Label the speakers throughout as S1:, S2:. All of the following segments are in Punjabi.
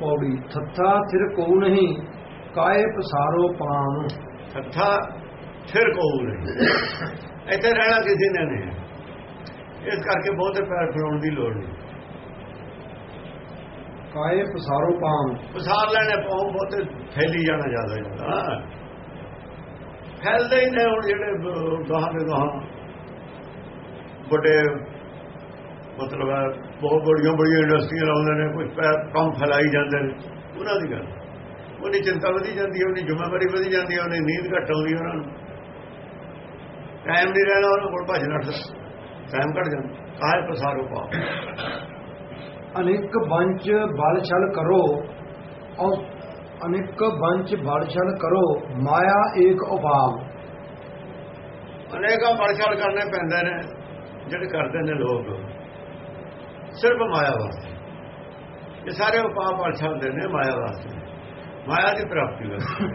S1: ਪੌੜੀ। ਥੱਥਾ ਥਿਰ ਕੋ ਨਹੀਂ ਕਾਏ ਪਸਾਰੋ ਪਾਮ
S2: ਹੱਥਾ ਫਿਰ ਕੋਲ ਨਹੀਂ। ਇੱਥੇ ਰਹਿਣਾ ਕਿਸੇ ਨੇ ਨਹੀਂ। ਇਸ ਕਰਕੇ ਬਹੁਤੇ ਪੈਰ ਫਲਾਉਣ ਦੀ ਲੋੜ ਨਹੀਂ।
S1: ਕਾਏ ਪਸਾਰੋ ਪਾਮ
S2: ਪਸਾਰ ਲੈਣੇ ਪਾਉ ਬਹੁਤੇ ਫੈਲੀ ਜਾਣਾ ਜ਼ਿਆਦਾ ਜਾਂਦਾ ਫੈਲਦੇ ਹੀ ਨੇ ਹੁਣ ਜਿਹੜੇ ਗਾਹਾਂ ਦੇ ਗਾਹਾਂ ਵੱਡੇ ਮਤਲਬ ਹੈ ਬਹੁਤ ਬੜੀਆਂ ਬੜੀਆਂ ਇੰਡਸਟਰੀਆਂ ਲਾਉਂਦੇ ਨੇ ਕੁਝ ਕੰਮ ਫੈਲਾਈ ਜਾਂਦੇ ਨੇ। ਉਹਨਾਂ ਦੀ ਗੱਲ। ਉਹਦੀ ਚਿੰਤਾ ਵਧੀ ਜਾਂਦੀ ਹੈ ਉਹਦੀ ਜ਼ਿੰਮੇਵਾਰੀ ਵਧੀ ਜਾਂਦੀ ਹੈ ਉਹਦੀ ਨੀਂਦ ਘੱਟ ਆਉਂਦੀ ਹੈ ਉਹਨਾਂ ਨੂੰ। ਟਾਈਮ ਨਹੀਂ ਰਹਿਣਾ ਉਹਨਾਂ ਕੋਲ ਭੱਜ ਨੱਠ। ਟਾਈਮ ਘੱਟ ਜਾਂਦਾ। ਕਾਹੇ ਪਸਾਰੋ ਪਾ
S1: ਅਨੇਕ ਬੰਚ ਬਲ ਛਲ ਕਰੋ ਔਰ ਅਨੇਕ ਬੰਚ ਬਲ ਛਲ ਕਰੋ ਮਾਇਆ ਏਕ ਉਪਾਵ।
S2: ਅਨੇਕਾਂ ਬੜਛੜ ਕਰਨੇ ਪੈਂਦੇ ਨੇ ਜਿਹੜੇ ਕਰਦੇ ਨੇ ਲੋਕ। ਸਿਰਫ ਮਾਇਆ ਵਾਸਤੇ। ਇਹ ਸਾਰੇ ਉਪਾਅ ਬੜਛੜਦੇ ਨੇ ਮਾਇਆ ਵਾਸਤੇ। ਮਾਇਆ ਦੀ ਪ੍ਰਾਪਤੀ ਵਾਸਤੇ।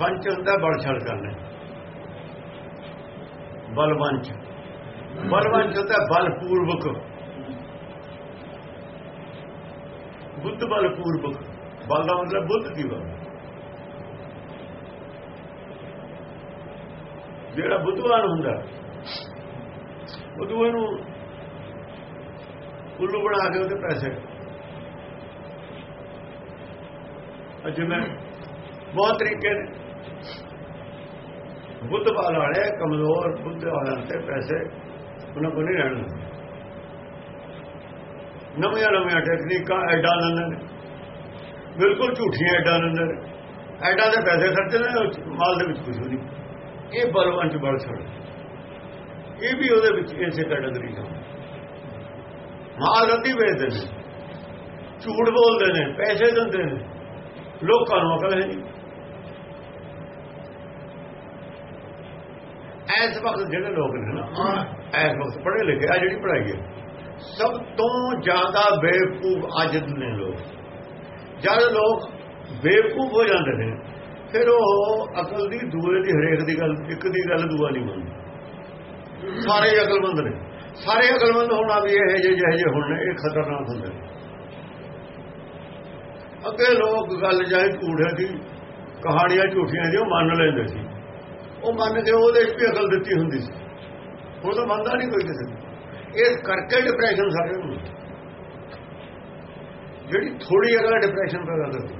S2: ਬੰਚ ਹੁੰਦਾ ਬਲ ਬੜਛੜ ਕਰਨੇ ਬਲਵੰਚ ਬਲਵੰਚ ਹੁੰਦਾ ਬਲ ਪੂਰਵਕ। ਬੁੱਧ ਬਲ ਪੂਰਵਕ। ਬਲ ਦਾ ਮਤਲਬ ਬੁੱਧ ਦੀ ਬਲ। ਜਿਹੜਾ ਬੁੱਧਵਾਨ ਹੁੰਦਾ ਬੁੱਧਵਾਨ ਨੂੰ ਉੱਲੂ ਬਣਾ ਕੇ ਉਹਦੇ ਪੈਸੇ। ਅੱਜ ਮੈਂ ਬਹੁਤ ਤਰੀਕੇ ਨੇ ਬੁੱਧ ਵਾਲੇ ਕਮਜ਼ੋਰ ਬੁੱਧ ਵਾਲਿਆਂ ਤੇ ਪੈਸੇ ਉਹਨਾਂ ਕੋਲ ਨਹੀਂ ਰਹਿਣ ਦਿੰਦੇ। ਨਵੀਆਂ ਨਵੀਆਂ ਟੈਕਨੀਕਾਂ ਐਡਾ ਲੈਂਦੇ ਨੇ ਬਿਲਕੁਲ ਝੂਠੀਆਂ ਐਡਾ ਲੈਂਦੇ ਨੇ ਐਡਾ ਦੇ ਪੈਸੇ ਖਰਚਦੇ ਨੇ ਮਾਲ ਦੇ ਵਿੱਚ ਕੁਝ ਨਹੀਂ। ਇਹ ਬਲਵੰਤ ਬਲ ਛੜ ਇਹ ਵੀ ਉਹਦੇ ਵਿੱਚ ਇਸੇ ਕੈਟਾਗਰੀ ਦਾ ਮਾਲ ਰੱਦੀ ਵੇਚਦੇ ਨੇ, ਝੂਠ ਬੋਲਦੇ ਨੇ, ਪੈਸੇ ਦਿੰਦੇ ਨੇ। ਲੋਕਾਂ ਨੂੰ ਅਕਲ ਹੈ ਨਹੀਂ। ਐਸ ਵਕਤ ਜਿਹੜੇ ਲੋਕ ਨੇ ਨਾ ਐਸ ਵਕਤ ਪੜ੍ਹੇ ਲਿਖੇ, ਆ ਜਿਹੜੀ ਪੜ੍ਹਾਈ ਹੈ, ਸਭ ਤੋਂ ਜ਼ਿਆਦਾ ਬੇਵਕੂਫ ਅੱਜ ਨੇ ਲੋਕ। ਜਦ ਲੋਕ ਬੇਵਕੂਫ ਹੋ ਜਾਂਦੇ ਨੇ, ਫਿਰ ਉਹ ਅਕਲ ਦੀ ਦੂਏ ਦੀ ਹਰੇਕ ਦੀ ਗੱਲ, ਇੱਕ ਦੀ ਗੱਲ ਦੂਆ ਨਹੀਂ ਮੰਨਦੇ। ਸਾਰੇ ਹੀ ਅਕਲਮੰਦ ਨੇ। ਸਾਰੇ ਅਕਲਮੰਦ ਹੋਣਾ ਵੀ ਇਹ ਜਿਹੇ ਜਿਹੇ ਜਿਹੇ ਹੁਣ ਇਹ ਖਤਰਨਾਕ ਹੁੰਦੇ ਨੇ। ਅੱਗੇ ਲੋਕ ਗੱਲ ਜਾਏ ਝੂਠੇ ਦੀ, ਕਹਾਣੀਆਂ ਝੂਠੀਆਂ ਦੀ, ਉਹ ਮੰਨ ਲੈਂਦੇ ਸੀ। ਉਹ ਮੰਨ ਕੇ ਉਹਦੇ ਵਿੱਚ ਵੀ ਅਕਲ ਦਿੱਤੀ ਹੁੰਦੀ ਸੀ। ਉਹ ਤਾਂ ਮੰਨਦਾ ਨਹੀਂ ਕੋਈ ਕਿਸੇ ਨੂੰ। ਇਸ ਕਰਕੇ ਡਿਪਰੈਸ਼ਨ ਸਾਰੇ ਨੂੰ ਜਿਹੜੀ ਥੋੜੀ ਅਗਲਾ ਡਿਪਰੈਸ਼ਨ ਪੈਦਾ ਕਰਦੀ।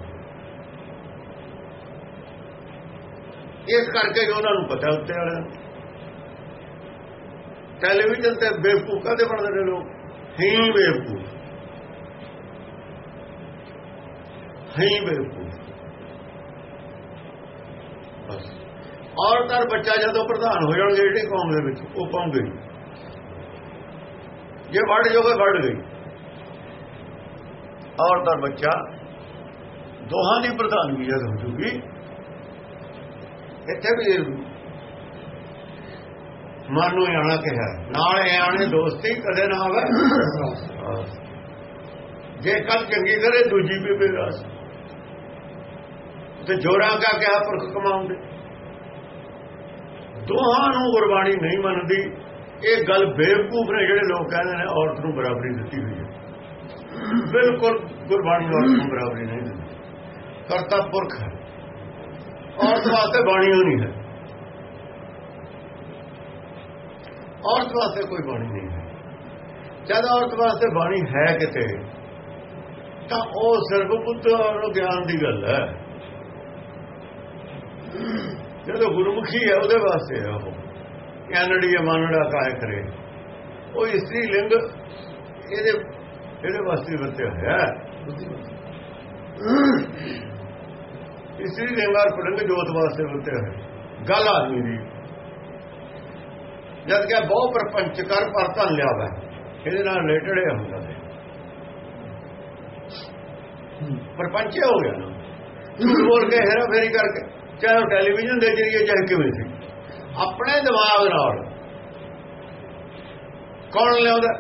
S2: ਇਸ ਕਰਕੇ ਉਹਨਾਂ ਨੂੰ ਪਤਾ ਉੱਤੇ ਵਾਲੇ ਟੈਲੀਵਿਜ਼ਨ ਤੇ ਬੇਵਕੂਫ ਕਾਦੇ ਬਣਦੇ ਨੇ ਲੋਕ? ਹੀ ਬੇਵਕੂਫ। ਹੀ ਬੇਵਕੂਫ। ਬਸ। ਔਰਤ ਔਰ ਬੱਚਾ ਜਦੋਂ ਪ੍ਰਧਾਨ ਹੋ ਜਾਣਗੇ, ਜਿਹੜੀ ਕੌਮ ਦੇ ਵਿੱਚ, ਉਹ ਕੌਮ ਗਈ ਜੇ ਵੱਢ ਜੋਗੇ ਵੱਢ ਗਈ। ਔਰਤ ਔਰ ਬੱਚਾ ਦੋਹਾਂ ਦੀ ਪ੍ਰਧਾਨਗੀ ਜਦ ਹੋ ਜੂਗੀ ਇੱਥੇ ਵੀ ਮਨ ਨੂੰ ਆਣਾ ਕਿਹਾ। ਨਾਲ ਇਹ ਆਣੇ ਦੋਸਤੀ ਕਦੇ ਨਾ ਆਵੇ ਜੇ ਕੱਲ ਚੰਗੀ ਕਰੇ, ਦੂਜੀ ਵੀ ਬੇਰਾਸ ਤੇ ਜੋਰਾਂ ਕਾ ਕਿਹਾ ਪੁਰਖ ਕਮਾਉਂਦੇ? ਦੋਹਾਂ ਨੂੰ ਗੁਰਬਾਣੀ ਨਹੀਂ ਮੰਨਦੀ। ਇਹ ਗੱਲ ਬੇਵਕੂਫ ਨੇ, ਜਿਹੜੇ ਲੋਕ ਕਹਿੰਦੇ ਨੇ, ਔਰਤ ਨੂੰ ਬਰਾਬਰੀ ਦਿੱਤੀ ਹੋਈ ਹੈ। ਬਿਲਕੁਲ ਗੁਰਬਾਣੀ ਔਰਤ ਨੂੰ ਬਰਾਬਰੀ ਨਹੀਂ ਦਿੰਦੀ। ਕਰਤਾ ਪੁਰਖ ਹੈ। ਔਰਤ ਵਾਸਤੇ ਬਾਣੀ ਹੋਣੀ ਹੈ। ਔਰਤ ਵਾਸਤੇ ਕੋਈ ਬਾਣੀ ਨਹੀਂ ਹੈ। ਜਦ ਔਰਤ ਵਾਸਤੇ ਬਾਣੀ ਹੈ ਕਿਤੇ, ਤਾਂ ਉਹ ਸਿਰਫ ਬੁੱਧ ਔਰ ਗਿਆਨ ਦੀ ਗੱਲ ਹੈ। ਜਦੋਂ ਗੁਰਮੁਖੀ ਹੈ, ਉਹਦੇ ਵਾਸਤੇ ਹੈ ਉਹ। ਕੈਨੜੀ ਮਾਨੜਾ ਕਾਇ ਕਰੇ ਉਹ ਇਸਤਰੀ ਲਿੰਗ ਇਹਦੇ ਇਹਦੇ ਵਾਸਤੇ ਵਰਤਿਆ ਹੋਇਆ ਇਸਤਰੀ ਲਿੰਗ ਔਰ ਪੁਲਿੰਗ ਜੋਤ ਵਾਸਤੇ ਵਰਤਿਆ ਹੋਇਆ ਗੱਲ ਆਦਮੀ ਦੀ। ਜਦ ਕਿ ਬਹੁ ਪ੍ਰਪੰਚ ਕਰ ਪਰ ਧਨ ਲਿਆਵਾ ਇਹਦੇ ਨਾਲ ਰਿਲੇਟਡ ਹੈ ਹੁੰਦਾ ਹੈ। ਪ੍ਰਪੰਚ ਹੋ ਗਿਆ ਨਾ। ਝੂਠ ਬੋਲ ਕੇ ਹੈਰਾ ਫੇਰੀ ਕਰਕੇ ਚਾਹੇ ਉਹ ਟੈਲੀਵਿਜ਼ਨ ਦੇ ਜਰੀਏ ਚਾਹੇ ਕਿਵੇਂ ਸੀ ਆਪਣੇ ਦਿਮਾਗ ਨਾਲ ਕੌਣ ਲਿਆਉਂਦਾ?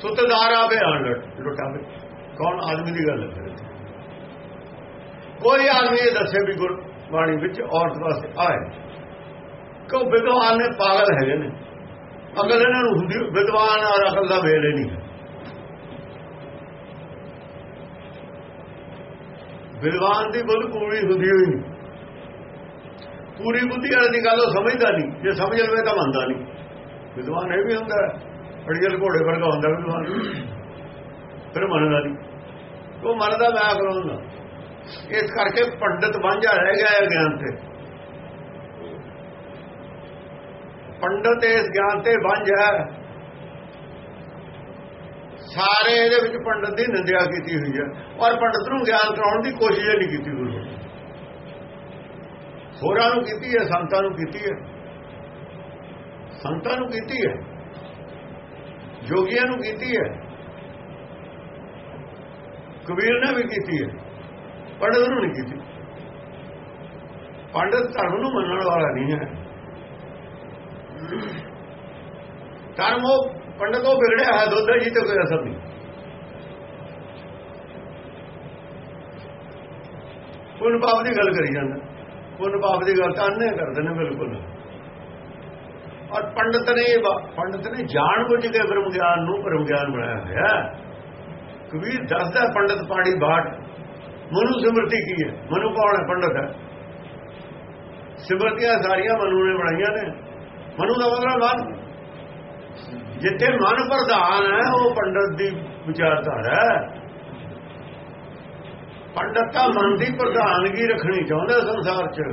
S2: ਸੁਤਦਾਰ ਆਵੇ ਲੁਟਾਵੇ ਕੌਣ? ਆਦਮੀ ਦੀ ਗੱਲ ਹੈ ਕੋਈ ਆਦਮੀ ਇਹ ਦੱਸੇ ਵੀ ਗੁਰਬਾਣੀ ਵਿੱਚ ਔਰਤ ਵਾਸਤੇ ਆਏ। ਕਿਉਂ ਵਿਦਵਾਨ ਨੇ ਪਾਗਲ ਹੈਗੇ ਨੇ। ਅਕਲ ਇਹਨਾਂ ਨੂੰ ਹੁੰਦੀ, ਵਿਦਵਾਨ ਔਰ ਅਕਲ ਦਾ ਵੇਲ ਵੇਲੇ ਨਹੀਂ ਵਿਦਵਾਨ ਦੀ ਬੁੱਧ ਪੂਰੀ ਹੁੰਦੀ ਹੋਈ ਨਹੀਂ। ਪੂਰੀ ਬੁੱਧੀ ਵਾਲੇ ਦੀ ਗੱਲ ਉਹ ਸਮਝਦਾ ਨਹੀਂ। ਜੇ ਸਮਝ ਲਵੇ ਤਾਂ ਮੰਨਦਾ ਨਹੀਂ। ਵਿਦਵਾਨ ਇਹ ਵੀ ਹੁੰਦਾ ਅੜੀਲ ਘੋੜੇ ਵਰਗਾ ਹੁੰਦਾ ਵਿਦਵਾਨ। ਫਿਰ ਮੰਨਦਾ ਨਹੀਂ। ਉਹ ਮੰਨਦਾ ਮੈਂ ਅਕਲ ਕਰਾਉਂਦਾ। ਇਸ ਕਰਕੇ ਪੰਡਤ ਵਾਂਝਾ ਰਹਿ ਗਿਆ ਹੈ ਗਿਆਨ ਤੇ। ਪੰਡਤ ਇਸ ਗਿਆਨ ਤੇ ਵੰਝ ਹੈ। ਸਾਰੇ ਇਹਦੇ ਵਿੱਚ ਪੰਡਤ ਦੀ ਨਿੰਦਿਆ ਕੀਤੀ ਹੋਈ ਹੈ। ਔਰ ਪੰਡਤ ਨੂੰ ਗਿਆਨ ਕਰਾਉਣ ਦੀ ਕੋਸ਼ਿਸ਼ ਨਹੀਂ ਕੀਤੀ ਗੁਰੂ ਨੇ ਹੋਰਾਂ ਨੂੰ ਕੀਤੀ ਹੈ, ਸੰਤਾਂ ਨੂੰ ਕੀਤੀ ਹੈ। ਸੰਤਾਂ ਨੂੰ ਕੀਤੀ ਹੈ। ਜੋਗੀਆਂ ਨੂੰ ਕੀਤੀ ਹੈ। ਕਬੀਰ ਨੇ ਵੀ ਕੀਤੀ ਹੈ। ਪੰਡਤ ਨੂੰ ਨਹੀਂ ਕੀਤੀ। ਪੰਡਤ ਧਰਮ ਨੂੰ ਮੰਨਣ ਵਾਲਾ ਨਹੀਂ ਹੈ। ਧਰਮ ਉਹ ਪੰਡਤ ਉਹ ਵਿਗੜਿਆ ਹੈ ਦੁੱਧ ਜੀ ਤੇ ਕੋਈ ਅਸਰ ਨਹੀਂ। ਪੁੰਨ ਪਾਪ ਦੀ ਗੱਲ ਕਰੀ ਜਾਂਦਾ। ਪੁੰਨ ਪਾਪ ਦੀ ਗੱਲ ਤਾਂ ਅੰਨੇ ਕਰਦੇ ਨੇ ਬਿਲਕੁਲ। ਔਰ ਪੰਡਤ ਨੇ ਪੰਡਤ ਨੇ ਜਾਣ ਬੁੱਝ ਕੇ ਬ੍ਰਹਮ ਗਿਆਨ ਨੂੰ ਪਰਮ ਗਿਆਨ ਬਣਾਇਆ ਹੋਇਆ। ਕਬੀਰ ਦੱਸਦਾ ਪੰਡਤ ਪਾਣੀ ਬਾਟ ਮਨੂ ਸਿਮਰਤੀ ਕੀ ਹੈ? ਮਨੂ ਕੌਣ ਹੈ? ਪੰਡਤ ਹੈ। ਸਿਮਰਤੀਆਂ ਸਾਰੀਆਂ ਮਨੂ ਨੇ ਬਣਾਈਆਂ ਨੇ। ਮਨੂ ਦਾ ਮਤਲਬ ਮਨ ਜਿੱਥੇ ਮਨ ਪ੍ਰਧਾਨ ਹੈ, ਉਹ ਪੰਡਤ ਦੀ ਵਿਚਾਰਧਾਰਾ ਹੈ। ਪੰਡਤ ਤਾਂ ਮਨ ਦੀ ਪ੍ਰਧਾਨਗੀ ਰੱਖਣੀ ਚਾਹੁੰਦਾ ਸੰਸਾਰ 'ਚ।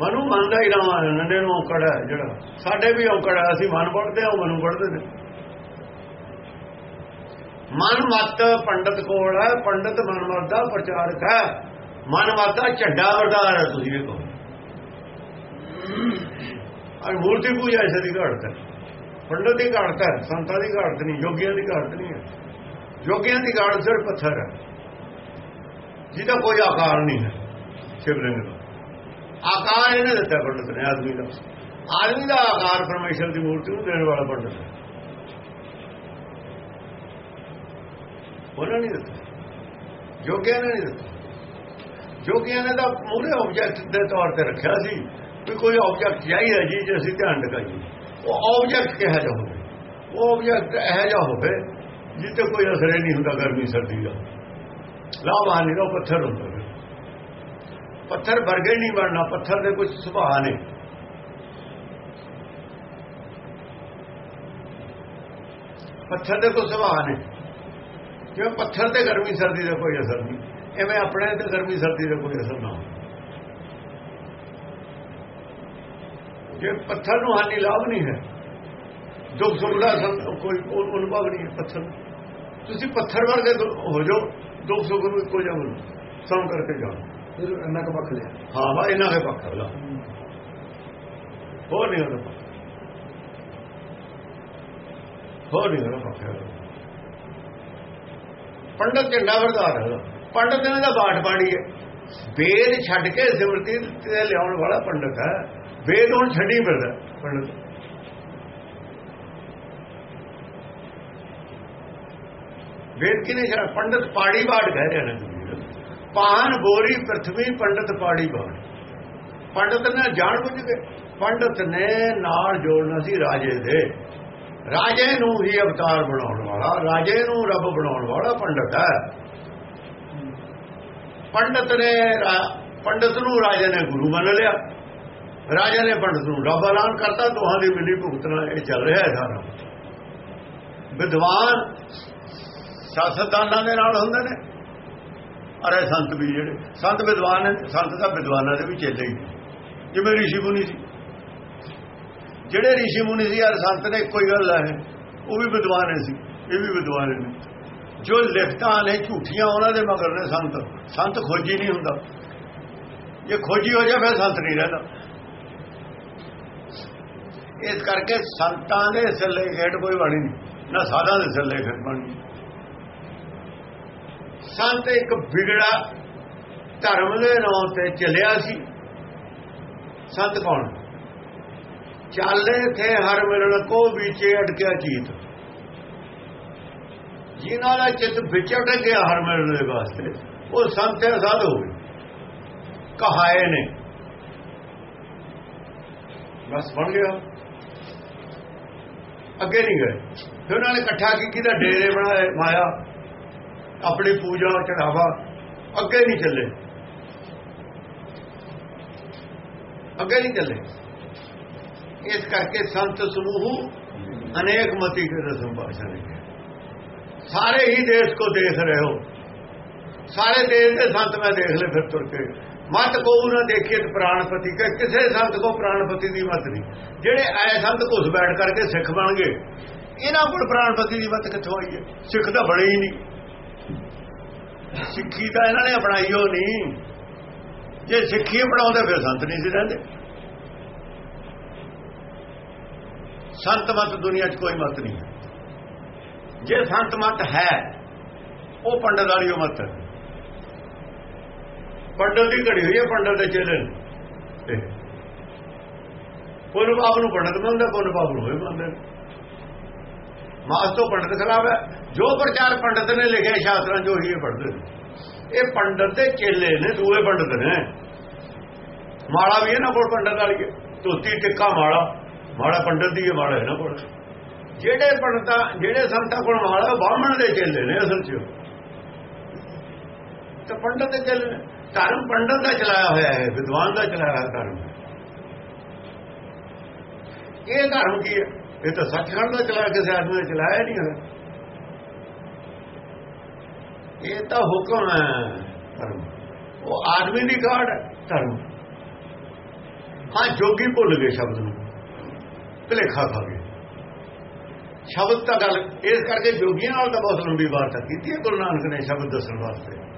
S2: ਮਨੂ ਮੰਨਦਾ ਹੀ ਰਹਾ ਨੰਡੇ ਨੂੰ ਔਕੜ ਹੈ ਜਿਹੜਾ। ਸਾਡੇ ਵੀ ਔਕੜ ਹੈ, ਅਸੀਂ ਮਨ ਪੜਦੇ ਹਾਂ ਮਨੂ ਪੜਦੇ ਨੇ। ਮਨ ਮਤ ਪੰਡਤ ਕੋਲ ਹੈ, ਪੰਡਤ ਮਨ ਮਤ ਦਾ ਪ੍ਰਚਾਰਕ ਹੈ। ਮਨ ਮਤ ਦਾ ਝੰਡਾ ਵਰਦਾਰ ਹੈ, ਤੁਸੀਂ ਵੇਖੋ ਅਰ ਮੂਰਤੀ ਪੂਜਾ ਇਸ ਦੀ ਘਾਟ ਹੈ ਪੰਡਤ ਦੀ ਘਾਟ ਹੈ, ਸੰਤਾਂ ਦੀ ਘਾਟ ਨਹੀਂ, ਯੋਗੀਆਂ ਦੀ ਘਾਟ ਨਹੀਂ ਹੈ। ਯੋਗੀਆਂ ਦੀ ਘਾਟ ਸਿਰ ਪੱਥਰ ਹੈ। ਜਿਹਦਾ ਕੋਈ ਆਕਾਰ ਨਹੀਂ ਹੈ, ਸ਼ਿਵਲਿੰਗ ਦਾ। ਆਕਾਰ ਇਹਨੇ ਦਿੱਤਾ ਪੰਡਤ ਨੇ, ਆਦਮੀ ਦਾ। ਆਦਮੀ ਦਾ ਆਕਾਰ ਪਰਮੇਸ਼ਰ ਦੀ ਮੂਰਤੀ ਨੂੰ ਦੇਣ ਵਾਲਾ ਪੰਡਤ ਹੈ। ਉਹਨਾਂ ਨਹੀਂ ਦਿੱਤਾ। ਜੋਗਿਆਂ ਨੇ ਨਹੀਂ ਦਿੱਤਾ। ਜੋਗਿਆਂ ਨੇ ਤਾਂ ਮੂਰੇ ਆਬਜੈਕਟ ਦੇ ਤੌਰ ਤੇ ਰੱਖਿਆ ਸੀ। ਵੀ ਕੋਈ ਆਬਜੈਕਟ ਚਾਹੀਦਾ ਜੀ ਜੇ ਅਸੀਂ ਧਿਆਨ ਲਗਾਈਏ ਉਹ ਆਬਜੈਕਟ ਕਿਹਾ ਜਾ ਹੋਵੇ ਉਹ ਆਬਜੈਕਟ ਇਹ ਜਾ ਹੋਵੇ ਜਿੱਤੇ ਕੋਈ ਅਸਰ ਨਹੀਂ ਹੁੰਦਾ ਗਰਮੀ ਸਰਦੀ ਦਾ ਲਾਵਾਨੀ ਦਾ ਪੱਥਰ ਹੁੰਦਾ ਪੱਥਰ ਵਰਗੇ ਨਹੀਂ ਬਣਨਾ ਪੱਥਰ ਦੇ ਕੁਝ ਸੁਭਾਅ ਨੇ ਪੱਥਰ ਦੇ ਕੁਝ ਸੁਭਾਅ ਨੇ ਜਿਵੇਂ ਪੱਥਰ ਤੇ ਗਰਮੀ ਸਰਦੀ ਦਾ ਕੋਈ ਅਸਰ ਨਹੀਂ ਐਵੇਂ ਆਪਣੇ ਤੇ ਗਰਮੀ ਸਰਦੀ ਦਾ ਕੋਈ ਅਸਰ ਨਾ ਜੇ ਪੱਥਰ ਨੂੰ ਹਾਨੀ ਲਾਭ ਨਹੀਂ ਹੈ। ਦੁੱਖ ਸੁੱਖ ਦਾ ਕੋਈ ਅਨੁਭਵ ਨਹੀਂ ਹੈ ਪੱਥਰ ਤੁਸੀਂ ਪੱਥਰ ਵਰਗੇ ਹੋ ਜਾਓ ਦੁੱਖ ਸੁੱਖ ਨੂੰ ਇੱਕੋ ਜਿਹਾ ਮਿਲੋ ਸਮ ਕਰਕੇ ਜਾਓ।
S1: ਫਿਰ ਇੰਨਾ ਕੁ ਪੱਖ ਲਿਆ।
S2: ਹਾਂ ਵਾ ਇਹਨਾਂ ਦੇ ਪੱਖ ਲਾ ਹੋ। ਨਹੀਂ ਉਹਦਾ ਹੋ ਨਹੀਂ ਉਹਦਾ ਪੱਖ ਪੰਡਤ ਝੰਡਾ ਵਰਦਾਰ ਹੈ। ਪੰਡਤ ਨੇ ਦਾ ਬਾਟ ਪਾੜੀ ਹੈ। ਵੇਦ ਛੱਡ ਕੇ ਸਿਮਰਤੀ ਤੇ ਲਿਆਉਣ ਵਾਲਾ ਪੰਡਤ ਹੈ। ਵੇਦ ਹੁਣ ਛੱਡੀ ਫਿਰਦਾ ਪੰਡਤ। ਵੇਦ ਕਿਨੇ ਛੱਡ ਪੰਡਤ ਪਾੜੀ ਬਾੜ ਕਹਿ ਰਿਹਾ ਨੇ ਪਾਨ ਬੋਰੀ ਪ੍ਰਥਵੀ ਪੰਡਤ ਪਾੜੀ ਬਾੜ ਪੰਡਤ ਨੇ ਜਾਣ ਬੁੱਝ ਕੇ ਪੰਡਤ ਨੇ ਨਾਲ ਜੋੜਨਾ ਸੀ ਰਾਜੇ ਦੇ। ਰਾਜੇ ਨੂੰ ਹੀ ਅਵਤਾਰ ਬਣਾਉਣ ਵਾਲਾ, ਰਾਜੇ ਨੂੰ ਰੱਬ ਬਣਾਉਣ ਵਾਲਾ ਪੰਡਤ ਹੈ। ਪੰਡਤ ਨੇ ਪੰਡਤ ਨੂੰ ਰਾਜੇ ਨੇ ਗੁਰੂ ਮੰਨ ਲਿਆ। ਰਾਜਾ ਨੇ ਪੰਡਤ ਨੂੰ ਰੱਬ ਐਲਾਨ ਕਰਤਾ ਦੋਹਾਂ ਦੀ ਮਿਲੀ ਭੁਗਤ ਨਾਲ ਇਹ ਚੱਲ ਰਿਹਾ ਹੈ ਸਾਰਾ ਵਿਦਵਾਨ ਸਿਆਸਤਦਾਨਾਂ ਦੇ ਨਾਲ ਹੁੰਦੇ ਨੇ ਅਰੇ ਸੰਤ ਵੀ ਜਿਹੜੇ ਸੰਤ ਵਿਦਵਾਨ ਨੇ ਸੰਤ ਦਾ ਵਿਦਵਾਨਾਂ ਦੇ ਵੀ ਚੇਲੇ ਹੀ ਜਿਵੇਂ ઋષਿ ਮੁਨੀ ਸੀ ਜਿਹੜੇ ઋષਿ ਮੁਨੀ ਸੀ ਯਾਰ ਸੰਤ ਨੇ ਕੋਈ ਗੱਲ ਹੈ ਉਹ ਵੀ ਵਿਦਵਾਨ ਸੀ ਇਹ ਵੀ ਵਿਦਵਾਨ ਨੇ ਜੋ ਲਿਖਤਾਂ ਨੇ ਝੂਠੀਆਂ ਉਹਨਾਂ ਦੇ ਮਗਰ ਨੇ ਸੰਤ ਸੰਤ ਖੋਜੀ ਨਹੀਂ ਹੁੰਦਾ ਜੇ ਖੋਜੀ ਹੋ ਜਾਵੇ ਫਿਰ ਸੰਤ ਨਹੀਂ ਰਹਿੰਦਾ ਇਸ ਕਰਕੇ ਸੰਤਾਂ ਦੇ ਸਿੱਲੇ ਖੇਡ ਕੋਈ ਬਣੀ ਨਹੀਂ, ਨਾ ਸਾਧਾਂ ਦੇ ਸਿੱਲੇ ਖੇਡ ਬਣੀ ਸੰਤ ਇੱਕ ਵਿਗੜਾ ਧਰਮ ਦੇ ਨਾਂ ਤੇ ਚੱਲਿਆ ਸੀ। ਸੰਤ ਕੌਣ? ਚਾਲੇ ਥੇ ਹਰ ਮਿਲਣ ਕੋ ਵਿਚੇ ਅਟਕਿਆ ਚੀਤ। ਜਿਨ੍ਹਾਂ ਦਾ ਚਿੱਤ ਵਿੱਚ ਅਟਕ ਗਿਆ ਹਰ ਮਿਲਣ ਦੇ ਵਾਸਤੇ, ਉਹ ਸੰਤ ਹੈ ਸਾਧ ਹੋ ਗਏ। ਕਹਾਏ ਨੇ। ਬਸ ਬਣ ਗਿਆ। ਅੱਗੇ ਨਹੀਂ ਗਏ। ਫਿਰ ਉਹਨਾਂ ਨੇ ਇਕੱਠਾ ਕੀ ਕਿਹਦਾ ਡੇਰੇ ਬਣਾਏ, ਮਾਇਆ, ਆਪਣੀ ਪੂਜਾ, ਚੜਾਵਾ, ਅੱਗੇ ਨਹੀਂ ਚੱਲੇ। ਅੱਗੇ ਨਹੀਂ ਚੱਲੇ। ਇਸ ਕਰਕੇ ਸੰਤ ਸਮੂਹ ਅਨੇਕ ਮਤੀ ਕੇ ਰਸਮ ਭਾਸ਼ਾ ਨੇ ਸਾਰੇ ਹੀ ਦੇਸ਼ ਕੋ ਦੇਖ ਰਹੇ ਹੋ। ਸਾਰੇ ਦੇਸ਼ ਦੇ ਸੰਤ ਮੈਂ ਦੇਖ ਲੈ ਫਿਰ ਤੁਰ ਕੇ ਮਤ ਕੋ ਨਾ ਦੇਖੀਏ ਪ੍ਰਾਣਪਤੀ ਕਿ ਕਿਸੇ ਸੰਤ ਕੋ ਪ੍ਰਾਣਪਤੀ ਦੀ ਮਤ ਨਹੀਂ। ਜਿਹੜੇ ਐ ਸੰਤ ਘੁਸ ਬੈਠ ਕਰਕੇ ਸਿੱਖ ਬਣ ਗਏ, ਇਹਨਾਂ ਕੋਲ ਪ੍ਰਾਣਪਤੀ ਦੀ ਮਤ ਕਿੱਥੋਂ ਆਈ ਹੈ? ਸਿੱਖ ਤਾਂ ਬਣੇ ਹੀ ਨਹੀਂ। ਸਿੱਖੀ ਤਾਂ ਇਹਨਾਂ ਨੇ ਅਪਣਾਈ ਹੋ ਨਹੀਂ। ਜੇ ਸਿੱਖੀ ਬਣਾਉਂਦੇ ਫਿਰ ਸੰਤ ਨਹੀਂ ਸੀ ਰਹਿੰਦੇ। ਸੰਤ ਮਤ ਦੁਨੀਆ 'ਚ ਕੋਈ ਮਤ ਨਹੀਂ। ਹੈ ਜੇ ਸੰਤ ਮਤ ਹੈ, ਉਹ ਪੰਡਤ ਵਾਲੀ ਮਤ ਹੈ। ਪੰਡਤ ਦੀ ਘੜੀ ਹੋਈ ਹੈ, ਪੰਡਤ ਦੇ ਚੇਲੇ ਨੇ। ਕੋਲ ਬਾਪ ਨੂੰ ਪੰਡਤ ਮੰਨਦਾ ਕੋਲ ਪਾਪ ਨੂੰ ਹੋਏ ਮੰਨਦੇ। ਮਾਸ ਤੋਂ ਪੰਡਤ ਖਰਾਬ ਹੈ। ਜੋ ਪ੍ਰਚਾਰ ਪੰਡਤ ਨੇ ਲਿਖਿਆ, ਸ਼ਾਸਤਰਾਂ ਜੋ ਹੀ ਪੜਦੇ ਇਹ ਪੰਡਤ ਦੇ ਚੇਲੇ ਨੇ, ਦੂਏ ਪੰਡਤ ਨੇ। ਮਾਲਾ ਵੀ ਇਹਨਾਂ ਕੋਲ ਪੰਡਤ ਵਾਲੀ ਧੋਤੀ, ਟਿੱਕਾ, ਮਾਲਾ। ਮਾੜਾ ਪੰਡਤ ਦੀ ਮਾੜਾ ਇਹਨਾਂ ਕੋਲ। ਜਿਹੜੇ ਪੰਡਤਾਂ, ਜਿਹੜੇ ਸੰਤਾਂ ਕੋਲ ਮਾਲਾ ਬਾਹਮਣ ਦੇ ਚੇਲੇ ਨੇ, ਅਸਲ 'ਚ। ਤਾਂ ਪੰਡਤ ਦੇ ਚੇਲੇ ਨੇ। ਧਰਮ ਪੰਡਤ ਦਾ ਚਲਾਇਆ ਹੋਇਆ ਹੈ, ਵਿਦਵਾਨ ਦਾ ਚਲਾਇਆ ਧਰਮ। ਇਹ ਧਰਮ ਕੀ ਹੈ? ਇਹ ਤਾਂ ਸੱਚਖੰਡ ਦਾ ਚਲਾਇਆ ਕਿਸੇ ਆਦਮੀ ਨੇ ਚਲਾਇਆ ਨਹੀਂ ਹੋਇਆ ਇਹ ਤਾਂ ਹੁਕਮ ਹੈ ਧਰਮ। ਉਹ ਆਦਮੀ ਦੀ ਕਾਢ ਹੈ, ਧਰਮ। ਹਾਂ, ਜੋਗੀ ਭੁੱਲ ਗਏ ਸ਼ਬਦ ਨੂੰ। ਭਲੇਖਾ ਖਾ ਗਏ। ਸ਼ਬਦ ਤਾਂ ਗੱਲ, ਇਸ ਕਰਕੇ ਜੋਗੀਆਂ ਨਾਲ ਤਾਂ ਬਹੁਤ ਲੰਬੀ ਵਾਰਤਾ ਕੀਤੀ ਹੈ, ਗੁਰੂ ਨਾਨਕ ਨੇ ਸ਼ਬਦ ਦੱਸਣ ਵਾਸਤੇ।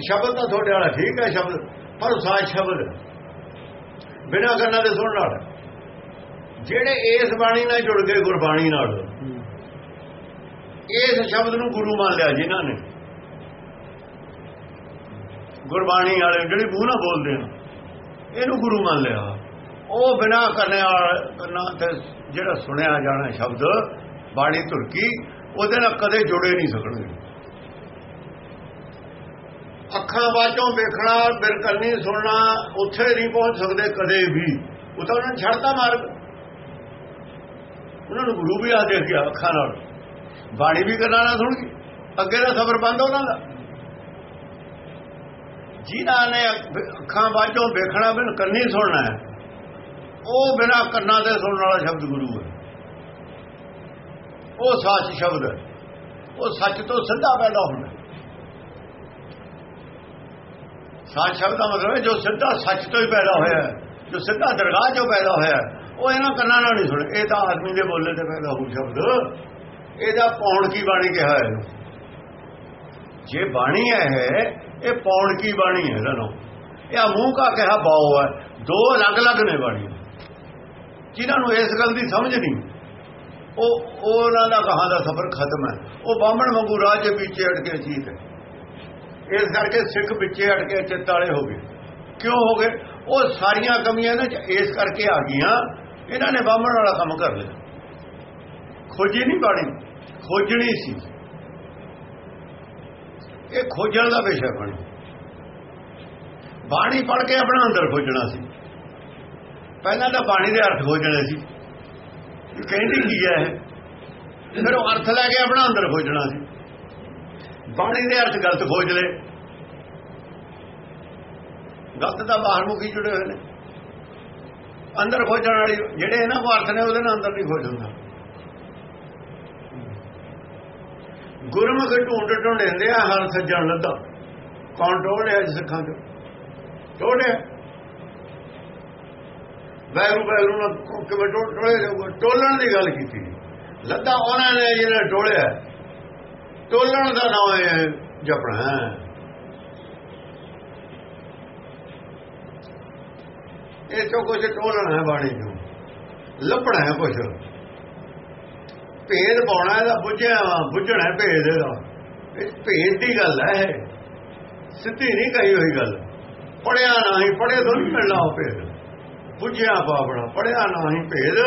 S2: ਸ਼ਬਦ ਤਾਂ ਤੁਹਾਡੇ ਵਾਲਾ ਠੀਕ ਹੈ ਸ਼ਬਦ, ਪਰ ਸਾਜ ਸ਼ਬਦ ਬਿਨਾਂ ਕੰਨਾਂ ਦੇ ਸੁਣਨ ਵਾਲਾ। ਜਿਹੜੇ ਇਸ ਬਾਣੀ ਨਾਲ ਜੁੜ ਗਏ ਗੁਰਬਾਣੀ ਨਾਲ, ਇਸ ਸ਼ਬਦ ਨੂੰ ਗੁਰੂ ਮੰਨ ਲਿਆ ਜਿਨ੍ਹਾਂ ਨੇ। ਗੁਰਬਾਣੀ ਵਾਲੇ ਜਿਹੜੀ ਮੂੰਹ ਨਾਲ ਬੋਲਦੇ ਨੇ, ਇਹਨੂੰ ਗੁਰੂ ਮੰਨ ਲਿਆ। ਉਹ ਬਿਨਾਂ ਕਰਨੇ ਕੰਨਾਂ ਤੇ ਜਿਹੜਾ ਸੁਣਿਆ ਜਾਣਾ ਸ਼ਬਦ, ਬਾਣੀ ਧੁਰਕੀ, ਉਹਦੇ ਨਾਲ ਕਦੇ ਜੁੜੇ ਨਹੀਂ ਸਕਣਗੇ। ਅੱਖਾਂ ਬਾਝੋਂ ਵੇਖਣਾ ਬਿਰ ਕਰਨੀ ਸੁਣਨਾ, ਉੱਥੇ ਨਹੀਂ ਪਹੁੰਚ ਸਕਦੇ ਕਦੇ ਵੀ। ਉਹ ਤਾਂ ਉਹਨਾਂ ਨੇ ਛੱਡਤਾ ਮਾਰਗ। ਉਹਨਾਂ ਨੂੰ ਗੁਰੂ ਵੀ ਆ ਦੇਖ ਗਿਆ ਅੱਖਾਂ ਨਾਲ। ਬਾਣੀ ਵੀ ਕਰਨਾ ਨਾ ਸੁਣ ਗਈ। ਅੱਗੇ ਦਾ ਸਬਰ ਬੰਦ ਉਹਨਾਂ ਦਾ। ਜਿਨ੍ਹਾਂ ਨੇ ਅੱਖਾਂ ਬਾਝੋਂ ਵੇਖਣਾ ਬਿਨ ਕੰਨੀ ਸੁਣਨਾ ਹੈ। ਉਹ ਬਿਨਾ ਕੰਨਾਂ ਦੇ ਸੁਣਨ ਵਾਲਾ ਸ਼ਬਦ ਗੁਰੂ ਹੈ। ਉਹ ਸੱਚ ਸ਼ਬਦ ਹੈ। ਉਹ ਸੱਚ ਤੋਂ ਸਿੱਧਾ ਪੈਦਾ ਹੁੰਦਾ ਸੱਚ ਸ਼ਬਦ ਦਾ ਮਤਲਬ ਹੈ, ਜੋ ਸਿੱਧਾ ਸੱਚ ਤੋਂ ਹੀ ਪੈਦਾ ਹੋਇਆ ਹੈ, ਜੋ ਸਿੱਧਾ ਦਰਗਾਹ ਚੋਂ ਪੈਦਾ ਹੋਇਆ ਉਹ ਇਹਨਾਂ ਕੰਨਾਂ ਨਾਲ ਨਹੀਂ ਸੁਣ ਇਹ ਤਾਂ ਆਦਮੀ ਦੇ ਬੋਲੇ ਤੇ ਪੈਦਾ ਹੋਊ ਸ਼ਬਦ। ਇਹਦਾ ਪੌਣ ਕੀ ਬਾਣੀ ਕਿਹਾ ਹੈ? ਜੇ ਬਾਣੀ ਹੈ ਇਹ ਪੌਣ ਕੀ ਬਾਣੀ ਹੈ ਇਹਨਾਂ ਨੂੰ? ਇਹ ਮੂੰਹ ਕਾ ਕਿਹਾ ਬਾਉ ਹੈ। ਦੋ ਅਲੱਗ-ਅਲੱਗ ਨੇ ਬਾਣੀ ਜਿਨ੍ਹਾਂ ਨੂੰ ਇਸ ਗੱਲ ਦੀ ਸਮਝ ਨਹੀਂ, ਉਹ ਉਹਨਾਂ ਦਾ ਕਹਾਂ ਦਾ ਸਫ਼ਰ ਖਤਮ ਹੈ। ਉਹ ਬਾਹਮਣ ਵਾਂਗੂ ਰਾਹ ਦੇ ਪਿੱਛੇ ਅੜ ਕੇ ਚੀਤ ਹੈ। ਇਸ ਕਰਕੇ ਸਿੱਖ ਪਿੱਛੇ ਅੜ ਕੇ ਚਿੱਤ ਵਾਲੇ ਹੋ ਗਏ। ਕਿਉਂ ਹੋ ਗਏ? ਉਹ ਸਾਰੀਆਂ ਕਮੀਆਂ ਇਹਨਾਂ 'ਚ ਇਸ ਕਰਕੇ ਆ ਗਈਆਂ, ਇਹਨਾਂ ਨੇ ਬਾਹਮਣ ਵਾਲਾ ਕੰਮ ਕਰ ਲਿਆ। ਖੋਜੀ ਨਹੀਂ ਬਾਣੀ, ਖੋਜਣੀ ਸੀ। ਇਹ ਖੋਜਣ ਦਾ ਵਿਸ਼ਾ ਬਣੀ ਬਾਣੀ ਪੜ ਕੇ ਆਪਣਾ ਅੰਦਰ ਖੋਜਣਾ ਸੀ। ਪਹਿਲਾਂ ਤਾਂ ਬਾਣੀ ਦੇ ਅਰਥ ਖੋਜਣੇ ਸੀ। ਕਹਿੰਦੀ ਕੀ ਹੈ ਫਿਰ ਉਹ ਅਰਥ ਲੈ ਕੇ ਆਪਣਾ ਅੰਦਰ ਖੋਜਣਾ ਸੀ। ਬਾਣੀ ਦੇ ਅਰਥ ਗਲਤ ਖੋਜ ਲੈ ਗਲਤ ਤਾਂ ਬਾਹਰ ਮੁਖੀ ਜੁੜੇ ਹੋਏ ਨੇ। ਅੰਦਰ ਖੋਜਣ ਵਾਲੀ ਜਿਹੜੇ ਇਹਨਾਂ ਕੋ ਅਰਥ ਨੇ, ਉਹਦੇ ਨਾਲ ਅੰਦਰ ਨਹੀਂ ਖੋਜ ਹੁੰਦਾ। ਗੁਰਮੁਖ ਢੂੰਡ ਢੂੰਡਦੇ ਆ, ਹਰ ਸੱਜਣ ਲੱਦਾ। ਕੌਣ ਟੋੜਿਆ ਸਿੱਖਾਂ ਚੋਂ? ਟੋੜਿਆ ਵੈਰੂ ਵੈਰੂ ਨਾਲ ਕਿਵੇਂ ਟੋਲੇ ਜਾਊਗਾ ਟੋਲਣ ਦੀ ਗੱਲ ਕੀਤੀ। ਲੱਦਾ ਉਹਨਾਂ ਨੇ ਜਿਹੜਾ ਟੋਲਿਆ। ਟੋਲਣ ਦਾ ਨਾਮ ਹੈ, ਜਪਣਾ ਇਹ ਚੋ ਕੁਝ ਟੋਲਣਾ ਹੈ ਬਾਣੀ ਨੂੰ ਲੱਭਣਾ ਹੈ ਕੁਝ ਭੇਦ ਪਾਉਣਾ ਇਹਦਾ ਬੁੱਝਿਆ, ਬੁੱਝਣਾ ਭੇਦ ਇਹਦਾ। ਇਹ ਭੇਦ ਦੀ ਗੱਲ ਹੈ ਸਿੱਧੀ ਨਹੀਂ ਕਹੀ ਹੋਈ ਗੱਲ। ਪੜਿਆ ਹੀ ਪੜੇ ਤੋਂ ਨਹੀਂ ਮਿਲਣਾ ਉਹ ਭੇਦ। ਬੁੱਝਿਆ ਬਾਬੜਾ ਪੜਿਆ ਹੀ ਭੇਦ।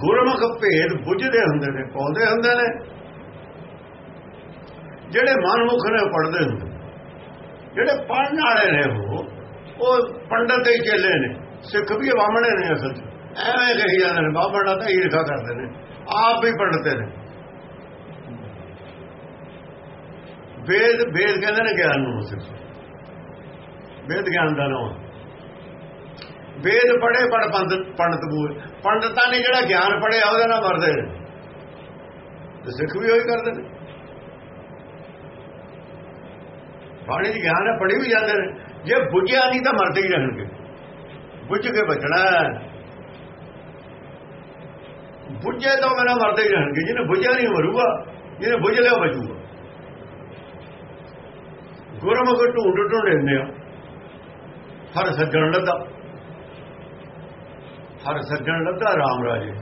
S2: ਗੁਰਮੁਖ ਭੇਦ ਬੁੱਝਦੇ ਹੁੰਦੇ ਨੇ, ਪਾਉਂਦੇ ਹੁੰਦੇ ਨੇ। ਜਿਹੜੇ ਮਨਮੁਖ ਨੇ ਪੜਦੇ ਹੁੰਦੇ ਜਿਹੜੇ ਪੜਨ ਵਾਲੇ ਨੇ ਉਹ ਉਹ ਪੰਡਤ ਦੇ ਚੇਲੇ ਨੇ, ਸਿੱਖ ਵੀ ਬਾਹਮਣੇ ਨੇ ਅਸਲ ਐਵੇਂ ਕਹੀ ਜਾਂਦੇ ਨੇ ਬਾਹਮਣਾ ਤਾਂ ਈਰਖਾ ਕਰਦੇ ਨੇ, ਆਪ ਵੀ ਪੰਡਤੇ ਨੇ। ਵੇਦ ਵੇਦ ਕਹਿੰਦੇ ਨੇ ਗਿਆਨ ਨੂੰ ਸਿੱਖ ਵੇਦ ਗਿਆਨ ਦਾ ਨਾਮ। ਵੇਦ ਪੜੇ ਪੜ ਪੰਡਤ ਪੰਡਤ ਬੂਏ ਪੰਡਤਾਂ ਨੇ ਜਿਹੜਾ ਗਿਆਨ ਪੜਿਆ ਉਹਦੇ ਨਾਲ ਮਰਦੇ ਨੇ। ਤੇ ਸਿੱਖ ਵੀ ਉਹੀ ਕਰਦੇ ਨੇ। ਬਾਣੀ ਦੀ ਗਿਆਨ ਹੈ ਪੜੀ ਵੀ ਜਾਂਦੇ ਨੇ। ਜੇ ਬੁੱਝਿਆ ਨਹੀਂ ਤਾਂ ਮਰਦੇ ਹੀ ਰਹਿਣਗੇ। ਬੁੱਝ ਕੇ ਬਚਣਾ ਬੁੱਝੇ ਤਾਂ ਮੇਰਾ ਮਰਦੇ ਹੀ ਰਹਿਣਗੇ। ਜਿਹਨੇ ਬੁੱਝਿਆ ਨਹੀਂ ਮਰੂਗਾ। ਜਿਹਨੇ ਬੁੱਝ ਲਿਆ ਉਹ ਬਚੂਗਾ। ਗੁਰਮੁਖ ਢੂੰਡ ਢੂੰਡਦੇ ਆ। ਹਰ ਸੱਜਣ ਲੱਦਾ ਹਰ ਸੱਜਣ ਲੱਦਾ ਰਾਮ ਰਾਜੇ।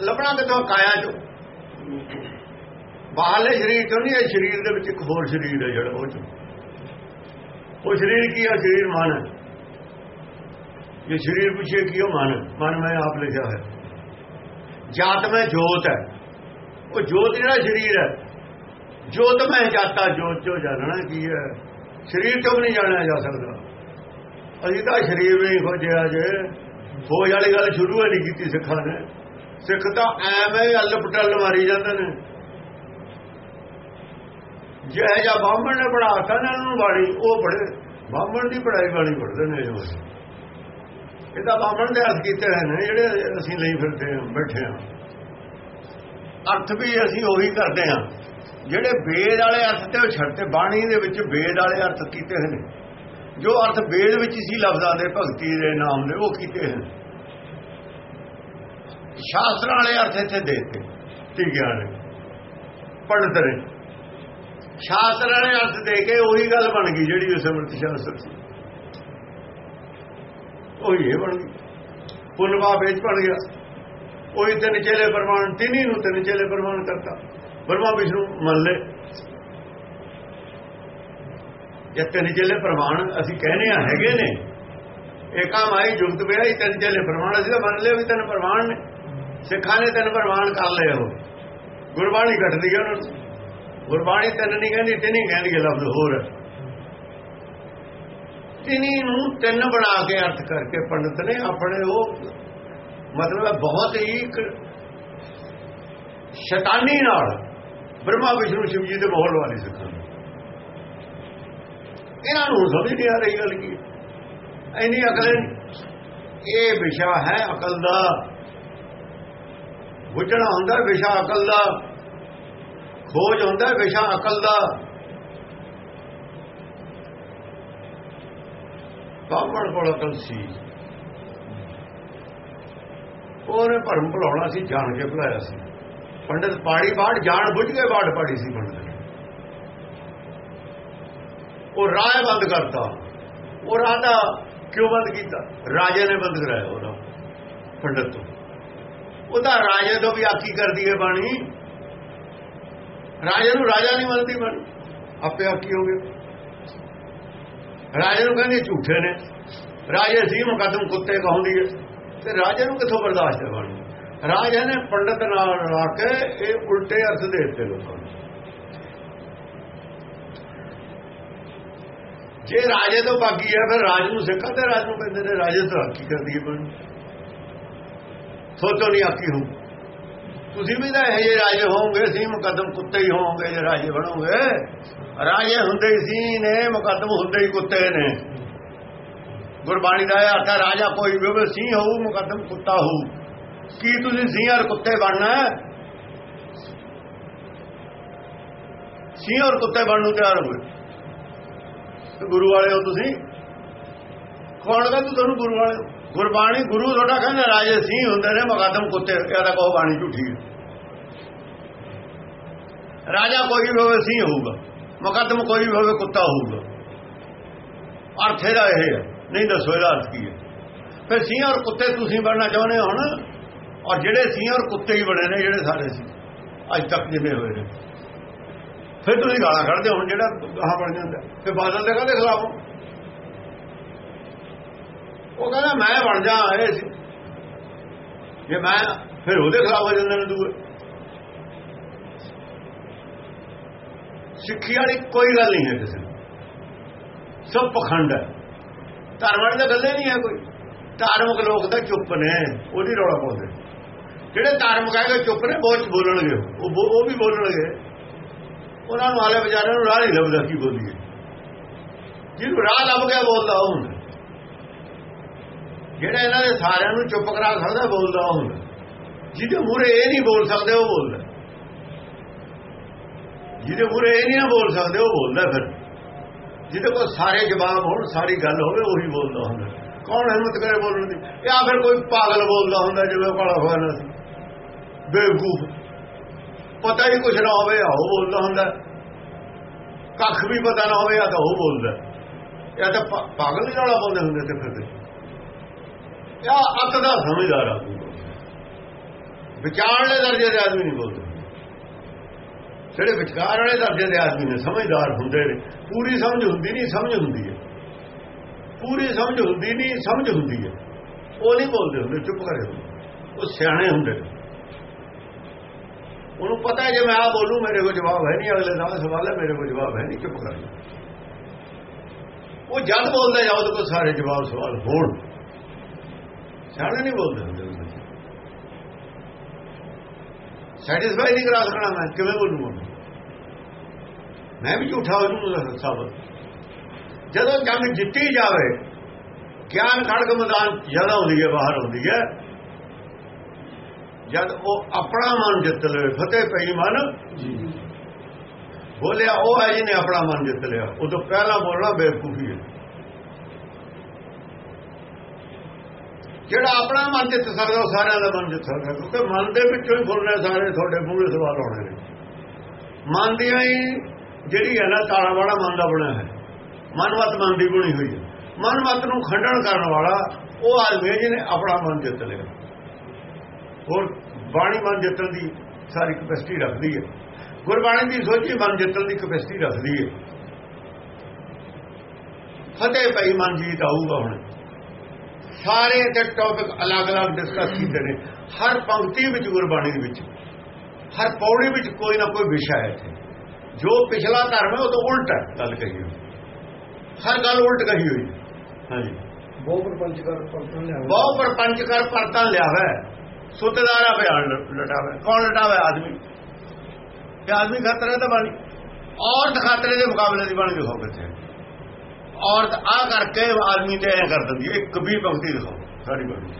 S2: ਲੱਭਣਾ ਕਿਥੋਂ ਕਾਇਆ ਚੋਂ। ਬਾਹਰਲੇ ਸਰੀਰ ਚੋਂ ਨਹੀਂ, ਇਹ ਸਰੀਰ ਦੇ ਵਿੱਚ ਇੱਕ ਹੋਰ ਸਰੀਰ ਹੈ ਜਿਹੜਾ ਉਹ ਚ। ਉਹ ਸਰੀਰ ਕੀ ਹੈ ਸਰੀਰ ਮਨ ਹੈ। ਇਹ ਸਰੀਰ ਪੁੱਛੇ ਕੀ ਉਹ ਮਨ। ਮਨ ਮੈਂ ਆਪ ਲਿਖਿਆ ਹੈ ਜਾਤ ਮੈਂ ਜੋਤ ਹੈ। ਉਹ ਜੋਤ ਜਿਹੜਾ ਸਰੀਰ ਹੈ। ਜੋਤ ਮੈਂ ਜਾਤਾ, ਜੋਤ ਜੋ ਜਾਣਨਾ ਕੀ ਹੈ। ਸਰੀਰ ਤੋਂ ਵੀ ਨਹੀਂ ਜਾਣਿਆ ਜਾ ਸਕਦਾ। ਅਸੀਂ ਤਾਂ ਸਰੀਰ ਵੀ ਖੋਜਿਆ ਜੇ। ਖੋਜ ਵਾਲੀ ਗੱਲ ਸ਼ੁਰੂ ਹੀ ਨਹੀਂ ਕੀਤੀ ਸਿੱਖਾਂ ਨੇ। ਸਿੱਖ ਤਾਂ ਐਵੇਂ ਅੱਲ ਪਟਲ ਮਾਰੀ ਜਾਂਦੇ ਨੇ। ਜਿਹੜਾ ਜਾਂ ਬਾਹਮਣ ਨੇ ਪੜਾਤਾ ਨਾ ਉਹਨੂੰ ਵਾਲੀ, ਉਹ ਪੜੇ ਬਾਹਮਣ ਦੀ ਪੜਾਈ ਵਾਲੀ ਪੜਦੇ ਨੇ ਜੋ ਇਹ ਤਾਂ ਬਾਹਮਣ ਦੇ ਅਰਥ ਕੀਤੇ ਹੋਏ ਨੇ, ਜਿਹੜੇ ਅਸੀਂ ਲਈ ਫਿਰਦੇ ਹਾਂ, ਬੈਠੇ ਹਾਂ। ਅਰਥ ਵੀ ਅਸੀਂ ਉਹੀ ਕਰਦੇ ਹਾਂ। ਜਿਹੜੇ ਵੇਦ ਵਾਲੇ ਅਰਥ ਤੇ ਉਹ ਛੱਡਤੇ, ਬਾਣੀ ਦੇ ਵਿੱਚ ਵੇਦ ਵਾਲੇ ਅਰਥ ਕੀਤੇ ਹੋਏ ਨੇ। ਜੋ ਅਰਥ ਵੇਦ ਵਿੱਚ ਸੀ ਲਫ਼ਜ਼ਾਂ ਦੇ, ਭਗਤੀ ਦੇ, ਨਾਮ ਦੇ, ਉਹ ਕੀਤੇ ਹਨ ਸ਼ਾਸਤਰਾਂ ਵਾਲੇ ਅਰਥ ਇੱਥੇ ਦੇਤੇ ਦਿੱਤੇ ਠੀਕ ਹੈ ਪੜ੍ਹਦੇ ਨੇ ਸ਼ਾਸਤਰਾਂ ਨੇ ਅਰਥ ਦੇ ਕੇ ਉਹੀ ਗੱਲ ਬਣ ਗਈ ਜਿਹੜੀ ਉਸ ਅੰਮ੍ਰਿਤ ਸ਼ਾਸਤਰ ਸੀ। ਉਹੀ ਇਹ ਬਣ ਗਈ। ਪੁਨਵਾ ਵੇਚ ਬਣ ਗਿਆ। ਉਹੀ ਤਿੰਨ ਚੇਲੇ ਪ੍ਰਮਾਣ, ਤਿੰਨੀ ਨੂੰ ਤਿੰਨ ਚੇਲੇ ਪ੍ਰਮਾਣ ਕਰਤਾ। ਬ੍ਰਹਮਾ, ਵਿਸ਼ਨੂੰ, ਮੰਨ ਲੈ ਇਹ ਤਿੰਨ ਚੇਲੇ ਪ੍ਰਮਾਣ ਅਸੀਂ ਕਹਿੰਦੇ ਆ ਹੈਗੇ ਨੇ ਏਕਾ ਮਾਈ ਜੁਗਤ ਬਿਆਈ ਤਿੰਨ ਚੇਲੇ ਪ੍ਰਮਾਣ, ਅਸੀਂ ਤਾਂ ਮੰਨ ਲਿਆ ਵੀ ਤਿੰਨ ਪ੍ਰਮਾਣ ਨੇ। ਸਿੱਖਾਂ ਨੇ ਤਿੰਨ ਪ੍ਰਮਾਣ ਕਰ ਲਏ ਉਹ। ਗੁਰਬਾਣੀ ਘਟਦੀ ਹੈ ਉਹਨਾਂ ਨੂੰ। ਗੁਰਬਾਣੀ ਤਿੰਨ ਨਹੀਂ ਕਹਿੰਦੀ, ਤਿੰਨ ਕਹਿੰਦੀ ਹੈ ਲਫ਼ਜ਼ ਹੋਰ। ਤਿੰਨੀ ਨੂੰ ਤਿੰਨ ਬਣਾ ਕੇ ਅਰਥ ਕਰਕੇ ਪੰਡਤ ਨੇ ਆਪਣੇ ਉਹ ਮਤਲਬ ਹੈ ਬਹੁਤ ਹੀ ਸ਼ੈਤਾਨੀ ਨਾਲ ਬ੍ਰਹਮਾ, ਵਿਸ਼ਨੂੰ, ਸ਼ਿਵ ਜੀ ਦੇ ਮਾਹੌਲ ਵਾਲੀ ਸਿੱਖਾਂ ਇਹਨਾਂ ਨੂੰ ਸਮਝ ਨਹੀਂ ਆ ਰਹੀ ਗੱਲ ਕੀ ਐਨੀ ਅਕਲ ਇਹ ਵਿਸ਼ਾ ਹੈ ਅਕਲ ਦਾ। ਬੁੱਝਣਾ ਹੁੰਦਾ ਵਿਸ਼ਾ ਅਕਲ ਦਾ। ਖੋਜ ਹੁੰਦਾ ਵਿਸ਼ਾ ਅਕਲ ਦਾ। ਬਾਹਮਣ ਕੋਲ ਅਕਲ ਸੀ। ਉਹਨੇ ਭਰਮ ਭੁਲਾਉਣਾ ਸੀ, ਜਾਣ ਕੇ ਭੁਲਾਇਆ ਸੀ। ਪੰਡਤ ਪਾੜੀ ਬਾੜ ਜਾਣ ਬੁੱਝ ਕੇ ਬਾੜ ਪਾੜੀ ਸੀ ਪੰਡਤ ਨੇ। ਉਹ ਰਾਹ ਬੰਦ ਕਰਤਾ। ਉਹ ਰਾਹ ਦਾ ਕਿਉਂ ਬੰਦ ਕੀਤਾ? ਰਾਜੇ ਨੇ ਬੰਦ ਕਰਾਇਆ ਉਹਦਾ, ਪੰਡਤ ਤੋਂ। ਉਹਦਾ ਰਾਜੇ ਤੋਂ ਵੀ ਆਕੀ ਕਰਦੀ ਹੈ ਬਾਣੀ ਰਾਜੇ ਨੂੰ ਰਾਜਾ ਨਹੀਂ ਮੰਨਦੀ ਬਾਣੀ। ਆਪੇ ਆਕੀ ਹੋ ਗਏ ਰਾਜੇ ਨੂੰ ਕਹਿੰਦੇ ਝੂਠੇ ਨੇ। ਰਾਜੇ ਸੀ ਮੁਕੱਦਮ ਕੁੱਤੇ ਕਹਾਉਂਦੀ ਹੈ। ਤੇ ਰਾਜੇ ਨੂੰ ਕਿੱਥੋਂ ਬਰਦਾਸ਼ਤ ਹੈ ਰਾਜੇ ਨੇ ਪੰਡਤ ਨਾਲ ਰਲਾ ਕੇ ਇਹ ਉਲਟੇ ਅਰਥ ਦੇ ਦਿੱਤੇ ਲੋਕਾਂ ਨੂੰ। ਜੇ ਰਾਜੇ ਤੋਂ ਬਾਕੀ ਹੈ, ਫਿਰ ਰਾਜ ਨੂੰ ਸਿੱਖਾ ਤੇ ਰਾਜ ਨੂੰ ਕਹਿੰਦੇ ਨੇ, ਰਾਜੇ ਤੋਂ ਆਕੀ ਕਰਦੀ ਹੈ ਬਾਣੀ। ਸੋਚੋ ਨਹੀਂ ਆਕੀ ਹੋ ਤੁਸੀਂ ਵੀ ਤਾਂ ਇਹ ਜੇ ਰਾਜੇ ਹੋਵੋਗੇ ਸੀ ਮੁਕੱਦਮ ਕੁੱਤੇ ਹੀ ਹੋਵੋਗੇ, ਜੇ ਰਾਜੇ ਬਣੋਗੇ। ਰਾਜੇ ਹੁੰਦੇ ਹੀ ਸੀ ਨੇ, ਮੁਕੱਦਮ ਹੁੰਦੇ ਹੀ ਕੁੱਤੇ ਨੇ। ਗੁਰਬਾਣੀ ਦਾ ਅਰਥ ਹੈ ਰਾਜਾ ਕੋਈ ਵੀ ਸੀ ਹੋਊ, ਮੁਕੱਦਮ ਕੁੱਤਾ ਹੋਊ। ਕੀ ਤੁਸੀਂ ਸੀ ਔਰ ਕੁੱਤੇ ਬਣਨਾ ਸੀ ਔਰ ਕੁੱਤੇ ਬਣਨ ਨੂੰ ਤਿਆਰ ਹੋਵੇ ਗੁਰੂ ਵਾਲੇ ਹੋ ਤੁਸੀਂ? ਕੌਣ ਕਹਿੰਦਾ ਤੁਹਾਨੂੰ ਗੁਰੂ ਵਾਲੇ ਗੁਰਬਾਣੀ ਗੁਰੂ ਤੁਹਾਡਾ ਕਹਿੰਦਾ, ਰਾਜੇ ਸੀ ਹੁੰਦੇ ਨੇ, ਮੁਕੱਦਮ ਕੁੱਤੇ ਇਹਦਾ ਕਹੋ ਬਾਣੀ ਝੂਠੀ ਹੈ। ਰਾਜਾ ਕੋਈ ਵੀ ਹੋਵੇ ਸੀ ਹੋਊਗਾ, ਮੁਕੱਦਮ ਕੋਈ ਵੀ ਹੋਵੇ ਕੁੱਤਾ ਹੋਊਗਾ। ਅਰਥ ਇਹਦਾ ਇਹ ਹੈ, ਨਹੀਂ ਦੱਸੋ ਇਹਦਾ ਅਰਥ ਕੀ ਹੈ। ਫਿਰ ਸੀ ਔਰ ਕੁੱਤੇ ਤੁਸੀਂ ਬਣਨਾ ਚਾਹੁੰਦੇ ਹੋ ਹੁਣ? ਔਰ ਜਿਹੜੇ ਸੀ ਔਰ ਕੁੱਤੇ ਹੀ ਬਣੇ ਨੇ, ਜਿਹੜੇ ਸਾਰੇ ਸੀ, ਅੱਜ ਤੱਕ ਜਿਵੇਂ ਹੋਏ ਨੇ। ਫਿਰ ਤੁਸੀਂ ਗਾਲਾਂ ਕੱਢਦੇ ਹੋ ਜਿਹੜਾ ਗਾਹਾਂ ਬਣ ਜਾਂਦਾ। ਫਿਰ ਬਾਦਲ ਦੇ ਕਹਿੰਦੇ ਖਿਲਾਫ ਉਹ ਕਹਿੰਦਾ, ਮੈਂ ਬਣ ਜਾ, ਇਹ ਸੀ। ਜੇ ਮੈਂ, ਫਿਰ ਉਹਦੇ ਖਿਲਾਫ ਹੋ ਜਾਂਦੇ ਨੇ ਦੂਏ। ਸਿੱਖੀ ਵਾਲੀ ਕੋਈ ਗੱਲ ਨਹੀਂ ਹੈ ਕਿਸੇ ਸਭ ਪਖੰਡ ਹੈ। ਧਰਮ ਵਾਲੀ ਤਾਂ ਗੱਲੇ ਨਹੀਂ ਹੈ ਕੋਈ। ਧਾਰਮਿਕ ਲੋਕ ਤਾਂ ਚੁੱਪ ਨੇ, ਉਹਦੀ ਰੌਲਾ ਪਾਉਂਦੇ ਜਿਹੜੇ ਧਾਰਮਿਕ ਹੈਗੇ, ਚੁੱਪ ਨੇ, ਬਹੁਤ ਬੋਲਣਗੇ। ਉਹ ਉਹ ਵੀ ਬੋਲਣਗੇ। ਉਹਨਾਂ ਨੂੰ ਆਲੇ ਵਿਚਾਰਿਆਂ ਨੂੰ ਰਾਹ ਨਹੀਂ ਲੱਭਦਾ ਕੀ ਬੋਲੀਏ। ਜਿਹਨੂੰ ਰਾਹ ਲੱਭ ਗਿਆ, ਬੋਲਦਾ ਉਹ। ਹੁੰਦਾ ਜਿਹੜਾ ਇਹਨਾਂ ਦੇ ਸਾਰਿਆਂ ਨੂੰ ਚੁੱਪ ਕਰਾ ਸਕਦਾ ਬੋਲਦਾ ਉਹ ਹੁੰਦਾ। ਜਿਹਦੇ ਮੂਰੇ ਇਹ ਨਹੀਂ ਬੋਲ ਸਕਦੇ, ਉਹ ਬੋਲਦਾ। ਜਿਹਦੇ ਮੂਰੇ ਇਹ ਨਹੀਂ ਨਾ ਬੋਲ ਸਕਦੇ, ਉਹ ਬੋਲਦਾ ਫਿਰ। ਜਿਹਦੇ ਕੋਲ ਸਾਰੇ ਜਵਾਬ ਹੋਣ, ਸਾਰੀ ਗੱਲ ਹੋਵੇ, ਉਹੀ ਬੋਲਦਾ ਹੁੰਦਾ। ਕੌਣ ਹਿੰਮਤ ਕਰੇ ਬੋਲਣ ਦੀ? ਜਾਂ ਫਿਰ ਕੋਈ ਪਾਗਲ ਬੋਲਦਾ ਹੁੰਦਾ, ਜਿਵੇਂ ਕਾਲਾ ਹੋਇਆ ਸੀ। ਬੇਵਕੂਫ। ਪਤਾ ਹੀ ਕੁਛ ਨਾ ਹੋਵੇ ਆ ਉਹ ਬੋਲਦਾ ਹੁੰਦਾ। ਕੱਖ ਵੀ ਪਤਾ ਨਾ ਹੋਵੇ ਆ ਤਾਂ ਉਹ ਬੋਲਦਾ। ਇਹ ਤਾਂ ਪਾਗਲ ਹੀ ਵਾਲਾ ਬੋਲਦੇ ਹੁੰਦੇ ਤੇ ਫਿਰਦੇ ਇਹ ਅੱਤ ਦਾ? ਸਮਝਦਾਰ ਆ। ਵਿਚਾਰਲੇ ਦਰਜੇ ਦੇ ਆਦਮੀ ਨਹੀਂ ਬੋਲਦੇ। ਜਿਹੜੇ ਵਿਚਕਾਰ ਵਾਲੇ ਦਰਜੇ ਦੇ ਆਦਮੀ ਨੇ ਸਮਝਦਾਰ ਹੁੰਦੇ ਨੇ, ਪੂਰੀ ਸਮਝ ਹੁੰਦੀ ਨਹੀਂ, ਸਮਝ ਹੁੰਦੀ ਹੈ। ਪੂਰੀ ਸਮਝ ਹੁੰਦੀ ਨਹੀਂ, ਸਮਝ ਹੁੰਦੀ ਹੈ। ਉਹ ਨਹੀਂ ਬੋਲਦੇ ਹੁੰਦੇ, ਚੁੱਪ ਕਰੇ ਹੁੰਦੇ। ਉਹ ਸਿਆਣੇ ਹੁੰਦੇ ਨੇ। ਉਹਨੂੰ ਪਤਾ ਹੈ ਜੇ ਮੈਂ ਆ ਬੋਲੂ, ਮੇਰੇ ਕੋਲ ਜਵਾਬ ਹੈ ਨਹੀਂ, ਅਗਲੇ ਦਾ ਸਵਾਲ ਹੈ, ਮੇਰੇ ਕੋਲ ਜਵਾਬ ਹੈ ਨਹੀਂ, ਚੁੱਪ ਕਰ। ਉਹ ਜਦ ਬੋਲਦਾ ਜਾ ਉਹਦੇ ਕੋਲ ਸਾਰੇ ਜਵਾਬ, ਸਵਾਲ ਹੋਣ। ਸਿਆਣੇ ਨਹੀਂ ਬੋਲਦੇ ਹੁੰਦੇ ਸੈਟੀਸਫਾਈ ਨਹੀਂ ਕਰਾ ਸਕਣਾ ਮੈਂ ਕਿਵੇਂ ਬੋਲੂੰਗਾ ਮੈਂ? ਵੀ ਝੂਠਾ ਹੋ ਜੂਗਾ ਸਾਬਤ ਜਦੋਂ ਜੰਗ ਜਿੱਤੀ ਜਾਵੇ ਗਿਆਨ ਖੜਕ ਮੈਦਾਨ ਜ਼ਿਆਦਾ ਹੁੰਦੀ ਹੈ ਬਾਹਰ ਹੁੰਦੀ ਹੈ। ਜਦ ਉਹ ਆਪਣਾ ਮਨ ਜਿੱਤ ਲਵੇ ਫਤਿਹ ਪਈ ਮਨ।
S1: ਜੀ।
S2: ਬੋਲਿਆ ਉਹ ਹੈ ਜਿਹਨੇ ਆਪਣਾ ਮਨ ਜਿੱਤ ਲਿਆ। ਉਦੋਂ ਪਹਿਲਾਂ ਬੋਲਣਾ ਬੇਵਕੂਫੀ ਹੈ। ਜਿਹੜਾ ਆਪਣਾ ਮਨ ਜਿੱਤ ਸਕਦਾ ਉਹ ਸਾਰਿਆਂ ਦਾ ਮਨ ਜਿੱਤ ਸਕਦਾ, ਕਿਉਂਕਿ ਮਨ ਦੇ ਵਿੱਚੋਂ ਹੀ ਫੁੱਲਣੇ ਸਾਰੇ ਤੁਹਾਡੇ ਮੂਹਰੇ ਸਵਾਲ ਆਉਣੇ ਨੇ। ਮਨ ਦੀਆਂ ਹੀ ਜਿਹੜੀ ਹੈ ਨਾ, ਤਾਲਾ ਵਾਲਾ ਮਨ ਦਾ ਬਣਿਆ ਹੈ ਮਨਮਤ ਮਨ ਦੀ ਬਣੀ ਹੋਈ ਹੈ। ਮਨਮਤ ਨੂੰ ਖੰਡਣ ਕਰਨ ਵਾਲਾ ਉਹ ਆਦਮੀ ਜਿਹਨੇ ਆਪਣਾ ਮਨ ਜਿੱਤ ਲਿਆ। ਹੋਰ ਬਾਣੀ ਮਨ ਜਿੱਤਣ ਦੀ ਸਾਰੀ ਕਪੈਸਿਟੀ ਰੱਖਦੀ ਹੈ। ਗੁਰਬਾਣੀ ਦੀ ਸੋਚੀ ਮਨ ਜਿੱਤਣ ਦੀ ਕਪੈਸਿਟੀ ਰੱਖਦੀ ਹੈ। ਫਤਿਹ ਪਈ ਮਨ ਜੀਤ ਆਊਗਾ ਹੁਣ। ਸਾਰੇ ਤੇ ਟੌਪਿਕ ਅਲੱਗ-ਅਲੱਗ ਡਿਸਕਸ ਕੀਤੇ ਨੇ। ਹਰ ਪੰਕਤੀ ਵਿੱਚ ਗੁਰਬਾਣੀ ਦੇ ਵਿੱਚ ਹਰ ਪੌੜੀ ਵਿੱਚ ਕੋਈ ਨਾ ਕੋਈ ਵਿਸ਼ਾ ਹੈ ਇੱਥੇ। ਜੋ ਪਿਛਲਾ ਧਰਮ ਹੈ ਉਹ ਤੋਂ ਉਲਟ ਹੈ। ਗੱਲ ਕਹੀ ਹੋਈ। ਹਰ ਗੱਲ ਉਲਟ ਕਹੀ ਹੋਈ। ਹਾਂਜੀ।
S1: ਬਹੁ ਪ੍ਰਪੰਚ ਕਰ ਪਰਤਨ ਲਿਆ
S2: ਬਹੁ ਪਰਪੰਚ ਕਰ ਪਰਤਾਂ ਲਿਆਵੇ। ਸੁਤਦਾਰਾ ਬਿਆਨ ਲਟਾਵੇ। ਕੌਣ ਲਟਾਵੇ? ਆਦਮੀ। ਇਹ ਆਦਮੀ ਖਤਰੇ ਤਾਂ ਬਾਣੀ। ਔਰਤ ਖਤਰੇ ਦੇ ਮੁਕਾਬਲੇ ਦੀ ਬਣ ਦਿਖਾਓ ਕਿੱਥੇ। ਔਰਤ ਆ ਕਰਕੇ ਆਦਮੀ ਤੇ ਐ ਕਰ ਦਿੰਦੀ ਹੈ। ਇੱਕ ਵੀ ਪੰਕਤੀ ਦਿਖਾਓ ਸਾਡੀ ਬਾਣੀ।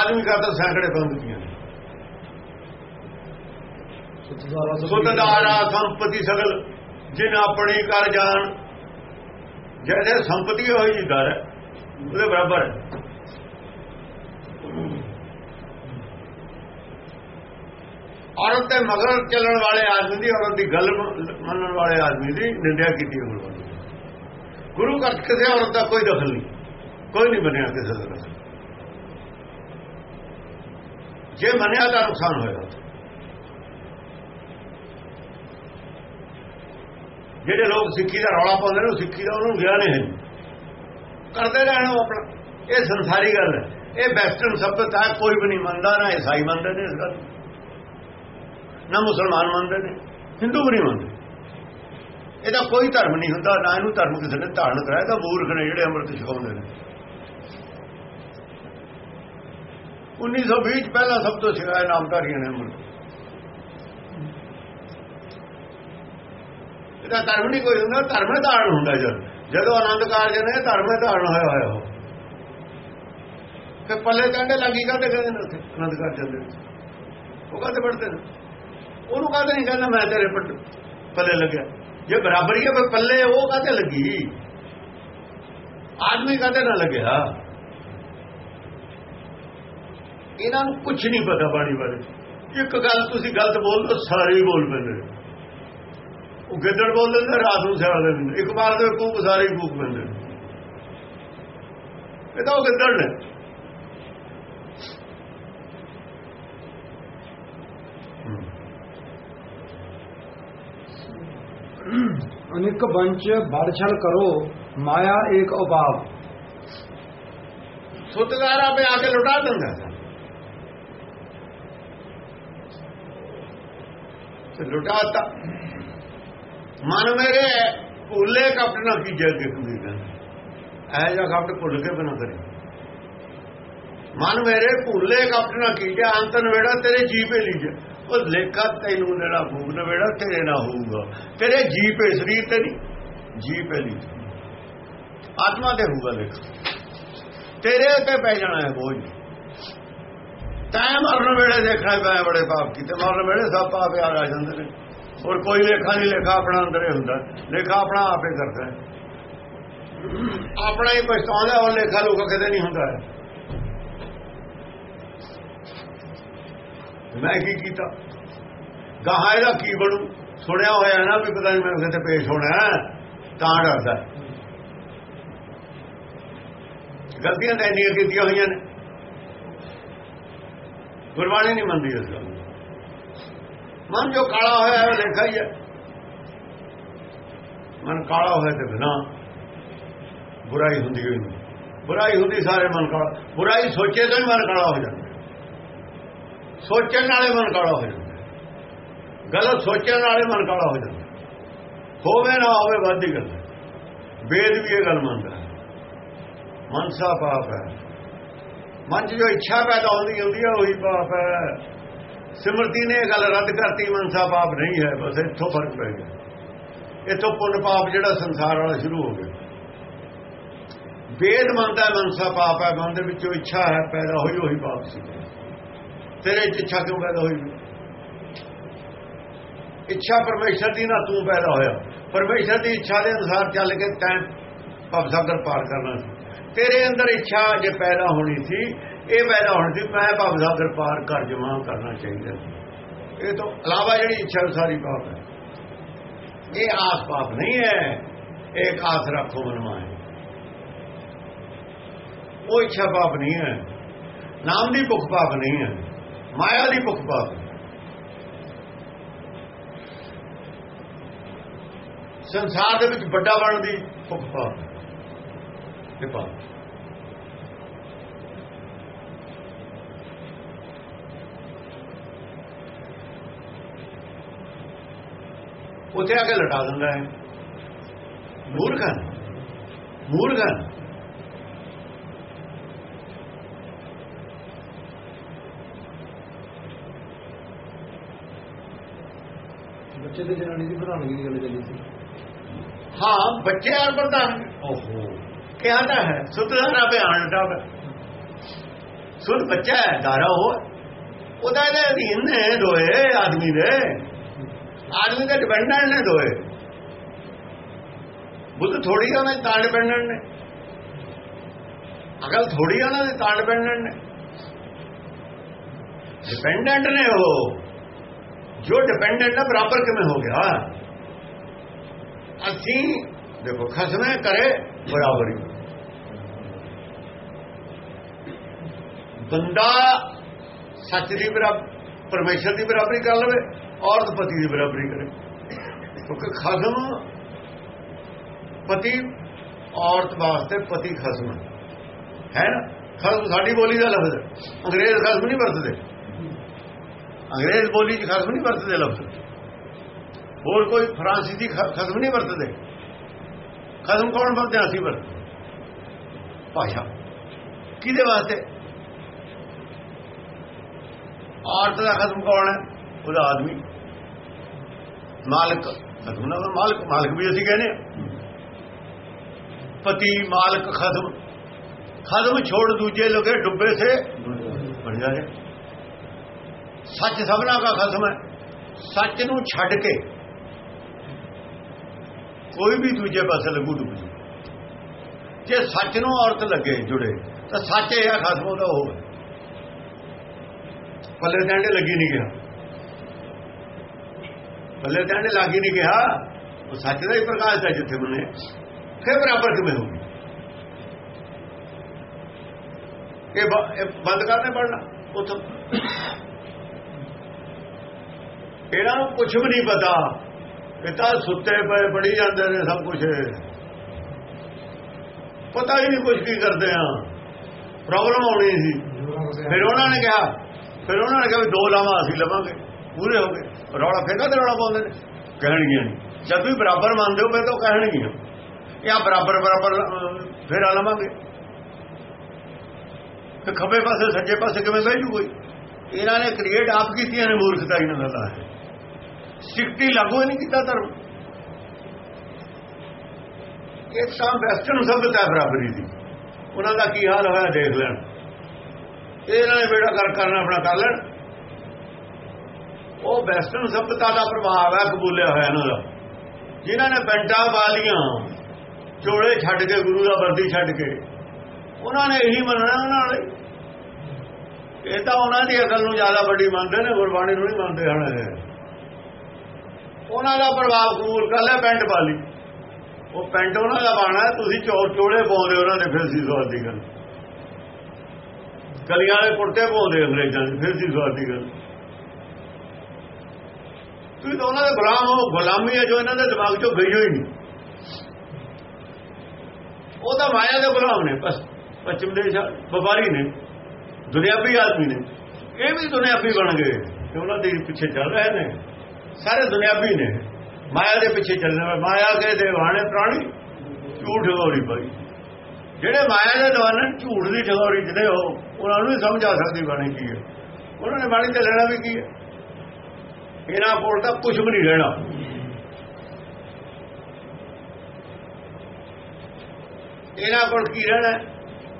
S2: ਆਦਮੀ ਕਰਦਾ ਸੈਂਕੜੇ ਪੰਕਤੀਆਂ
S1: ਸੁਤਦਾਰਾ
S2: ਸੰਪਤੀ ਸਗਲ ਜਿਨ ਆਪਣੀ ਕਰ ਜਾਣ। ਜਿਹਦੇ ਸੰਪਤੀ ਹੋਈ ਜੀ ਦਰ ਹੈ, ਉਹਦੇ ਬਰਾਬਰ ਹੈ। ਔਰਤ ਦੇ ਮਗਰ ਚੱਲਣ ਵਾਲੇ ਆਦਮੀ ਦੀ ਔਰਤ ਦੀ ਗੱਲ ਮੰਨਣ ਵਾਲੇ ਆਦਮੀ ਦੀ ਨਿੰਦਿਆ ਕੀਤੀ ਹੈ ਗੁਰੂ ਨੇ। ਘਰ ਕਿਸੇ ਔਰਤ ਦਾ ਕੋਈ ਦਖਲ ਨਹੀਂ ਕੋਈ ਨਹੀਂ ਬਣਿਆ ਕਿਸੇ ਦਾ ਦਖਲ ਜੇ ਮੰਨਿਆ ਤਾਂ ਨੁਕਸਾਨ ਹੋਏਗਾ ਜਿਹੜੇ ਲੋਕ ਸਿੱਖੀ ਦਾ ਰੌਲਾ ਪਾਉਂਦੇ ਨੇ ਉਹ ਸਿੱਖੀ ਦਾ ਉਹਨੂੰ ਗਿਆਨ ਹੈ ਨਹੀਂ। ਕਰਦੇ ਰਹਿਣ ਉਹ ਆਪਣਾ ਇਹ ਸੰਸਾਰੀ ਗੱਲ ਹੈ ਇਹ ਵੈਸਟਰਨ ਸਭਿਅਤਾ ਹੈ, ਕੋਈ ਵੀ ਨਹੀਂ ਮੰਨਦਾ ਨਾ ਈਸਾਈ ਮੰਨਦੇ ਨੇ ਇਸ ਗੱਲ ਨੂੰ। ਨਾ ਮੁਸਲਮਾਨ ਮੰਨਦੇ ਨੇ ਹਿੰਦੂ ਵੀ ਨਹੀਂ ਮੰਨਦੇ ਇਹਦਾ ਕੋਈ ਧਰਮ ਨਹੀਂ ਹੁੰਦਾ, ਨਾ ਇਹਨੂੰ ਧਰਮ ਕਿਸੇ ਨੇ ਧਾਰਨ ਕਰਾਇਆ ਤਾਂ ਮੂਰਖ ਨੇ ਜਿਹੜੇ ਅੰਮ੍ਰਿਤ ਛਕਾਉਂਦੇ ਨੇ। 1920 ਚ ਪਹਿਲਾਂ ਸਭ ਤੋਂ ਸਿਖਾਇਆ ਨਾਮਧਾਰੀਆਂ ਨੇ ਅੰਮ੍ਰਿਤ। ਇਹਦਾ ਧਰਮ ਨਹੀਂ ਕੋਈ ਹੁੰਦਾ, ਧਰਮ ਧਾਰਨ ਹੁੰਦਾ ਜਦ। ਜਦੋਂ ਆਨੰਦ ਕਾਰਜ ਨੇ, ਧਰਮ ਧਾਰਨ ਹੋਇਆ ਹੋਇਆ ਉਹ। ਫਿਰ ਪੱਲੇ ਕਹਿੰਦੇ ਲੱਗੀ ਕਾਹਦੇ ਕਹਿੰਦੇ ਨੇ ਉੱਥੇ, ਆਨੰਦ ਕਾਰਜ ਚੱਲਦੇ ਨੇ। ਉਹ ਕਾਹਦੇ ਪੜਦੇ ਨੇ? ਉਹਨੂੰ ਕਾਹਦੇ ਨਹੀਂ ਕਹਿੰਦਾ, ਮੈਂ ਤੇਰੇ ਪੱਟ ਪੱਲੇ ਲੱਗਿਆ। ਜੇ ਬਰਾਬਰੀ ਹੈ ਫਿਰ ਪੱਲੇ ਉਹ ਕਾਹਦੇ ਲੱਗੀ? ਆਦਮੀ ਕਾਹਦੇ ਨਾ ਲੱਗਿਆ? ਇਹਨਾਂ ਨੂੰ ਕੁਝ ਨਹੀਂ ਪਤਾ ਬਾਣੀ ਬਾਰੇ। ਇੱਕ ਗੱਲ ਤੁਸੀਂ ਗਲਤ ਬੋਲ ਦੋ ਸਾਰੇ ਹੀ ਬੋਲ ਪੈਂਦੇ ਉਹ ਗਿੱਦੜ ਬੋਲ ਦਿੰਦੇ ਰਾਤ ਨੂੰ ਸਿਆਲ ਦਿੰਦੇ ਇੱਕ ਵਾਰ ਦੇ ਕੂਕ ਸਾਰੇ ਹੀ ਕੂਕ ਪੈਂਦੇ ਇਹ ਤਾਂ ਉਹ ਗਿੱਦੜ ਨੇ।
S1: अनेक वंच बाड़छल करो माया एक अभाव
S2: ਸੁਤਗਾਰਾ ਪੇ ਆ ਕੇ ਲੁਟਾ ਦਿੰਦਾ ਹੈ ਤੇ ਲੁਟਾਤਾ ਮਨ ਮੇਰੇ ਭੁੱਲੇ ਕਪਟ ਨਾ ਕੀਜੇ ਕਿ ਕੁੜੀ ਕਹਿੰਦਾ ਐ ਜਾ ਕਪਟ ਭੁੱਲ ਕੇ ਬਣਾ ਕਰੇ ਮਨ ਮੇਰੇ ਭੁੱਲੇ ਕਪਟ ਨਾ ਕੀਜੇ ਅੰਤ ਨਵੇੜਾ ਤੇਰੇ ਜੀ ਪੇ ਲੀਜੇ ਉਹ ਲੇਖਾ ਤੈਨੂੰ ਜਿਹੜਾ ਭੂਗ ਨਵੇੜਾ ਤੇਰੇ ਨਾਲ ਹੋਊਗਾ। ਤੇਰੇ ਜੀ ਪੇ ਸਰੀਰ ਤੇ ਨਹੀਂ ਜੀਪ ਪੇ ਲੀਜੇ ਆਤਮਾ ਤੇ ਹੋਊਗਾ ਲੇਖਾ। ਤੇਰੇ ਤੇ ਪੈ ਜਾਣਾ ਹੈ ਬੋਝ। ਤੈ ਮਰਨ ਵੇਲੇ ਦੇਖਣਾ ਪਿਆ ਬੜੇ ਪਾਪ ਕੀਤੇ। ਮਰਨ ਵੇਲੇ ਸਭ ਪਾਪ ਆ ਜਾਂਦੇ ਨੇ। ਹੋਰ ਕੋਈ ਲੇਖਾ ਨਹੀਂ, ਲੇਖਾ ਆਪਣਾ ਅੰਦਰੇ ਹੁੰਦਾ। ਲੇਖਾ ਆਪਣਾ ਆਪੇ ਕਰਦਾ ਹੈ। ਆਪਣਾ ਹੀ ਪਛਤਾਉਂਦਾ, ਉਹ ਲੇਖਾ ਲੋਕਾਂ ਕਦੇ ਨਹੀਂ ਹੁੰਦਾ। ਮੈਂ ਕੀ ਕੀਤਾ? ਗਾਹਾਂ ਇਹਦਾ ਕੀ ਬਣੂ? ਸੁਣਿਆ ਹੋਇਆ ਨਾ ਵੀ ਪਤਾ ਨਹੀਂ ਮੈਂ ਕਿਤੇ ਪੇਸ਼ ਹੋਣਾ ਤਾਂ ਡਰਦਾ ਗਲਤੀਆਂ ਤਾਂ ਇੰਨੀਆਂ ਕੀਤੀਆਂ ਹੋਈਆਂ ਨੇ। ਗੁਰਬਾਣੀ ਨਹੀਂ ਮੰਨਦੀ ਇਸ ਗੱਲ ਨੂੰ। ਮਨ ਜੋ ਕਾਲਾ ਹੋਇਆ ਹੈ, ਉਹ ਲੇਖਾ ਹੀ ਹੈ। ਮਨ ਕਾਲਾ ਹੋਇਆ ਤੇ ਬਿਨਾ ਬੁਰਾਈ ਹੁੰਦੀ ਹੋਈ ਬੁਰਾਈ ਹੁੰਦੀ, ਸਾਰੇ ਮਨ ਕਾਲਾ। ਬੁਰਾਈ ਸੋਚੇ ਤਾਂ ਹੀ ਮਨ ਕਾਲਾ ਹੋ ਜਾਂਦਾ। ਸੋਚਣ ਵਾਲੇ ਮਨ ਕਾਲਾ ਹੋ ਜਾਂਦਾ। ਗਲਤ ਸੋਚਣ ਵਾਲੇ ਮਨ ਕਾਲਾ ਹੋ ਜਾਂਦਾ। ਹੋਵੇ ਨਾ ਹੋਵੇ ਵਾਦੀ ਗੱਲ ਵੇਦ ਵੀ ਇਹ ਗੱਲ ਮੰਨਦਾ ਮਨਸਾ ਪਾਪ ਹੈ। ਮਨ 'ਚ ਜੋ ਇੱਛਾ ਪੈਦਾ ਹੁੰਦੀ ਹੁੰਦੀ ਹੈ, ਉਹੀ ਪਾਪ ਹੈ। ਸਿਮਰਤੀ ਨੇ ਇਹ ਗੱਲ ਰੱਦ ਕਰਤੀ ਮਨਸਾ ਪਾਪ ਨਹੀਂ ਹੈ, ਬਸ ਇੱਥੋਂ ਫ਼ਰਕ ਪੈ ਗਿਆ। ਇੱਥੋਂ ਪੁੰਨ ਪਾਪ ਜਿਹੜਾ ਸੰਸਾਰ ਵਾਲਾ ਸ਼ੁਰੂ ਹੋ ਗਿਆ। ਵੇਦ ਮੰਨਦਾ ਮਨਸਾ ਪਾਪ ਹੈ, ਮਨ ਦੇ ਵਿੱਚੋਂ ਇੱਛਾ ਹੈ, ਪੈਦਾ ਹੋਈ ਉਹੀ ਪਾਪ ਸੀ। ਤੇਰੇ 'ਚ ਇੱਛਾ ਕਿਉਂ ਪੈਦਾ ਹੋਈ? ਇੱਛਾ ਪਰਮੇਸ਼ਰ ਦੀ ਨਾ ਤੂੰ ਪੈਦਾ ਹੋਇਆ। ਪਰਮੇਸ਼ਰ ਦੀ ਇੱਛਾ ਦੇ ਅਨੁਸਾਰ ਚੱਲ ਕੇ ਤੈਂ ਭਵਸਾਗਰ ਪਾਰ ਕਰਨਾ ਸੀ। ਤੇਰੇ ਅੰਦਰ ਇੱਛਾ ਜੇ ਪੈਦਾ ਹੋਣੀ ਸੀ, ਇਹ ਪੈਦਾ ਹੋਣੀ ਸੀ, ਮੈਂ ਭਵਸਾਗਰ ਪਾਰ ਕਰ ਜਮਾ ਕਰਨਾ ਚਾਹੀਦਾ ਸੀ। ਇਹ ਤੋਂ ਇਲਾਵਾ ਜਿਹੜੀ ਇੱਛਾ ਸਾਰੀ ਪਾਪ ਹੈ। ਇਹ ਆਸ ਪਾਪ ਨਹੀਂ ਹੈ ਇੱਕ ਆਸ ਰੱਖੋ ਮਨਮਾ ਉਹ ਇੱਛਾ ਪਾਪ ਨਹੀਂ ਹੈ। ਨਾਮ ਦੀ ਭੁੱਖ ਪਾਪ ਨਹੀਂ ਹੈ। ਮਾਇਆ ਦੀ ਭੁੱਖ ਪਾਪ ਸੰਸਾਰ ਦੇ ਵਿੱਚ ਵੱਡਾ ਬਣਨ ਦੀ ਭੁੱਖ ਪਾਪ ਇਹ ਪਾਪ ਉੱਥੇ ਆ ਕੇ ਲਟਾ ਦਿੰਦਾ ਹੈ। ਮੂਰਖਨ ਮੂਰਖਨ
S1: ਬੱਚੇ ਦੇ ਜਨਾਨੀ ਦੀ ਪ੍ਰਧਾਨਗੀ ਦੀ ਗੱਲ ਚੱਲੀ ਸੀ।
S2: ਹਾਂ ਬੱਚੇ ਆਰ ਪ੍ਰਧਾਨ ਓਹੋ। ਕਿਹਾ ਤਾਂ ਹੈ ਸੁਧਾਰਾ ਬਿਆਨ ਦਾ ਸੁਧ ਬੱਚਾ ਹੈ ਦਾਰਾ ਹੋ ਉਹਦਾ ਇਹਦੇ ਅਧੀਨ ਨੇ ਦੋਏ ਆਦਮੀ ਦੇ। ਆਦਮੀ ਦੇ ਡਿਪੈਂਡੈਂਟ ਨੇ ਦੋਏ। ਬੁੱਧ ਥੋੜੀ ਉਹਨਾਂ ਦੇ ਤਾਂ ਡਿਪੈਂਡੈਂਟ ਨੇ। ਅਗਲ ਥੋੜੀ ਉਹਨਾਂ ਦੇ ਤਾਂ ਡਿਪੈਂਡੈਂਟ ਨੇ। ਡਿਪੈਂਡੈਂਟ ਨੇ ਉਹ। ਜੋ ਡਿਪੈਂਡੈਂਟ ਹੈ ਬਰਾਬਰ ਕਿਵੇਂ ਹੋ ਗਿਆ? ਅਸੀਂ, ਦੇਖੋ, ਖਸਮੇ ਕਰੇ, ਬਰਾਬਰੀ। ਬੰਦਾ ਸੱਚ ਦੀ ਬਰਾਬਰ ਪਰਮੇਸ਼ਰ ਦੀ ਬਰਾਬਰੀ ਕਰ ਲਵੇ, ਔਰਤ ਪਤੀ ਦੀ ਬਰਾਬਰੀ ਕਰੇ। ਕਿਉਂਕਿ ਖਸਮ ਪਤੀ, ਔਰਤ ਵਾਸਤੇ ਪਤੀ ਖਸਮ ਹੈ। ਨਾ? ਖਸਮ ਸਾਡੀ ਬੋਲੀ ਦਾ ਲਫ਼ਜ਼ ਅੰਗਰੇਜ਼ ਖਸਮ ਨਹੀਂ ਵਰਤਦੇ। ਅੰਗਰੇਜ਼ ਬੋਲੀ 'ਚ ਖਸਮ ਨਹੀਂ ਵਰਤਦੇ ਲਫ਼ਜ਼। ਹੋਰ ਕੋਈ ਫਰਾਂਸੀਸੀ ਖ- ਖਸਮ ਨਹੀਂ ਵਰਤਦੇ। ਖਸਮ ਕੌਣ ਵਰਤਦੇ? ਅਸੀਂ ਵਰਤਦੇ। ਭਾਸ਼ਾ। ਕਿਹਦੇ ਵਾਸਤੇ? ਔਰਤ ਦਾ ਖਸਮ ਕੌਣ ਹੈ? ਉਹਦਾ ਆਦਮੀ। ਮਾਲਕ। ਖਸਮ ਨਾਲ ਮਾਲਕ। ਮਾਲਕ ਵੀ ਅਸੀਂ ਕਹਿੰਦੇ ਹਾਂ। ਪਤੀ, ਮਾਲਕ, ਖਸਮ। ਖਸਮ ਛੋੜ ਦੂਜੇ ਲੋਗੇ ਡੁੱਬੇ ਸੇ। ਬਣ ਜਾਏ ਸੱਚ ਸਭਨਾ ਦਾ ਖਸਮ ਹੈ। ਸੱਚ ਨੂੰ ਛੱਡ ਕੇ ਕੋਈ ਵੀ ਦੂਜੇ ਪਾਸੇ ਲੱਗੂ ਡੁੱਬ ਜੂ। ਜੇ ਸੱਚ ਨੂੰ ਔਰਤ ਲੱਗੇ ਜੁੜੇ, ਤਾਂ ਸੱਚ ਇਹ ਆ ਖਸਮ ਉਹਦਾ ਹੋਵੇ ਪੱਲੇ ਟਾਂਡੇ ਲੱਗੀ ਨਹੀਂ ਗਿਆ। ਪੱਲੇ ਟਾਂਡੇ ਲੱਗੀ ਨਹੀਂ ਗਿਆ, ਉਹ ਸੱਚ ਦਾ ਹੀ ਪ੍ਰਕਾਸ਼ ਹੈ ਜਿੱਥੇ ਬਣੇ। ਫਿਰ ਬਰਾਬਰ ਕਿਵੇਂ ਹੋਊਗੀ? ਇਹ ਇਹ ਬੰਦ ਕਰਨੇ ਪੜਨਾ ਉਥੋਂ ਇਹਨਾਂ ਨੂੰ ਕੁਝ ਵੀ ਨਹੀਂ ਪਤਾ। ਇਹ ਤਾਂ ਸੁੱਤੇ ਪਏ ਪੜੀ ਜਾਂਦੇ ਨੇ ਸਭ ਕੁਝ ਪਤਾ ਹੀ ਨਹੀਂ ਕੁਝ ਕੀ ਕਰਦੇ ਆ। ਪ੍ਰੋਬਲਮ ਆਉਣੀ ਸੀ। ਫਿਰ ਉਹਨਾਂ ਨੇ ਕਿਹਾ ਫਿਰ ਉਹਨਾਂ ਨੇ ਕਿਹਾ ਵੀ ਦੋ ਲਾਵਾਂ ਅਸੀਂ ਲਵਾਂਗੇ। ਪੂਰੇ ਹੋ ਗਏ। ਰੌਲਾ ਫਿਰ ਤੇ ਰੌਲਾ ਪਾਉਂਦੇ ਨੇ? ਕਹਿਣਗੀਆਂ ਨਹੀਂ। ਜਦ ਵੀ ਬਰਾਬਰ ਮੰਨਦੇ ਹੋ ਮੈਂ ਤਾਂ ਉਹ ਕਹਿਣਗੀਆਂ। ਇਹ ਬਰਾਬਰ ਬਰਾਬਰ ਅਹ, ਆ ਲਵਾਂਗੇ। ਤੇ ਖੱਬੇ ਪਾਸੇ ਸੱਜੇ ਪਾਸੇ ਕਿਵੇਂ ਬਹਿ ਜੂ ਕੋਈ? ਇਹਨਾਂ ਨੇ ਕ੍ਰੀਏਟ ਆਪ ਕੀਤੀਆਂ ਨੇ ਮੂਰਖਤਾ ਇਹਨਾਂ ਦਾ ਹੈ ਸਿੱਖੀ ਲਾਗੂ ਹੀ ਨਹੀਂ ਕੀਤਾ ਧਰਮ। ਇਹ ਤਾਂ ਵੈਸਟਰਨ ਸਭਿਅਤਾ ਬਰਾਬਰੀ ਦੀ ਉਹਨਾਂ ਦਾ ਕੀ ਹਾਲ ਹੋਇਆ ਦੇਖ ਲੈਣ। ਇਹਨਾਂ ਨੇ ਬੇੜਾ ਕਰ ਕਰਨਾ ਆਪਣਾ ਕਰ ਲੈਣ। ਉਹ ਵੈਸਟਰਨ ਸਭਿਅਤਾ ਦਾ ਪ੍ਰਭਾਵ ਹੈ, ਕਬੂਲਿਆ ਹੋਇਆ ਇਹਨਾਂ ਦਾ। ਜਿਨ੍ਹਾਂ ਨੇ ਪੈਂਟਾਂ ਵਾਲੀਆਂ ਚੋਲੇ ਛੱਡ ਕੇ, ਗੁਰੂ ਦਾ ਵਰਦੀ ਛੱਡ ਕੇ। ਉਹਨਾਂ ਨੇ ਇਹੀ ਮੰਨਣਾ ਉਹਨਾਂ ਨੇ। ਇਹ ਤਾਂ ਉਹਨਾਂ ਦੀ ਅਕਲ ਨੂੰ ਜ਼ਿਆਦਾ ਵੱਡੀ ਮੰਨਦੇ ਨੇ, ਗੁਰਬਾਣੀ ਨੂੰ ਨਹੀਂ ਮੰਨਦੇ ਹਨ ਉਹਨਾਂ ਦਾ ਪ੍ਰਭਾਵ ਕਬੂਲ ਕਰ ਲਿਆ ਪੈਂਟ ਪਾ ਲਈ। ਉਹ ਪੈਂਟ ਉਹਨਾਂ ਦਾ ਬਾਣਾ ਤੁਸੀਂ ਚੋਰ ਚੋਲੇ ਪਾਉਂਦੇ ਉਹਨਾਂ ਦੇ, ਫਿਰ ਸੀ ਸਵਾਦ ਦੀ ਗੱਲ। ਗਲੀਆਂ ਵਾਲੇ ਕੁੜਤੇ ਪਾਉਂਦੇ ਅੰਗਰੇਜ਼ਾਂ ਦੇ, ਫਿਰ ਸੀ ਸਵਾਦ ਦੀ ਗੱਲ। ਤੁਸੀਂ ਤਾਂ ਉਹਨਾਂ ਦੇ ਗੁਲਾਮ ਹੋ, ਗੁਲਾਮੀ ਹੈ ਜੋ ਇਹਨਾਂ ਦੇ ਦਿਮਾਗ ਚੋਂ ਗਈ ਹੋਈ ਨਹੀਂ। ਉਹ ਤਾਂ ਮਾਇਆ ਦੇ ਗੁਲਾਮ ਨੇ, ਬਸ। ਪੱਛਮ ਦੇ ਵਪਾਰੀ ਨੇ, ਦੁਨਿਆਵੀ ਆਦਮੀ ਨੇ। ਇਹ ਵੀ ਦੁਨਿਆਵੀ ਬਣ ਗਏ, ਤੇ ਉਹਨਾਂ ਦੇ ਪਿੱਛੇ ਚੱਲ ਰਹੇ ਨੇ। ਸਾਰੇ ਦੁਨਿਆਵੀ ਨੇ। ਮਾਇਆ ਦੇ ਪਿੱਛੇ ਚੱਲਣ ਮਾਇਆ ਕੇ ਦੇਵਾਣੇ ਪ੍ਰਾਣੀ ਝੂਠ ਗੋਰੀ ਪਈ। ਜਿਹੜੇ ਮਾਇਆ ਦੇ ਦਵਾਨੇ ਝੂਠ ਦੀ ਠਗੋਰੀ ਜਿਹੜੇ ਹੋ ਉਹਨਾਂ ਨੂੰ ਹੀ ਸਮਝ ਆ ਸਕਦੀ ਬਾਣੀ ਕੀ ਹੈ। ਉਹਨਾਂ ਨੇ ਬਾਣੀ ਤੇ ਲੈਣਾ ਵੀ ਕੀ ਹੈ? ਇਹਨਾਂ ਕੋਲ ਤਾਂ ਕੁਝ ਵੀ ਨਹੀਂ ਰਹਿਣਾ। ਇਹਨਾਂ ਕੋਲ ਕੀ ਰਹਿਣਾ?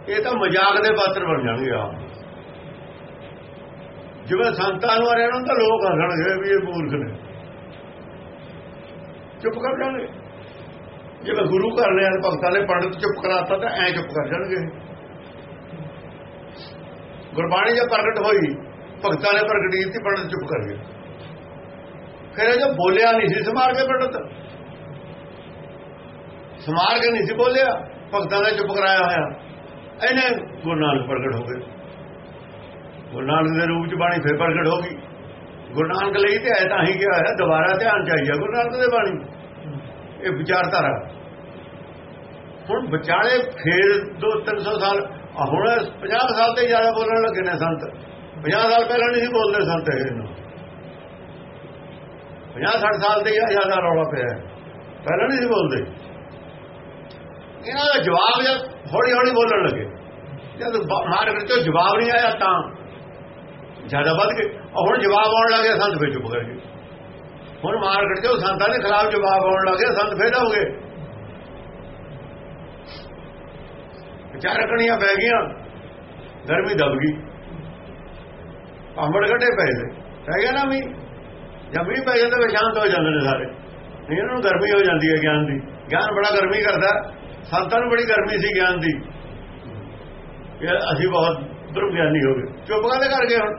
S2: ਇਹ ਤਾਂ ਮਜ਼ਾਕ ਦੇ ਪਾਤਰ ਬਣ ਜਾਣਗੇ ਆ ਜਿਵੇਂ ਸੰਤਾਂ ਨੂੰ ਰਹਿਣਾ ਤਾਂ ਲੋਕ ਹੱਸਣਗੇ ਵੀ ਇਹ ਮੂਰਖ ਨੇ। ਚੁੱਪ ਕਰ ਜਾਣਗੇ। ਜਿਵੇਂ ਗੁਰੂ ਘਰ ਨੇ ਭਗਤਾਂ ਨੇ ਪੰਡਤ ਚੁੱਪ ਕਰਾਤਾ, ਤਾਂ ਐ ਚੁੱਪ ਕਰ ਜਾਣਗੇ। ਗੁਰਬਾਣੀ ਜੇ ਪ੍ਰਗਟ ਹੋਈ, ਭਗਤਾਂ ਨੇ ਪ੍ਰਗਟ ਕੀਤੀ, ਪੰਡਤ ਚੁੱਪ ਕਰ ਗਏ। ਫਿਰ ਇਹ ਜੋ ਬੋਲਿਆ ਨਹੀਂ ਸੀ, ਸਮਾਰ ਕੇ ਪੰਡਤ। ਸਮਾਰ ਕੇ ਨਹੀਂ ਸੀ ਬੋਲਿਆ, ਭਗਤਾਂ ਨੇ ਚੁੱਪ ਕਰਾਇਆ ਹੋਇਆ। ਇਹਨੇ ਗੁਰੂ ਨਾਨਕ ਪ੍ਰਗਟ ਹੋ ਗਏ। ਗੁਰੂ ਨਾਨਕ ਦੇ ਰੂਪ ਚ ਬਾਣੀ ਫਿਰ ਪ੍ਰਗਟ ਹੋ ਗਈ। ਗੁਰੂ ਨਾਨਕ ਲਈ ਤੇ ਐ ਤਾਂ ਹੀ ਕਿਹਾ ਹੈ ਦੁਬਾਰਾ ਧਿਆਨ ਚਾਹੀਏ ਗੁਰੂ ਨਾਨਕ ਦੇ ਬਾਣੀ। ਇਹ ਵਿਚਾਰਧਾਰਾ। ਹੁਣ ਵਿਚਾਲੇ ਫੇਰ 2-300 ਸਾਲ ਹੁਣ 50 ਸਾਲ ਤੇ ਜ਼ਿਆਦਾ ਬੋਲਣ ਲੱਗੇ ਨੇ ਸੰਤ। 50 ਸਾਲ ਪਹਿਲਾਂ ਨਹੀਂ ਸੀ ਬੋਲਦੇ ਸੰਤ ਇਹਨੂੰ। 50-60 ਸਾਲ ਤੇ ਜ਼ਿਆਦਾ ਰੌਲਾ ਪਿਆ। ਪਹਿਲਾਂ ਨਹੀਂ ਸੀ ਬੋਲਦੇ। ਇਹਨਾਂ ਦਾ ਜਵਾਬ ਜਦ ਹੌਲੀ ਹੌਲੀ ਬੋਲਣ ਲੱਗੇ। ਜਦ ਮਾਰਕੀਟ ਤੋਂ ਜਵਾਬ ਨਹੀਂ ਆਇਆ ਤਾਂ ਜ਼ਿਆਦਾ ਵੱਧ ਗਏ। ਹੁਣ ਜਵਾਬ ਆਉਣ ਲੱਗੇ ਸੰਤ ਫੇਰ ਚੁੱਪ ਕਰ ਗਏ ਹੁਣ ਮਾਰਕੀਟ ਤੋਂ ਸੰਤਾਂ ਦੇ ਖਿਲਾਫ ਜਵਾਬ ਆਉਣ ਲੱਗੇ ਸੰਤ ਫੇਰ ਹੋ ਗਏ ਵਿਚਾਰਕਣੀਆਂ ਪੈ ਗਈਆਂ, ਗਰਮੀ ਦਬ ਗਈ। ਅੰਬੜ ਘਟੇ ਪਏ ਨੇ। ਪੈ ਗਿਆ ਨਾ ਵੀ ਜਦ ਵੀ ਪੈ ਜਾਂਦਾ ਵੇ ਸ਼ਾਂਤ ਹੋ ਜਾਂਦੇ ਨੇ ਸਾਰੇ। ਇਹਨਾਂ ਨੂੰ ਗਰਮੀ ਹੋ ਜਾਂਦੀ ਹੈ ਗਿਆਨ ਦੀ। ਗਿਆਨ ਬੜਾ ਗਰਮੀ ਕਰਦਾ। ਸੰਤਾਂ ਨੂੰ ਬੜੀ ਗਰਮੀ ਸੀ ਗਿਆਨ ਦੀ। ਅਸੀਂ ਬਹੁਤ ਬ੍ਰਹਮ ਗਿਆਨੀ ਹੋ ਗਏ। ਚੁੱਪ ਕਹਿੰਦੇ ਕਰ ਗਏ ਹੁਣ?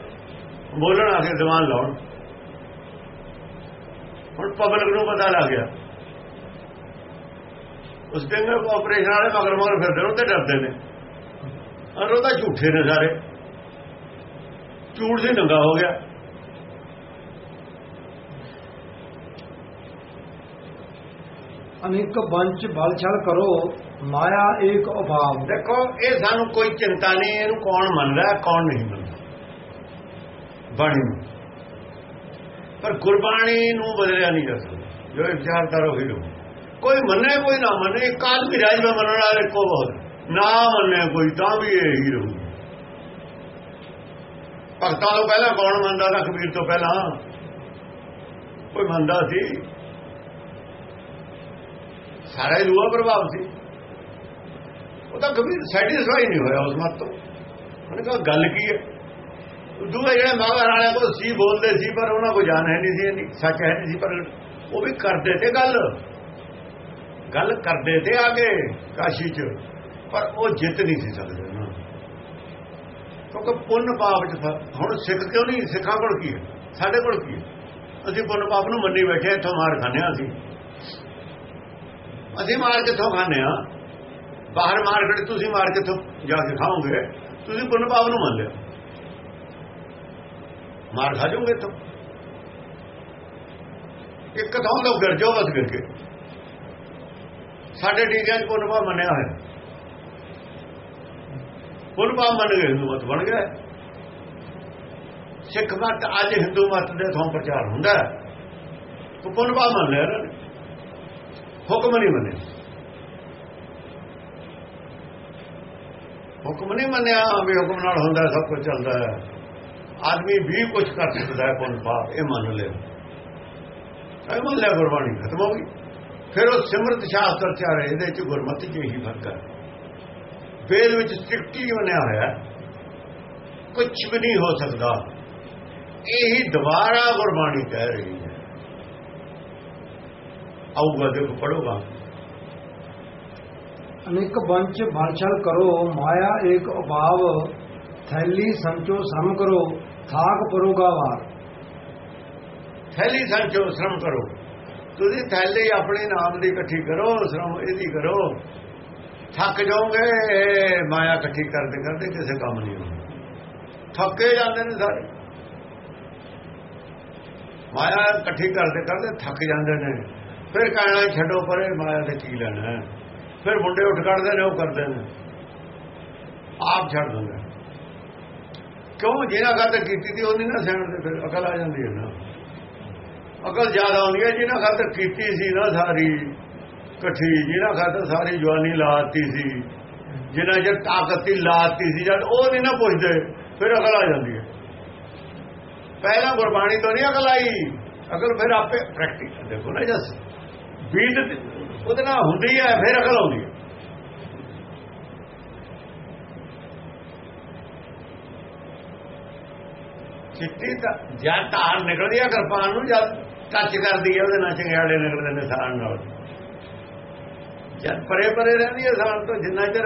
S2: ਬੋਲਣ ਆ ਕੇ ਜ਼ਬਾਨ ਲਾਉਣ। ਹੁਣ ਪਬਲਿਕ ਨੂੰ ਪਤਾ ਲੱਗ ਗਿਆ। ਉਸ ਦਿਨ ਆਪਰੇਸ਼ਨ ਵਾਲੇ ਮਗਰ ਮਗਰ ਫਿਰਦੇ ਉਹ ਤੇ ਡਰਦੇ ਨੇ। ਅਰ ਉਹ ਤਾਂ ਝੂਠੇ ਨੇ ਸਾਰੇ। ਝੂਠ ਦੇ ਨੰਗਾ ਹੋ ਗਿਆ।
S1: ਅਨੇਕ ਬੰਚ ਬਲਛਲ ਕਰੋ ਮਾਇਆ ਏਕ ਅਭਾਵ।
S2: ਦੇਖੋ ਇਹ ਸਾਨੂੰ ਕੋਈ ਚਿੰਤਾ ਨਹੀਂ ਇਹਨੂੰ ਕੌਣ ਮੰਨਦਾ ਕੌਣ ਨਹੀਂ ਮੰਨਦਾ। ਬਾਣੀ ਨੂੰ। ਪਰ ਗੁਰਬਾਣੀ ਨੂੰ ਬਦਲਿਆ ਨਹੀਂ ਜਾ ਸਕਦਾ। ਜੋ ਵਿਚਾਰਧਾਰਾ ਹੋਈ ਰਹੂ ਕੋਈ ਮੰਨੇ, ਕੋਈ ਨਾ ਮੰਨੇ, ਇੱਕ ਆਦਮੀ ਰਾਜ ਵਿੱਚ ਮੰਨਣ ਵਾਲੇ ਕੋ ਬਹੁਤ ਨਾ ਮੰਨੇ ਕੋਈ, ਤਾਂ ਵੀ ਇਹ ਹੀ ਰਹੂ। ਭਗਤਾਂ ਤੋਂ ਪਹਿਲਾਂ ਕੌਣ ਮੰਨਦਾ? ਦਾ ਕਬੀਰ ਤੋਂ ਪਹਿਲਾਂ। ਕੋਈ ਮੰਨਦਾ ਸੀ? ਸਾਰਾ ਹੀ ਰੂਹਾ ਪ੍ਰਭਾਵ ਸੀ। ਉਹ ਤਾਂ ਕਬੀਰ ਸੈਟੀਸਫਾਈ ਨਹੀਂ ਹੋਇਆ ਉਸ ਮਤ ਤੋਂ। ਉਹਨੇ ਕਿਹਾ, ਗੱਲ ਕੀ ਹੈ? ਦੂਏ ਜਿਹੜੇ ਮਾਗਰ ਵਾਲਿਆਂ ਕੋਲ ਸੀ, ਬੋਲਦੇ ਸੀ, ਪਰ ਉਹਨਾਂ ਕੋ ਜਾਣ ਹੈ ਨਹੀਂ ਸੀ ਇੰਨੀ ਸੱਚ ਹੈ ਨਹੀਂ ਸੀ, ਪਰ ਉਹ ਵੀ ਕਰਦੇ ਤੇ ਗੱਲ। ਗੱਲ ਕਰਦੇ ਤੇ ਆ ਕੇ ਕਾਸ਼ੀ ਚ, ਪਰ ਉਹ ਜਿੱਤ ਨਹੀਂ ਸੀ ਸਕਦੇ ਉਹਨਾਂ ਕਿਉਂਕਿ ਪੁੰਨ ਪਾਪ ਚ ਹੁਣ ਸਿੱਖ ਕਿਉਂ ਨਹੀਂ? ਸਿੱਖਾਂ ਕੋਲ ਕੀ ਹੈ? ਸਾਡੇ ਕੋਲ ਕੀ ਹੈ? ਅਸੀਂ ਪੁੰਨ ਪਾਪ ਨੂੰ ਮੰਨੀ ਬੈਠੇ ਇੱਥੋਂ ਮਾਰ ਖਾਂਦੇ ਆ ਅਸੀਂ। ਅਸੀਂ ਮਾਰ ਕਿੱਥੋਂ ਖਾਂਦੇ ਆ ਬਾਹਰ ਮਾਰਕੀਟ ਤੁਸੀਂ ਮਾਰ ਕਿੱਥੋਂ ਜਾ ਕੇ ਖਾਓਗੇ? ਤੁਸੀਂ ਪੁੰਨ ਪਾਪ ਨੂੰ ਮੰਨ ਲਿਆ ਮਾਰ ਖਾ ਜਾਓਗੇ ਤਾਂ ਇੱਕ ਥਾਂ ਤੋਂ ਗਿਰ ਜਾਓ ਬਸ ਗਿਰ ਕੇ। ਸਾਡੇ ਟੀਕਿਆਂ 'ਚ ਪੁੰਨ ਪਾਪ ਮੰਨਿਆ ਹੋਇਆ। ਪੁੰਨ ਪਾਪ ਮੰਨ ਗਏ ਹਿੰਦੂ ਮਤ ਬਣ ਗਿਆ। ਸਿੱਖ ਮਤ ਅੱਜ ਹਿੰਦੂ ਮਤ ਦੇ ਥਾਂ ਪ੍ਰਚਾਰ ਹੁੰਦਾ ਉਹ ਪੁੰਨ ਪਾਪ ਮੰਨ ਲਿਆ ਨਾ। ਹੁਕਮ ਨਹੀਂ ਮੰਨਿਆ। ਹੁਕਮ ਨਹੀਂ ਮੰਨਿਆ ਵੀ ਹੁਕਮ ਨਾਲ ਹੁੰਦਾ, ਸਭ ਕੁਝ ਚੱਲਦਾ ਹੈ। ਆਦਮੀ ਵੀ ਕੁਝ ਕਰ ਸਕਦਾ ਹੈ ਪੁੰਨ ਪਾਪ। ਇਹ ਮੰਨ ਲਿਓ ਇਹ ਮੰਨ ਲਿਆ ਗੁਰਬਾਣੀ ਖਤਮ ਹੋ ਗਈ। ਫਿਰ ਉਹ ਸਿਮਰਤ ਸ਼ਾਸਤਰ ਚ ਆ ਰਹੇ ਇਹਦੇ ਚ ਗੁਰਮਤਿ ਚ ਹੀ ਫ਼ਰਕ ਹੈ। ਵੇਦ ਵਿੱਚ ਸਟ੍ਰਿਕਟਲੀ ਬਣਿਆ ਹੋਇਆ ਕੁਝ ਵੀ ਨਹੀਂ ਹੋ ਸਕਦਾ। ਇਹੀ ਦੁਬਾਰਾ ਗੁਰਬਾਣੀ ਕਹਿ ਰਹੀ ਹੈ। ਆਊਗਾ ਦੇਖੋ ਪੜੋਗਾ
S1: ਅਨੇਕ ਬੰਚ ਭਰਛਲ ਕਰੋ ਮਾਇਆ ਏਕ ਉਪਾਵ ਥੈਲੀ ਸੰਚੋ ਸਮ ਕਰੋ। ਥਾਕ ਪਰੋਗਾ ਵਾਰ।
S2: ਥੈਲੀ ਸੰਚੋ ਸ਼ਰਮ ਕਰੋ। ਤੁਸੀਂ ਥੈਲੀ ਆਪਣੇ ਨਾਮ ਦੀ ਇਕੱਠੀ ਕਰੋ, ਸ਼ਰਮ ਇਹਦੀ ਕਰੋ। ਥੱਕ ਜਾਓਗੇ, ਮਾਇਆ ਇਕੱਠੀ ਕਰਦੇ ਕਰਦੇ ਕਿਸੇ ਕੰਮ ਨਹੀਂ ਹੋਣਾ। ਥੱਕੇ ਜਾਂਦੇ ਨੇ ਸਾਰੇ। ਮਾਇਆ ਇਕੱਠੀ ਕਰਦੇ ਕਰਦੇ ਥੱਕ ਜਾਂਦੇ ਨੇ। ਫਿਰ ਕਹਿਣਾ ਛੱਡੋ ਪਰੇ, ਮਾਇਆ ਦੇ ਕੀ ਲੈਣਾ ਫਿਰ ਮੁੰਡੇ ਉੱਠ ਕੱਢਦੇ ਨੇ, ਉਹ ਕਰਦੇ ਨੇ। ਆਪ ਛੱਡ ਦਿੰਦੇ ਕਿਉਂ? ਜਿਹਨਾਂ ਖਾਤਰ ਕੀਤੀ ਸੀ ਉਹ ਨਹੀਂ ਨਾ ਸਿਆਣਦੇ ਫਿਰ ਅਕਲ ਆ ਜਾਂਦੀ ਹੈ ਨਾ। ਅਕਲ ਜ਼ਿਆਦਾ ਆਉਂਦੀ ਹੈ, ਜਿਹਨਾਂ ਖਾਤਰ ਕੀਤੀ ਸੀ ਨਾ ਸਾਰੀ ਇਕੱਠੀ, ਜਿਹਨਾਂ ਖਾਤਰ ਸਾਰੀ ਜਵਾਨੀ ਲਾਤੀ ਸੀ ਜਿਨ੍ਹਾਂ ਜੇ ਤਾਕਤੀ ਲਾਤੀ ਸੀ, ਜਦ ਉਹ ਨਹੀਂ ਨਾ ਪੁੱਛਦੇ, ਫਿਰ ਅਕਲ ਆ ਜਾਂਦੀ ਹੈ। ਪਹਿਲਾਂ ਗੁਰਬਾਣੀ ਤੋਂ ਨਹੀਂ ਅਕਲ ਆਈ, ਅਕਲ ਫਿਰ ਆਪੇ ਪ੍ਰੈਕਟਿਸ ਦੇਖੋ ਨਾ ਜਸ, ਬੀਤ ਉਹਦੇ ਨਾਲ ਹੁੰਦੀ ਹੈ, ਫਿਰ ਅਕਲ ਆਉਂਦੀ ਹੈ। ਚਿੱਟੀ ਤਾਂ ਜਦ ਧਾਰ ਨਿਕਲਦੀ ਹੈ ਕਿਰਪਾਨ ਨੂੰ ਜਦ ਟੱਚ ਕਰਦੀ ਹੈ ਉਹਦੇ ਨਾਲ ਚੰਗਿਆੜੇ ਨਿਕਲਦੇ ਨੇ ਸਾਣ ਨਾਲ। ਜਦ ਪਰੇ ਪਰੇ ਰਹਿੰਦੀ ਹੈ ਸਾਣ ਤੋਂ, ਜਿੰਨਾ ਚਿਰ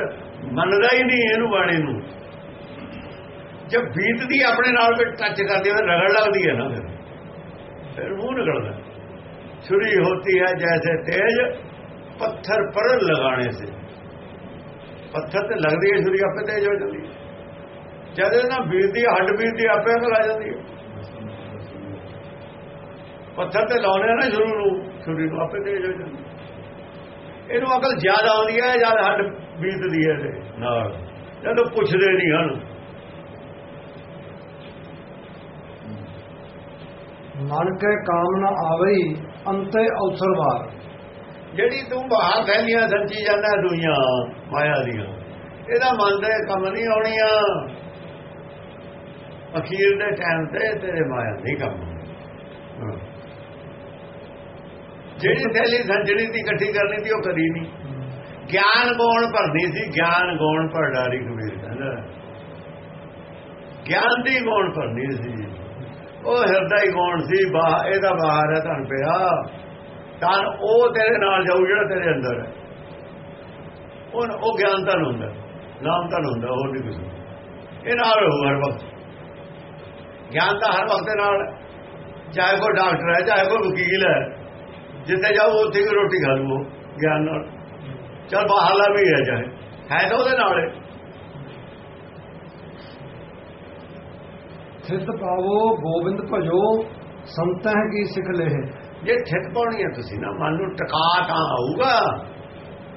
S2: ਮੰਨਦਾ ਹੀ ਨਹੀਂ ਇਹਨੂੰ ਬਾਣੀ ਨੂੰ। ਜਦ ਬੀਤਦੀ ਆਪਣੇ ਨਾਲ ਵੀ ਟੱਚ ਕਰਦੀ ਹੈ ਰਗੜ ਲੱਗਦੀ ਹੈ ਨਾ ਫਿਰ। ਫਿਰ ਮੂੰਹ ਨਿਕਲਦਾ। ਛੁਰੀ ਹੋਤੀ ਹੈ ਜੈਸੇ ਤੇਜ, ਪੱਥਰ ਪਰ ਲਗਾਣੇ ਸੇ। ਪੱਥਰ ਤੇ ਲੱਗਦੀ ਹੈ ਛੁਰੀ, ਆਪੇ ਤੇਜ ਹੋ ਜਾਂਦੀ ਹੈ ਜਦ ਇਹਨਾਂ ਬੀਤਦੀ ਹੱਡ ਬੀਤਦੀ ਆਪੇ ਅਕਲ ਆ ਜਾਂਦੀ ਹੈ। ਪੱਥਰ ਤੇ ਲਾਉਣੇ ਨਾ ਸ਼ੁਰੂ ਨੂੰ ਛੁਰੀ ਨੂੰ ਆਪੇ ਤੇਜ ਹੋ ਜਾਂਦੀ ਇਹਨੂੰ ਅਕਲ ਜ਼ਿਆਦਾ ਆਉਂਦੀ ਹੈ ਜਦ ਹੱਡ ਬੀਤਦੀ ਹੈ ਤੇ ਨਾਲ। ਜਦੋਂ ਪੁੱਛਦੇ ਨਹੀਂ ਹਨ।
S1: ਮਨ ਕੇ ਕਾਮਨਾ ਆਵਈ ਅੰਤੇ ਅਵਸਰ ਵਾਰ।
S2: ਜਿਹੜੀ ਤੂੰ ਬਾਹਰ ਫੈਲੀਆਂ ਸੱਚੀ ਜਾਂਦਾ ਦੁਨੀਆ ਮਾਇਆ ਦੀਆਂ। ਇਹਦਾ ਮਨ ਦੇ ਕੰਮ ਨਹੀਂ ਆਉਣੀਆਂ। ਅਖੀਰ ਦੇ ਟਾਈਮ ਤੇ ਤੇਰੇ ਮਾਇਆ ਨਹੀਂ ਕੰਮ ਜਿਹੜੀ ਥੈਲੀ ਸੰਜਣੀ ਦੀ ਇਕੱਠੀ ਕਰਨੀ ਸੀ, ਉਹ ਕਰੀ ਨਹੀਂ ਗਿਆਨ ਗੋਣ ਭਰਨੀ ਸੀ, ਗਿਆਨ ਗੋਣ ਭਰਡਾਰੀ ਕਬੀਰ ਕਹਿੰਦਾ। ਗਿਆਨ ਦੀ ਗੋਣ ਭਰਨੀ ਸੀ। ਉਹ ਹਿਰਦਾ ਹੀ ਗੋਣ ਸੀ ਬਾਹ ਇਹਦਾ ਬਾਹਰ ਹੈ ਧਨ ਪਿਆ। ਤਾਂ ਉਹ ਤੇਰੇ ਨਾਲ ਜਾਊ ਜਿਹੜਾ ਤੇਰੇ ਅੰਦਰ ਹੈ। ਉਹ ਉਹ ਗਿਆਨ ਤਾਂ ਹੁੰਦਾ, ਨਾਮ ਤਾਂ ਹੁੰਦਾ, ਹੋਰ ਨਹੀਂ ਕੁਝ ਇਹ ਨਾਲ ਰਹੂ ਹਰ ਵਕਤ। ਗਿਆਨ ਤਾਂ ਹਰ ਵਕਤ ਨਾਲ ਚਾਹੇ ਕੋਈ ਡਾਕਟਰ ਹੈ ਚਾਹੇ ਕੋਈ ਵਕੀਲ ਹੈ ਜਿੱਥੇ ਜਾਓ ਉੱਥੇ ਹੀ ਰੋਟੀ ਖਾ ਲਵੋ ਗਿਆਨ ਨਾਲ। ਚਲ ਬਾਹਰਲਾ ਵੀ ਹੈ ਚਾਹੇ ਹੈ ਤਾਂ ਉਹਦੇ ਨਾਲ
S1: ਥਿਤ ਪਾਵੋ ਗੋਬਿੰਦ ਭਜੋ ਸੰਤਹ ਕੀ ਸਿਖ ਲeh
S2: ਜੇ ਠਿੱਕ ਪਾਉਣੀ ਹੈ ਤੁਸੀਂ ਨਾ ਮਨ ਨੂੰ ਟਿਕਾ ਤਾਂ ਆਊਗਾ।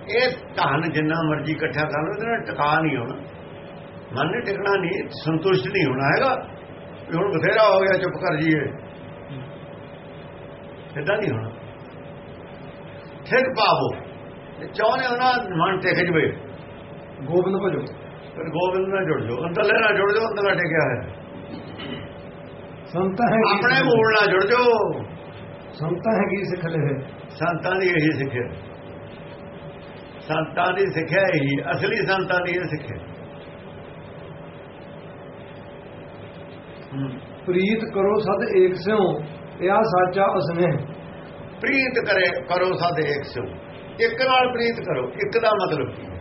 S2: ਇਹ ਧਨ ਜਿੰਨਾ ਮਰਜ਼ੀ ਇਕੱਠਾ ਕਰ ਲਓ ਇਹਦੇ ਨਾਲ ਟਿਕਾ ਨਹੀਂ ਹੋਣਾ। ਮਨ ਨੇ ਟਿਕਣਾ ਨਹੀਂ ਸੰਤੁਸ਼ਟ ਨਹੀਂ ਹੋਣਾ ਹੈਗਾ। ਹੁਣ ਬਥੇਰਾ ਹੋ ਗਿਆ ਚੁੱਪ ਕਰ ਜੀਏ ਇਦਾਂ ਨਹੀਂ ਹੋਣਾ। ਠਿੱਕ ਪਾਵੋ। ਚਾਹਨੇ ਉਹਨਾਂ ਮਨ ਟਿਕ ਜਵੇ।
S1: ਗੋਬਿੰਦ ਭਜੋ
S2: ਫਿਰ ਗੋਬਿੰਦ ਨਾਲ ਜੁੜ ਜਾਓ। ਅੰਦਰਲੇ ਨਾਲ ਜੁੜ ਜਾਓ ਅੰਦਰਲਾ ਟਿਕਿਆ ਹੈ
S1: ਸੰਤਹ ਕੀ
S2: ਆਪਣੇ ਮੂਲ ਨਾਲ ਜੁੜ ਜਾਓ।
S1: ਸੰਤਹ ਕੀ ਸਿਖ ਲeh
S2: ਸੰਤਾਂ ਦੀ ਇਹੀ ਸਿੱਖਿਆ। ਸੰਤਾਂ ਦੀ ਸਿੱਖਿਆ ਇਹੀ ਅਸਲੀ ਸੰਤਾਂ ਦੀ ਇਹ ਸਿੱਖਿਆ।
S1: ਪ੍ਰੀਤ ਕਰੋ ਸਦ ਏਕ ਸਿਉ, ਇਹ ਸਾਚਾ ਅਸਨੇਹ
S2: ਪ੍ਰੀਤ ਕਰੇ, ਕਰੋ ਸਦ ਏਕ ਸੋ ਇੱਕ ਨਾਲ ਪ੍ਰੀਤ ਕਰੋ, ਇੱਕ ਦਾ ਮਤਲਬ ਕੀ? ਹੈ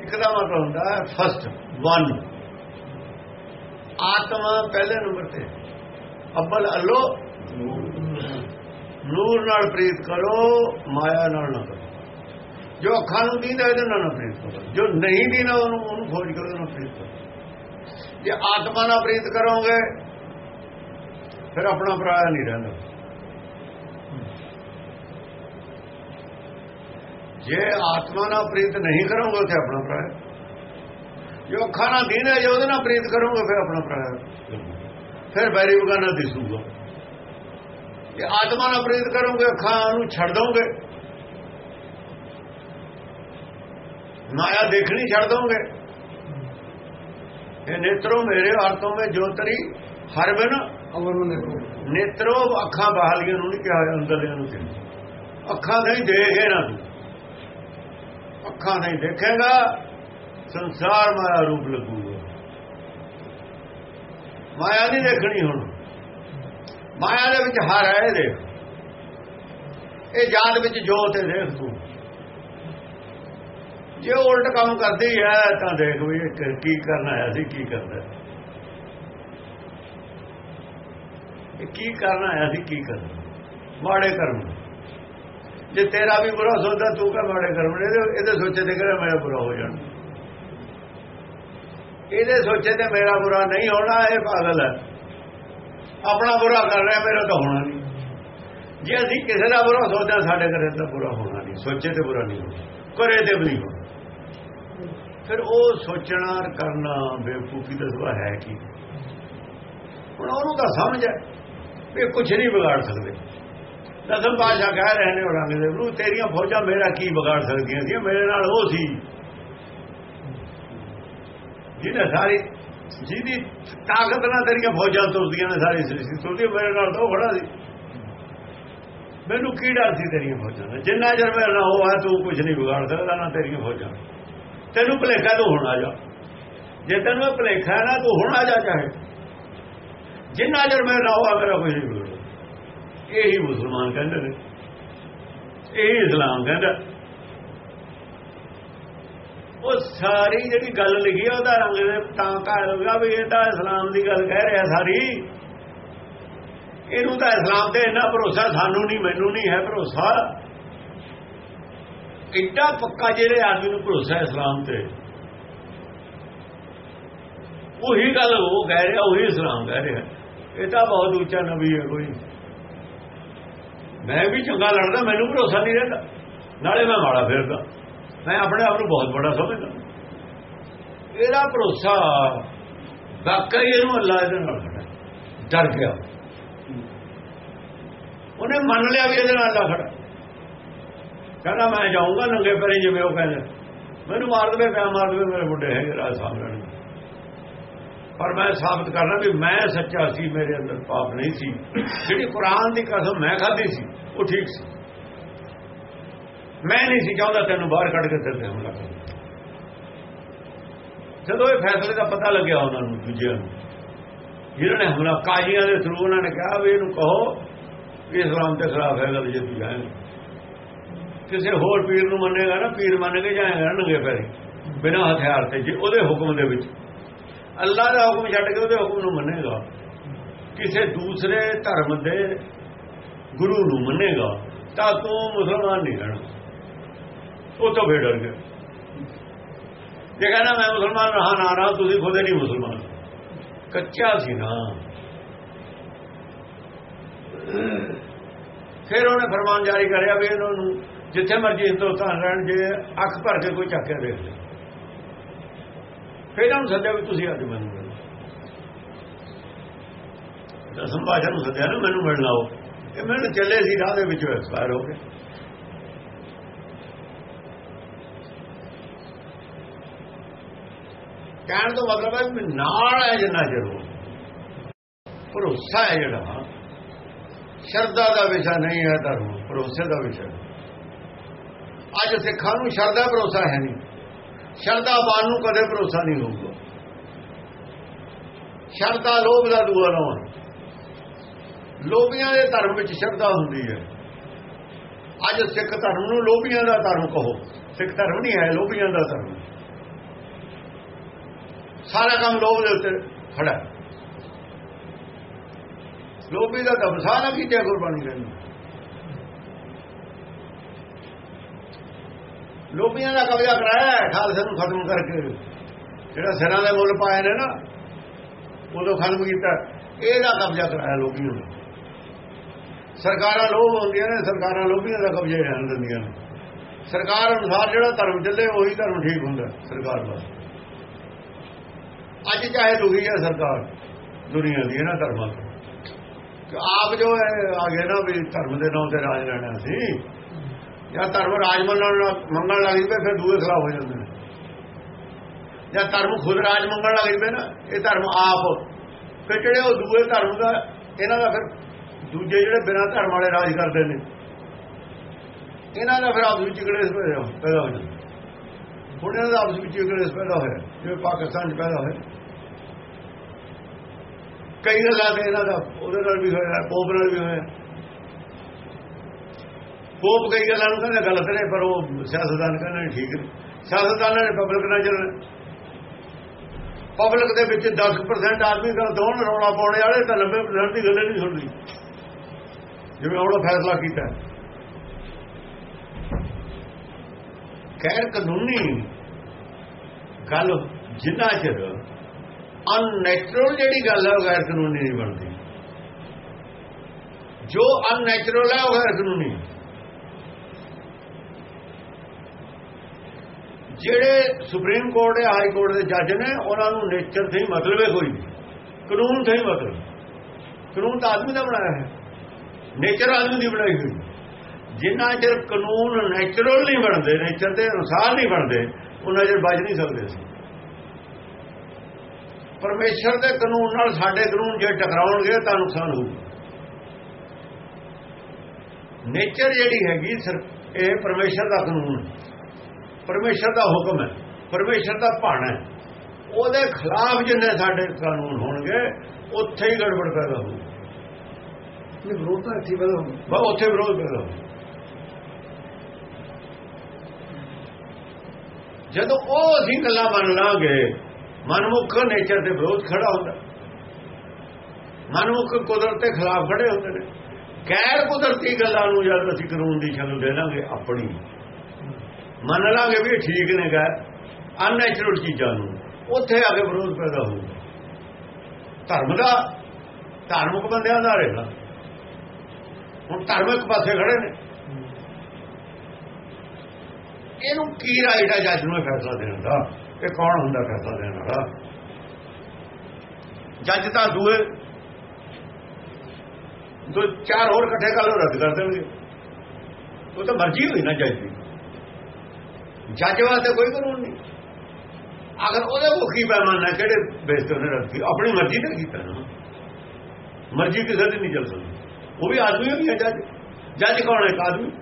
S2: ਇੱਕ ਦਾ ਮਤਲਬ ਹੁੰਦਾ ਹੈ ਫਸਟ ਵਨ ਆਤਮਾ ਪਹਿਲੇ ਨੰਬਰ ਤੇ। ਅੱਬਲ ਅੱਲੋ। ਨੂਰ ਨਾਲ ਪ੍ਰੀਤ ਕਰੋ, ਮਾਇਆ ਨਾਲ ਨਾ ਕਰੋ। ਜੋ ਅੱਖਾਂ ਨੂੰ ਦੀਦਾ ਇਹਦੇ ਨਾਲ ਨਾ ਪ੍ਰੀਤ ਕਰੋ। ਜੋ ਨਹੀਂ ਦੀਨਾ ਉਹਨੂੰ ਉਹਨੂੰ ਖੋਜ ਕਰੋ ਉਹਨੂੰ ਪ੍ਰੀਤ ਕਰੋ। ਜੇ ਆਤਮਾ ਨਾਲ ਪ੍ਰੀਤ ਕਰੋਗੇ, ਫਿਰ ਆਪਣਾ ਪਰਾਇਆ ਨਹੀਂ ਰਹਿੰਦਾ। ਜੇ ਆਤਮਾ ਨਾਲ ਪ੍ਰੀਤ ਨਹੀਂ ਕਰੋਗੇ ਤੇ ਆਪਣਾ ਪਰਾਇਆ ਜੋ ਅੱਖਾਂ ਨਾਲ ਦੀਨਾ ਜੇ ਉਹਦੇ ਨਾਲ ਪ੍ਰੀਤ ਕਰੋਗੇ, ਫਿਰ ਆਪਣਾ ਪਰਾਇਆ ਫਿਰ ਬੈਰੀ ਬਗਾਨਾ ਦਿਸੂਗਾ। ਜੇ ਆਤਮਾ ਨਾਲ ਪ੍ਰੀਤ ਕਰੋਗੇ, ਅੱਖਾਂ ਨੂੰ ਛੱਡ ਦੋਗੇ, ਮਾਇਆ ਦੇਖਣੀ ਛੱਡ ਦੋਗੇ ਇਹ ਨੇਤਰੋ ਮੇਰੇ ਅਰਥੋਂ ਵਿੱਚ ਜੋਤਰੀ ਹਰ ਬਿਨ
S1: ਅਵਰ ਨੂੰ ਦੇਖੋ
S2: ਨੇਤਰੋ ਅੱਖਾਂ ਬਾਹਲੀਆਂ ਨੂੰ ਨਹੀਂ ਕਿਹਾ ਅੰਦਰਲਿਆਂ ਨੂੰ ਕਿਹਾ। ਅੱਖਾਂ ਨਹੀਂ ਦੇਖੇ ਨਾ ਤੂੰ। ਅੱਖਾਂ ਨਹੀਂ ਦੇਖੇਗਾ ਸੰਸਾਰ ਮਾਇਆ ਰੂਪ ਲੱਗੂਗਾ। ਮਾਇਆ ਨਹੀਂ ਦੇਖਣੀ ਹੁਣ। ਮਾਇਆ ਦੇ ਵਿੱਚ ਹਰ ਹੈ ਦੇਖ। ਇਹ ਜਾਤ ਵਿੱਚ ਜੋਤ ਹੈ ਦੇਖ ਤੂੰ। ਜੇ ਉਲਟ ਕੰਮ ਕਰਦੀ ਹੈ ਤਾਂ ਦੇਖ ਵੀ ਕੀ ਕਰਨਾ ਹੈ ਸੀ ਕੀ ਕਰਦਾ ਇਹ ਕੀ ਕਰਨਾ ਹੈ ਸੀ ਕੀ ਕਰਨਾ ਮਾੜੇ ਕਰਮ। ਜੇ ਤੇਰਾ ਵੀ ਬੁਰਾ ਸੋਚਦਾ ਤੂੰ ਕਹ ਮਾੜੇ ਕਰਮ? ਨੇ ਇਹਦੇ ਇਹਦੇ ਸੋਚੇ ਤੇ ਕਿਹੜਾ ਮੇਰਾ ਬੁਰਾ ਹੋ ਜਾਣਾ? ਇਹਦੇ ਸੋਚੇ ਤੇ ਮੇਰਾ ਬੁਰਾ ਨਹੀਂ ਹੋਣਾ ਇਹ ਪਾਗਲ ਹੈ। ਆਪਣਾ ਬੁਰਾ ਕਰ ਰਿਹਾ ਮੇਰਾ ਤਾਂ ਹੋਣਾ ਨਹੀਂ। ਜੇ ਅਸੀਂ ਕਿਸੇ ਦਾ ਬੁਰਾ ਸੋਚਦੇ ਹਾਂ, ਸਾਡੇ ਘਰੇ ਤਾਂ ਬੁਰਾ ਹੋਣਾ ਨਹੀਂ। ਸੋਚੇ ਤੇ ਬੁਰਾ ਨਹੀਂ ਹੋਣਾ। ਕਰੇ ਤੇ ਵੀ ਨਹੀਂ ਹੋਣਾ। ਫਿਰ ਉਹ ਸੋਚਣਾ ਕਰਨਾ ਬੇਵਕੂਫੀ ਦਾ ਸੁਭਾਅ ਹੈ ਕੀ? ਹੁਣ ਉਹਨੂੰ ਤਾਂ ਸਮਝ ਹੈ ਵੀ ਕੁਝ ਨਹੀਂ ਵਿਗਾੜ ਸਕਦੇ। ਦਸਮ ਪਾਸ਼ਾ ਕਹਿ ਰਹੇ ਨੇ ਔਰੰਗਜ਼ੇਬ ਨੂੰ ਤੇਰੀਆਂ ਫੌਜਾਂ ਮੇਰਾ ਕੀ ਵਿਗਾੜ ਸਕਦੀਆਂ ਸੀ? ਮੇਰੇ ਨਾਲ ਉਹ ਸੀ ਜਿਹਨੇ ਸਾਰੀ, ਜਿਹਦੀ ਤਾਕਤ ਨਾਲ ਤੇਰੀਆਂ ਫੌਜਾਂ ਤੁਰਦੀਆਂ ਨੇ, ਸਾਰੀ ਸ੍ਰਿਸ਼ਟੀ ਤੁਰਦੀ ਮੇਰੇ ਨਾਲ ਤਾਂ ਉਹ ਖੜਾ ਸੀ। ਮੈਨੂੰ ਕੀ ਡਰ ਸੀ ਤੇਰੀਆਂ ਫੌਜਾਂ ਦਾ? ਜਿੰਨਾ ਚਿਰ ਮੇਰੇ ਨਾਲ ਉਹ ਹੈ, ਤੂੰ ਕੁਝ ਨਹੀਂ ਵਿਗਾੜ ਸਕਦਾ ਨਾ ਤੇਰੀਆਂ ਫੌਜਾਂ ਤੈਨੂੰ ਭਲੇਖਾ ਤੂੰ ਹੁਣ ਆ ਜਾ। ਜੇ ਤੈਨੂੰ ਇਹ ਭਲੇਖਾ ਨਾ, ਤੂੰ ਹੁਣ ਆ ਜਾ ਚਾਹੇ। ਜਿੰਨਾ ਚਿਰ ਮੈਂ ਨਾਲ ਉਹ ਆ ਮੇਰਾ ਕੁਝ ਨਹੀਂ ਵਿਗੜਦਾ ਇਹੀ ਮੁਸਲਮਾਨ ਕਹਿੰਦੇ ਨੇ। ਇਹੀ ਇਸਲਾਮ ਕਹਿੰਦਾ। ਉਹ ਸਾਰੀ ਜਿਹੜੀ ਗੱਲ ਲਿਖੀ ਆ, ਉਹਦਾ ਰੰਗ ਦੇ ਤਾਂ ਘਰ ਹੋਗਾ ਵੀ ਇਹ ਤਾਂ ਇਸਲਾਮ ਦੀ ਗੱਲ ਕਹਿ ਰਿਹਾ ਸਾਰੀ। ਇਹਨੂੰ ਤਾਂ ਇਸਲਾਮ ਤੇ ਇੰਨਾ ਭਰੋਸਾ ਸਾਨੂੰ ਨਹੀਂ, ਮੈਨੂੰ ਨਹੀਂ ਹੈ ਭਰੋਸਾ। ਇੱਡਾ ਪੱਕਾ ਜਿਹੜੇ ਆਦਮੀ ਨੂੰ ਭਰੋਸਾ ਇਸਲਾਮ ਤੇ, ਉਹੀ ਗੱਲ ਉਹ ਕਹਿ ਰਿਹਾ, ਉਹੀ ਇਸਲਾਮ ਕਹਿ ਰਿਹਾ। ਇਹ ਤਾਂ ਬਹੁਤ ਉੱਚਾ ਨਬੀ ਹੈ ਕੋਈ। ਮੈਂ ਵੀ ਚੰਗਾ ਲੜਦਾ, ਮੈਨੂੰ ਭਰੋਸਾ ਨਹੀਂ ਰਹਿੰਦਾ। ਨਾਲੇ ਮੈਂ ਮਾੜਾ ਫਿਰਦਾ। ਮੈਂ ਆਪਣੇ ਆਪ ਨੂੰ ਬਹੁਤ ਬੜਾ ਸਮਝਦਾ। ਇਹਦਾ ਭਰੋਸਾ ਵਾਕਈ ਇਹਨੂੰ ਅੱਲਾ ਦੇ ਨਾਲ ਖੜਾ ਡਰ ਗਿਆ। ਉਹਨੇ ਮੰਨ ਲਿਆ ਵੀ ਇਹਦੇ ਨਾਲ ਅੱਲਾ ਖੜਾ ਕਹਿੰਦਾ ਮੈਂ ਜਾਊਂਗਾ ਨੰਗੇ ਪੈਰੀ ਜਿਵੇਂ ਉਹ ਕਹਿੰਦੇ। ਮੈਨੂੰ ਮਾਰ ਦੇਵੇ ਪਿਆ ਮਾਰ ਦੇਵੇ, ਮੇਰੇ ਮੁੰਡੇ ਹੈਗੇ ਰਾਜ ਸਾਹਮਣੇ ਪਰ ਮੈਂ ਸਾਬਤ ਕਰਨਾ ਵੀ ਮੈਂ ਸੱਚਾ ਸੀ, ਮੇਰੇ ਅੰਦਰ ਪਾਪ ਨਹੀਂ ਸੀ। ਜਿਹੜੀ ਕੁਰਾਨ ਦੀ ਕਸਮ ਮੈਂ ਖਾਧੀ ਸੀ, ਉਹ ਠੀਕ ਸੀ। ਮੈਂ ਨਹੀਂ ਸੀ ਚਾਹੁੰਦਾ ਤੈਨੂੰ ਬਾਹਰ ਕੱਢ ਕੇ ਤੇਰੇ ਤੇ ਹਮਲਾ ਕਰਾਂ ਜਦੋਂ ਇਹ ਫੈਸਲੇ ਦਾ ਪਤਾ ਲੱਗਿਆ ਉਹਨਾਂ ਨੂੰ, ਦੂਜਿਆਂ ਨੂੰ ਜਿਹਨਾਂ ਨੇ ਹਮਲਾ ਕਾਜ਼ੀਆਂ ਦੇ ਥਰੂ ਉਹਨਾਂ ਨੇ ਕਿਹਾ ਵੀ ਇਹਨੂੰ ਕਹੋ ਵੀ ਇਸਲਾਮ ਦੇ ਖਿਲਾਫ ਹੈ ਗੱਲ ਜੇ ਤੁਸੀਂ ਜਾਏਗਾ। ਕਿਸੇ ਹੋਰ ਪੀਰ ਨੂੰ ਮੰਨੇਗਾ ਨਾ, ਪੀਰ ਮੰਨ ਕੇ ਜਾਏਗਾ ਨੰਗੇ ਪੈਰੀ ਬਿਨਾਂ ਹਥਿਆਰ ਤੇ, ਜੇ ਉਹਦੇ ਹੁਕਮ ਦੇ ਵਿੱਚ। ਅੱਲਾ ਦਾ ਹੁਕਮ ਛੱਡ ਕੇ ਉਹਦੇ ਹੁਕਮ ਨੂੰ ਮੰਨੇਗਾ। ਕਿਸੇ ਦੂਸਰੇ ਧਰਮ ਦੇ ਗੁਰੂ ਨੂੰ ਮੰਨੇਗਾ, ਤਾਂ ਤੂੰ ਮੁਸਲਮਾਨ ਨਹੀਂ ਰਹਿਣਾ। ਉਹ ਤਾਂ ਫੇਰ ਡਰ ਗਿਆ। ਜੇ ਕਹਿੰਦਾ ਮੈਂ ਮੁਸਲਮਾਨ ਰਹਾ, ਨਾ ਰਹਾ, ਤੁਸੀਂ ਖੁਦ ਨਹੀਂ ਮੁਸਲਮਾਨ। ਕੱਚਾ ਸੀ ਨਾ। ਫਿਰ ਉਹਨੇ ਫਰਮਾਨ ਜਾਰੀ ਕਰਿਆ ਵੀ ਇਹਨਾਂ ਨੂੰ ਜਿੱਥੇ ਮਰਜ਼ੀ ਹਿੰਦੁਸਤਾਨ ਰਹਿਣ, ਜੇ ਅੱਖ ਭਰ ਕੇ ਕੋਈ ਚੱਕਿਆ ਕੇ ਦੇਖ ਲੈ। ਫਿਰ ਇਹਨਾਂ ਨੂੰ ਸੱਦਿਆ ਵੀ ਤੁਸੀਂ ਅੱਜ ਮੈਨੂੰ ਮਿਲੋ। ਦਸਮ ਨੂੰ ਸੱਦਿਆ ਨਾ, ਮੈਨੂੰ ਮਿਲਣਾ ਆਓ। ਇਹ ਮਿਲਣ ਚੱਲੇ ਸੀ, ਰਾਹ ਦੇ ਵਿੱਚ ਐਕਸਪਾਇਰ ਹੋ ਗਏ। ਕਹਿਣ ਤੋਂ ਮਤਲਬ ਹੈ ਵੀ ਨਾਲ ਹੈ ਜਿੰਨਾ ਜ਼ਰੂਰ ਭਰੋਸਾ ਹੈ ਜਿਹੜਾ ਸ਼ਰਧਾ ਦਾ ਵਿਸ਼ਾ ਨਹੀਂ ਹੈ ਧਰਮ, ਭਰੋਸੇ ਦਾ ਵਿਸ਼ਾ ਅੱਜ ਸਿੱਖਾਂ ਨੂੰ ਸ਼ਰਧਾ ਭਰੋਸਾ ਹੈ ਨਹੀਂ। ਸ਼ਰਧਾਵਾਨ ਨੂੰ ਕਦੇ ਭਰੋਸਾ ਨਹੀਂ ਹੋਊਗਾ। ਸ਼ਰਧਾ ਲੋਭ ਦਾ ਦੂਆ ਲਾਉਣ। ਲੋਭੀਆਂ ਦੇ ਧਰਮ ਵਿੱਚ ਸ਼ਰਧਾ ਹੁੰਦੀ ਹੈ। ਅੱਜ ਸਿੱਖ ਧਰਮ ਨੂੰ ਲੋਭੀਆਂ ਦਾ ਧਰਮ ਕਹੋ। ਸਿੱਖ ਧਰਮ ਨਹੀਂ ਹੈ, ਲੋਭੀਆਂ ਦਾ ਧਰਮ। ਸਾਰਾ ਕੰਮ ਲੋਭ ਦੇ ਉੱਤੇ ਖੜਾ ਲੋਭੀ ਦਾ ਤਾਂ ਸਾਰਾ ਕੀਤਾ ਗੁਰਬਾਣੀ ਕਹਿੰਦੀ ਲੋਭੀਆਂ ਦਾ ਕਬਜ਼ਾ ਕਰਾਇਆ ਖਾਲਸੇ ਨੂੰ ਖਤਮ ਕਰਕੇ। ਜਿਹੜਾ ਸਿਰਾਂ ਦੇ ਮੁੱਲ ਪਾਏ ਨੇ ਨਾ, ਉਦੋਂ ਖਤਮ ਕੀਤਾ। ਇਹਦਾ ਕਬਜ਼ਾ ਕਰਾਇਆ ਲੋਭੀਆਂ ਨੇ। ਸਰਕਾਰਾਂ ਲੋਭ ਹੁੰਦੀਆਂ ਨੇ, ਸਰਕਾਰਾਂ ਲੋਭੀਆਂ ਦਾ ਕਬਜ਼ਾ ਲੈਣ ਦਿੰਦੀਆਂ ਨੇ। ਸਰਕਾਰ ਅਨੁਸਾਰ ਜਿਹੜਾ ਧਰਮ ਚੱਲੇ, ਉਹੀ ਧਰਮ ਠੀਕ ਹੁੰਦਾ ਸਰਕਾਰ ਦਾ। ਅੱਜ ਚਾਹੇ ਦੁਖੀ ਹੈ ਸਰਕਾਰ, ਦੁਨੀਆ ਦੀ ਇਹਨਾਂ ਧਰਮਾਂ ਤੋਂ ਆਪ ਜੋ ਹੈ, ਆ ਗਏ ਨਾ ਵੀ ਧਰਮ ਦੇ ਨਾਂ ਤੇ ਰਾਜ ਲੈਣਾ ਸੀ। ਜਾਂ ਧਰਮ ਰਾਜ ਮੰਨਣ ਮੰਗਣ ਲੱਗ ਜਵੇ ਫਿਰ ਦੂਏ ਖਿਲਾਫ ਹੋ ਜਾਂਦੇ ਨੇ। ਜਾਂ ਧਰਮ ਖੁਦ ਰਾਜ ਮੰਗਣ ਲੱਗ ਜਵੇ ਨਾ, ਇਹ ਧਰਮ ਆਪ। ਫਿਰ ਜਿਹੜੇ ਉਹ ਦੂਏ ਧਰਮ ਦਾ, ਇਹਨਾਂ ਦਾ ਫਿਰ ਦੂਜੇ ਜਿਹੜੇ ਬਿਨਾਂ ਧਰਮ ਵਾਲੇ ਰਾਜ ਕਰਦੇ ਨੇ, ਇਹਨਾਂ ਦਾ ਫਿਰ ਆਪਸ ਵਿੱਚ ਕਲੇਸ਼ ਪੈਦਾ ਹੋ ਜਾਂਦਾ। ਹੁਣ ਇਹਨਾਂ ਦਾ ਆਪਸ ਵਿੱਚ ਕਲੇਸ਼ ਪੈਦਾ ਹੋਇਆ, ਜਿਵੇਂ ਪਾਕਿਸਤਾਨ 'ਚ ਪੈਦਾ ਹੋਇਆ। ਕਈ ਗੱਲਾਂ ਤੇ ਇਹਨਾਂ ਦਾ ਉਹਦੇ ਨਾਲ ਵੀ ਹੋਇਆ, ਪੋਪ ਨਾਲ ਵੀ ਹੋਇਆ। ਪੋਪ ਕਈ ਗੱਲਾਂ ਨੂੰ ਕਹਿੰਦੇ ਗਲਤ ਨੇ ਪਰ ਉਹ ਸਿਆਸਤਦਾਨ ਕਹਿੰਦੇ ਨੇ ਠੀਕ ਨੇ ਸਿਆਸਤਦਾਨਾਂ ਨੇ ਪਬਲਿਕ ਨਾਲ ਚੱਲਣਾ ਪਬਲਿਕ ਦੇ ਵਿੱਚ 10% ਆਦਮੀ ਗਲਤ ਹੋਣ ਰੌਲਾ ਪਾਉਣੇ ਵਾਲੇ, ਤਾਂ 90% ਦੀ ਗੱਲ ਨਹੀਂ ਸੁਣਦੀ। ਜਿਵੇਂ ਹੁਣ ਫੈਸਲਾ ਕੀਤਾ ਗੈਰ ਕਾਨੂੰਨੀ ਗੱਲ ਜਿੰਨਾ ਚਿਰ ਅਨਨੈਚੁਰਲ ਜਿਹੜੀ ਗੱਲ ਹੈ, ਉਹ ਗੈਰ ਕਾਨੂੰਨੀ ਨਹੀਂ ਬਣਦੀ। ਜੋ ਅਨਨੈਚੁਰਲ ਹੈ, ਉਹ ਗੈਰ ਕਾਨੂੰਨੀ ਜਿਹੜੇ ਸੁਪਰੀਮ ਕੋਰਟ ਦੇ ਹਾਈ ਕੋਰਟ ਦੇ ਜੱਜ ਨੇ, ਉਹਨਾਂ ਨੂੰ ਨੇਚਰ ਤੇ ਮਤਲਬ ਹੈ ਕੋਈ ਕਾਨੂੰਨ ਤੇ ਹੀ ਮਤਲਬ। ਕਾਨੂੰਨ ਤਾਂ ਆਦਮੀ ਦਾ ਬਣਾਇਆ ਹੈ। ਨੇਚਰ ਆਦਮੀ ਦੀ ਬਣਾਈ ਹੋਈ। ਜਿੰਨਾ ਚਿਰ ਕਾਨੂੰਨ ਨੇਚਰਲ ਨਹੀਂ ਬਣਦੇ ਨੇਚਰ ਦੇ ਅਨੁਸਾਰ ਨਹੀਂ ਬਣਦੇ, ਉਹਨਾਂ ਚਿਰ ਬਚ ਨਹੀਂ ਸਕਦੇ ਸੀ ਪਰਮੇਸ਼ਰ ਦੇ ਕਾਨੂੰਨ ਨਾਲ ਸਾਡੇ ਕਾਨੂੰਨ ਜੇ ਟਕਰਾਉਣਗੇ, ਤਾਂ ਨੁਕਸਾਨ ਹੋਊਗਾ ਨੇਚਰ ਜਿਹੜੀ ਹੈਗੀ, ਸਿਰਫ ਇਹ ਪਰਮੇਸ਼ਰ ਦਾ ਕਾਨੂੰਨ ਹੈ। ਪਰਮੇਸ਼ਰ ਦਾ ਹੁਕਮ ਹੈ ਪਰਮੇਸ਼ਰ ਦਾ ਭਾਣਾ ਹੈ। ਉਹਦੇ ਖਿਲਾਫ ਜਿੰਨੇ ਸਾਡੇ ਕਾਨੂੰਨ ਹੋਣਗੇ ਉੱਥੇ ਹੀ ਗੜਬੜ ਪੈਦਾ ਹੋਊ
S1: ਇਹ ਵਿਰੋਧ ਤਾਂ ਇੱਥੇ ਪੈਦਾ ਹੁੰਦਾ
S2: ਬਾ ਉੱਥੇ ਵਿਰੋਧ ਪੈਦਾ ਹੋਊ ਜਦੋਂ ਉਹ ਅਸੀਂ ਗੱਲਾਂ ਮੰਨ ਲਾਂਗੇ ਮਨਮੁਖ ਨੇਚਰ ਦੇ ਵਿਰੋਧ ਖੜਾ ਹੁੰਦਾ। ਮਨਮੁਖ ਕੁਦਰਤ ਦੇ ਖਿਲਾਫ ਖੜੇ ਹੁੰਦੇ ਨੇ। ਗੈਰ ਕੁਦਰਤੀ ਗੱਲਾਂ ਨੂੰ ਜਦ ਅਸੀਂ ਕਾਨੂੰਨ ਦੀ ਸ਼ਕਲ ਦੇ ਲਾਂਗੇ ਆਪਣੀ ਮੰਨ ਲਾਂਗੇ ਵੀ ਇਹ ਠੀਕ ਨੇ ਗਾ ਅਨਨੈਚੁਰਲ ਚੀਜ਼ਾਂ ਨੂੰ। ਉੱਥੇ ਆ ਕੇ ਵਿਰੋਧ ਪੈਦਾ ਹੋਊਗਾ ਧਰਮ ਦਾ, ਧਾਰਮਿਕ ਬੰਦਿਆਂ ਦਾ ਰਹੇਗਾ ਹੁਣ ਧਾਰਮਿਕ ਪਾਸੇ ਖੜੇ ਨੇ। ਇਹਨੂੰ ਕੀ ਰਾਈਟ ਹੈ ਜੱਜ ਨੂੰ ਫੈਸਲਾ ਦੇਣ ਦਾ? ਇਹ ਕੌਣ ਹੁੰਦਾ ਫੈਸਲਾ ਦੇਣ ਵਾਲਾ? ਜੱਜ ਤਾਂ ਦੂਏ। ਦੋ ਚਾਰ ਹੋਰ ਇਕੱਠੇ ਕਰ ਲੋ ਰੱਦ ਕਰ ਦੇਣਗੇ। ਉਹ ਤਾਂ ਮਰਜ਼ੀ ਹੋਈ ਨਾ ਜੱਜ ਦੀ। ਜੱਜ ਵਾਸਤੇ ਕੋਈ ਕਾਨੂੰਨ ਨਹੀਂ। ਅਗਰ ਉਹਦੇ ਮੁਖੀ ਪੈਮਾਨਾ ਕਿਹੜੇ ਬੇਸ ਤੇ ਉਹਨੇ ਰੱਖੀ ਆਪਣੀ ਮਰਜ਼ੀ ਤੇ ਕੀਤਾ ਨਾ। ਮਰਜ਼ੀ ਕਿਸੇ ਦੀ ਨਹੀਂ ਚੱਲ ਸਕਦੀ। ਉਹ ਵੀ ਆਦਮੀ ਹੀ ਹੈ ਜੱਜ। ਜੱਜ ਕੌਣ ਹੈ? ਇੱਕ ਆਦਮੀ।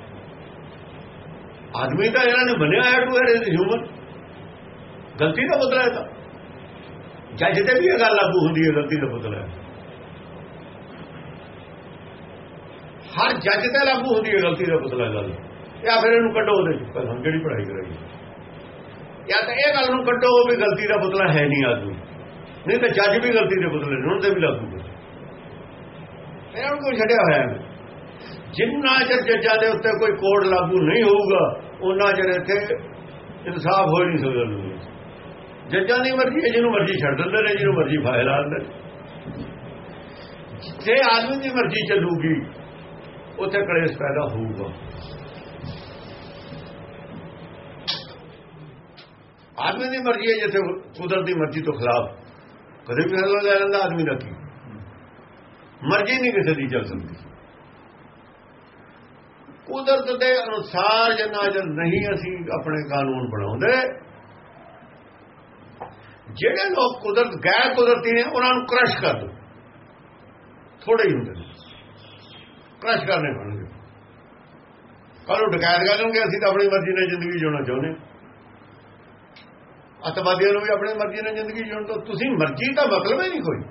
S2: ਆਦਮੀ ਤਾਂ ਇਹਨਾਂ ਨੇ ਬਣਿਆ ਹੈ ਟੂ ਹੈ ਹਿਊਮਨ। ਗਲਤੀ ਦਾ ਬਦਲਾ ਹੈ ਤਾਂ। ਜੱਜ ਤੇ ਵੀ ਇਹ ਗੱਲ ਲਾਗੂ ਹੁੰਦੀ ਹੈ, ਗਲਤੀ ਦਾ ਬਦਲਾ ਹੈ। ਹਰ ਜੱਜ ਤੇ ਲਾਗੂ ਹੁੰਦੀ ਹੈ, ਗਲਤੀ ਦਾ ਬਦਲਾ ਗੱਲ। ਜਾਂ ਫਿਰ ਇਹਨੂੰ ਕੱਢੋ ਉਹਦੇ ਚ। ਪਹਿਲਾਂ ਜਿਹੜੀ ਪੜ੍ਹਾਈ ਕਰਾਈ ਜਾਂ ਤਾਂ ਇਹ ਗੱਲ ਨੂੰ ਕੱਢੋ ਵੀ ਗਲਤੀ ਦਾ ਬਦਲਾ ਹੈ ਨਹੀਂ ਆਦਮੀ। ਨਹੀਂ ਤਾਂ ਜੱਜ ਵੀ ਗਲਤੀ ਦੇ ਬਦਲੇ ਨੇ ਤੇ ਵੀ ਲਾਗੂ ਕਰ ਇਹਨਾਂ ਨੂੰ ਕੋਈ ਛੱਡਿਆ ਹੋਇਆ ਹੈ ਜਿੰਨਾ ਚਿਰ ਜੱਜਾਂ ਦੇ ਉੱਤੇ ਕੋਈ ਕੋਡ ਲਾਗੂ ਨਹੀਂ ਹੋਊਗਾ ਉਹਨਾਂ ਚਿਰ ਇੱਥੇ ਇਨਸਾਫ ਹੋ ਨਹੀਂ ਸਕਦਾ ਜੱਜਾਂ ਦੀ ਮਰਜ਼ੀ ਹੈ ਜਿਹਨੂੰ ਮਰਜ਼ੀ ਛੱਡ ਦਿੰਦੇ ਨੇ ਜਿਹਨੂੰ ਮਰਜ਼ੀ ਫਾਇਲ ਦਿੰਦੇ ਨੇ। ਜੇ ਆਦਮੀ ਦੀ ਮਰਜ਼ੀ ਚੱਲੂਗੀ ਉੱਥੇ ਕਲੇਸ਼ ਪੈਦਾ ਹੋਊਗਾ। ਆਦਮੀ ਦੀ ਮਰਜ਼ੀ ਹੈ ਜਿੱਥੇ ਕੁਦਰਤ ਦੀ ਮਰਜ਼ੀ ਤੋਂ ਖਿਲਾਫ। ਕਦੇ ਵੀ ਫੈਸਲਾ ਲੈ ਲੈਂਦਾ ਆਦਮੀ ਦਾ ਕੀ? ਮਰਜ਼ੀ ਨਹੀਂ ਕਿਸੇ ਦੀ ਚੱਲ ਸਕਦੀ। ਕੁਦਰਤ ਦੇ ਅਨੁਸਾਰ ਜਿੰਨਾ ਜਦ ਨਹੀਂ ਅਸੀਂ ਆਪਣੇ ਕਾਨੂੰਨ ਬਣਾਉਂਦੇ। ਜਿਹੜੇ ਲੋਕ ਕੁਦਰਤ, ਗੈਰ ਕੁਦਰਤੀ ਨੇ, ਉਹਨਾਂ ਨੂੰ ਕ੍ਰਸ਼ ਕਰ ਦੋ। ਥੋੜੇ ਹੀ ਹੁੰਦੇ ਨੇ। ਕ੍ਰਸ਼ ਕਰਨੇ ਪੈਣਗੇ। ਕਾਹਨੂੰ ਡਕਾਇਤ ਕਰ ਲਓਗੇ ਅਸੀਂ ਤਾਂ ਆਪਣੀ ਮਰਜ਼ੀ ਨਾਲ ਜ਼ਿੰਦਗੀ ਜਿਉਣਾ ਚਾਹੁੰਦੇ ਹਾਂ। ਅਤਵਾਦੀਆਂ ਨੂੰ ਵੀ ਆਪਣੀ ਮਰਜ਼ੀ ਨਾਲ ਜ਼ਿੰਦਗੀ ਜਿਉਣ ਤੋਂ ਤੁਸੀਂ ਮਰਜ਼ੀ ਦਾ ਮਤਲਬ ਹੀ ਨਹੀਂ ਕੋਈ।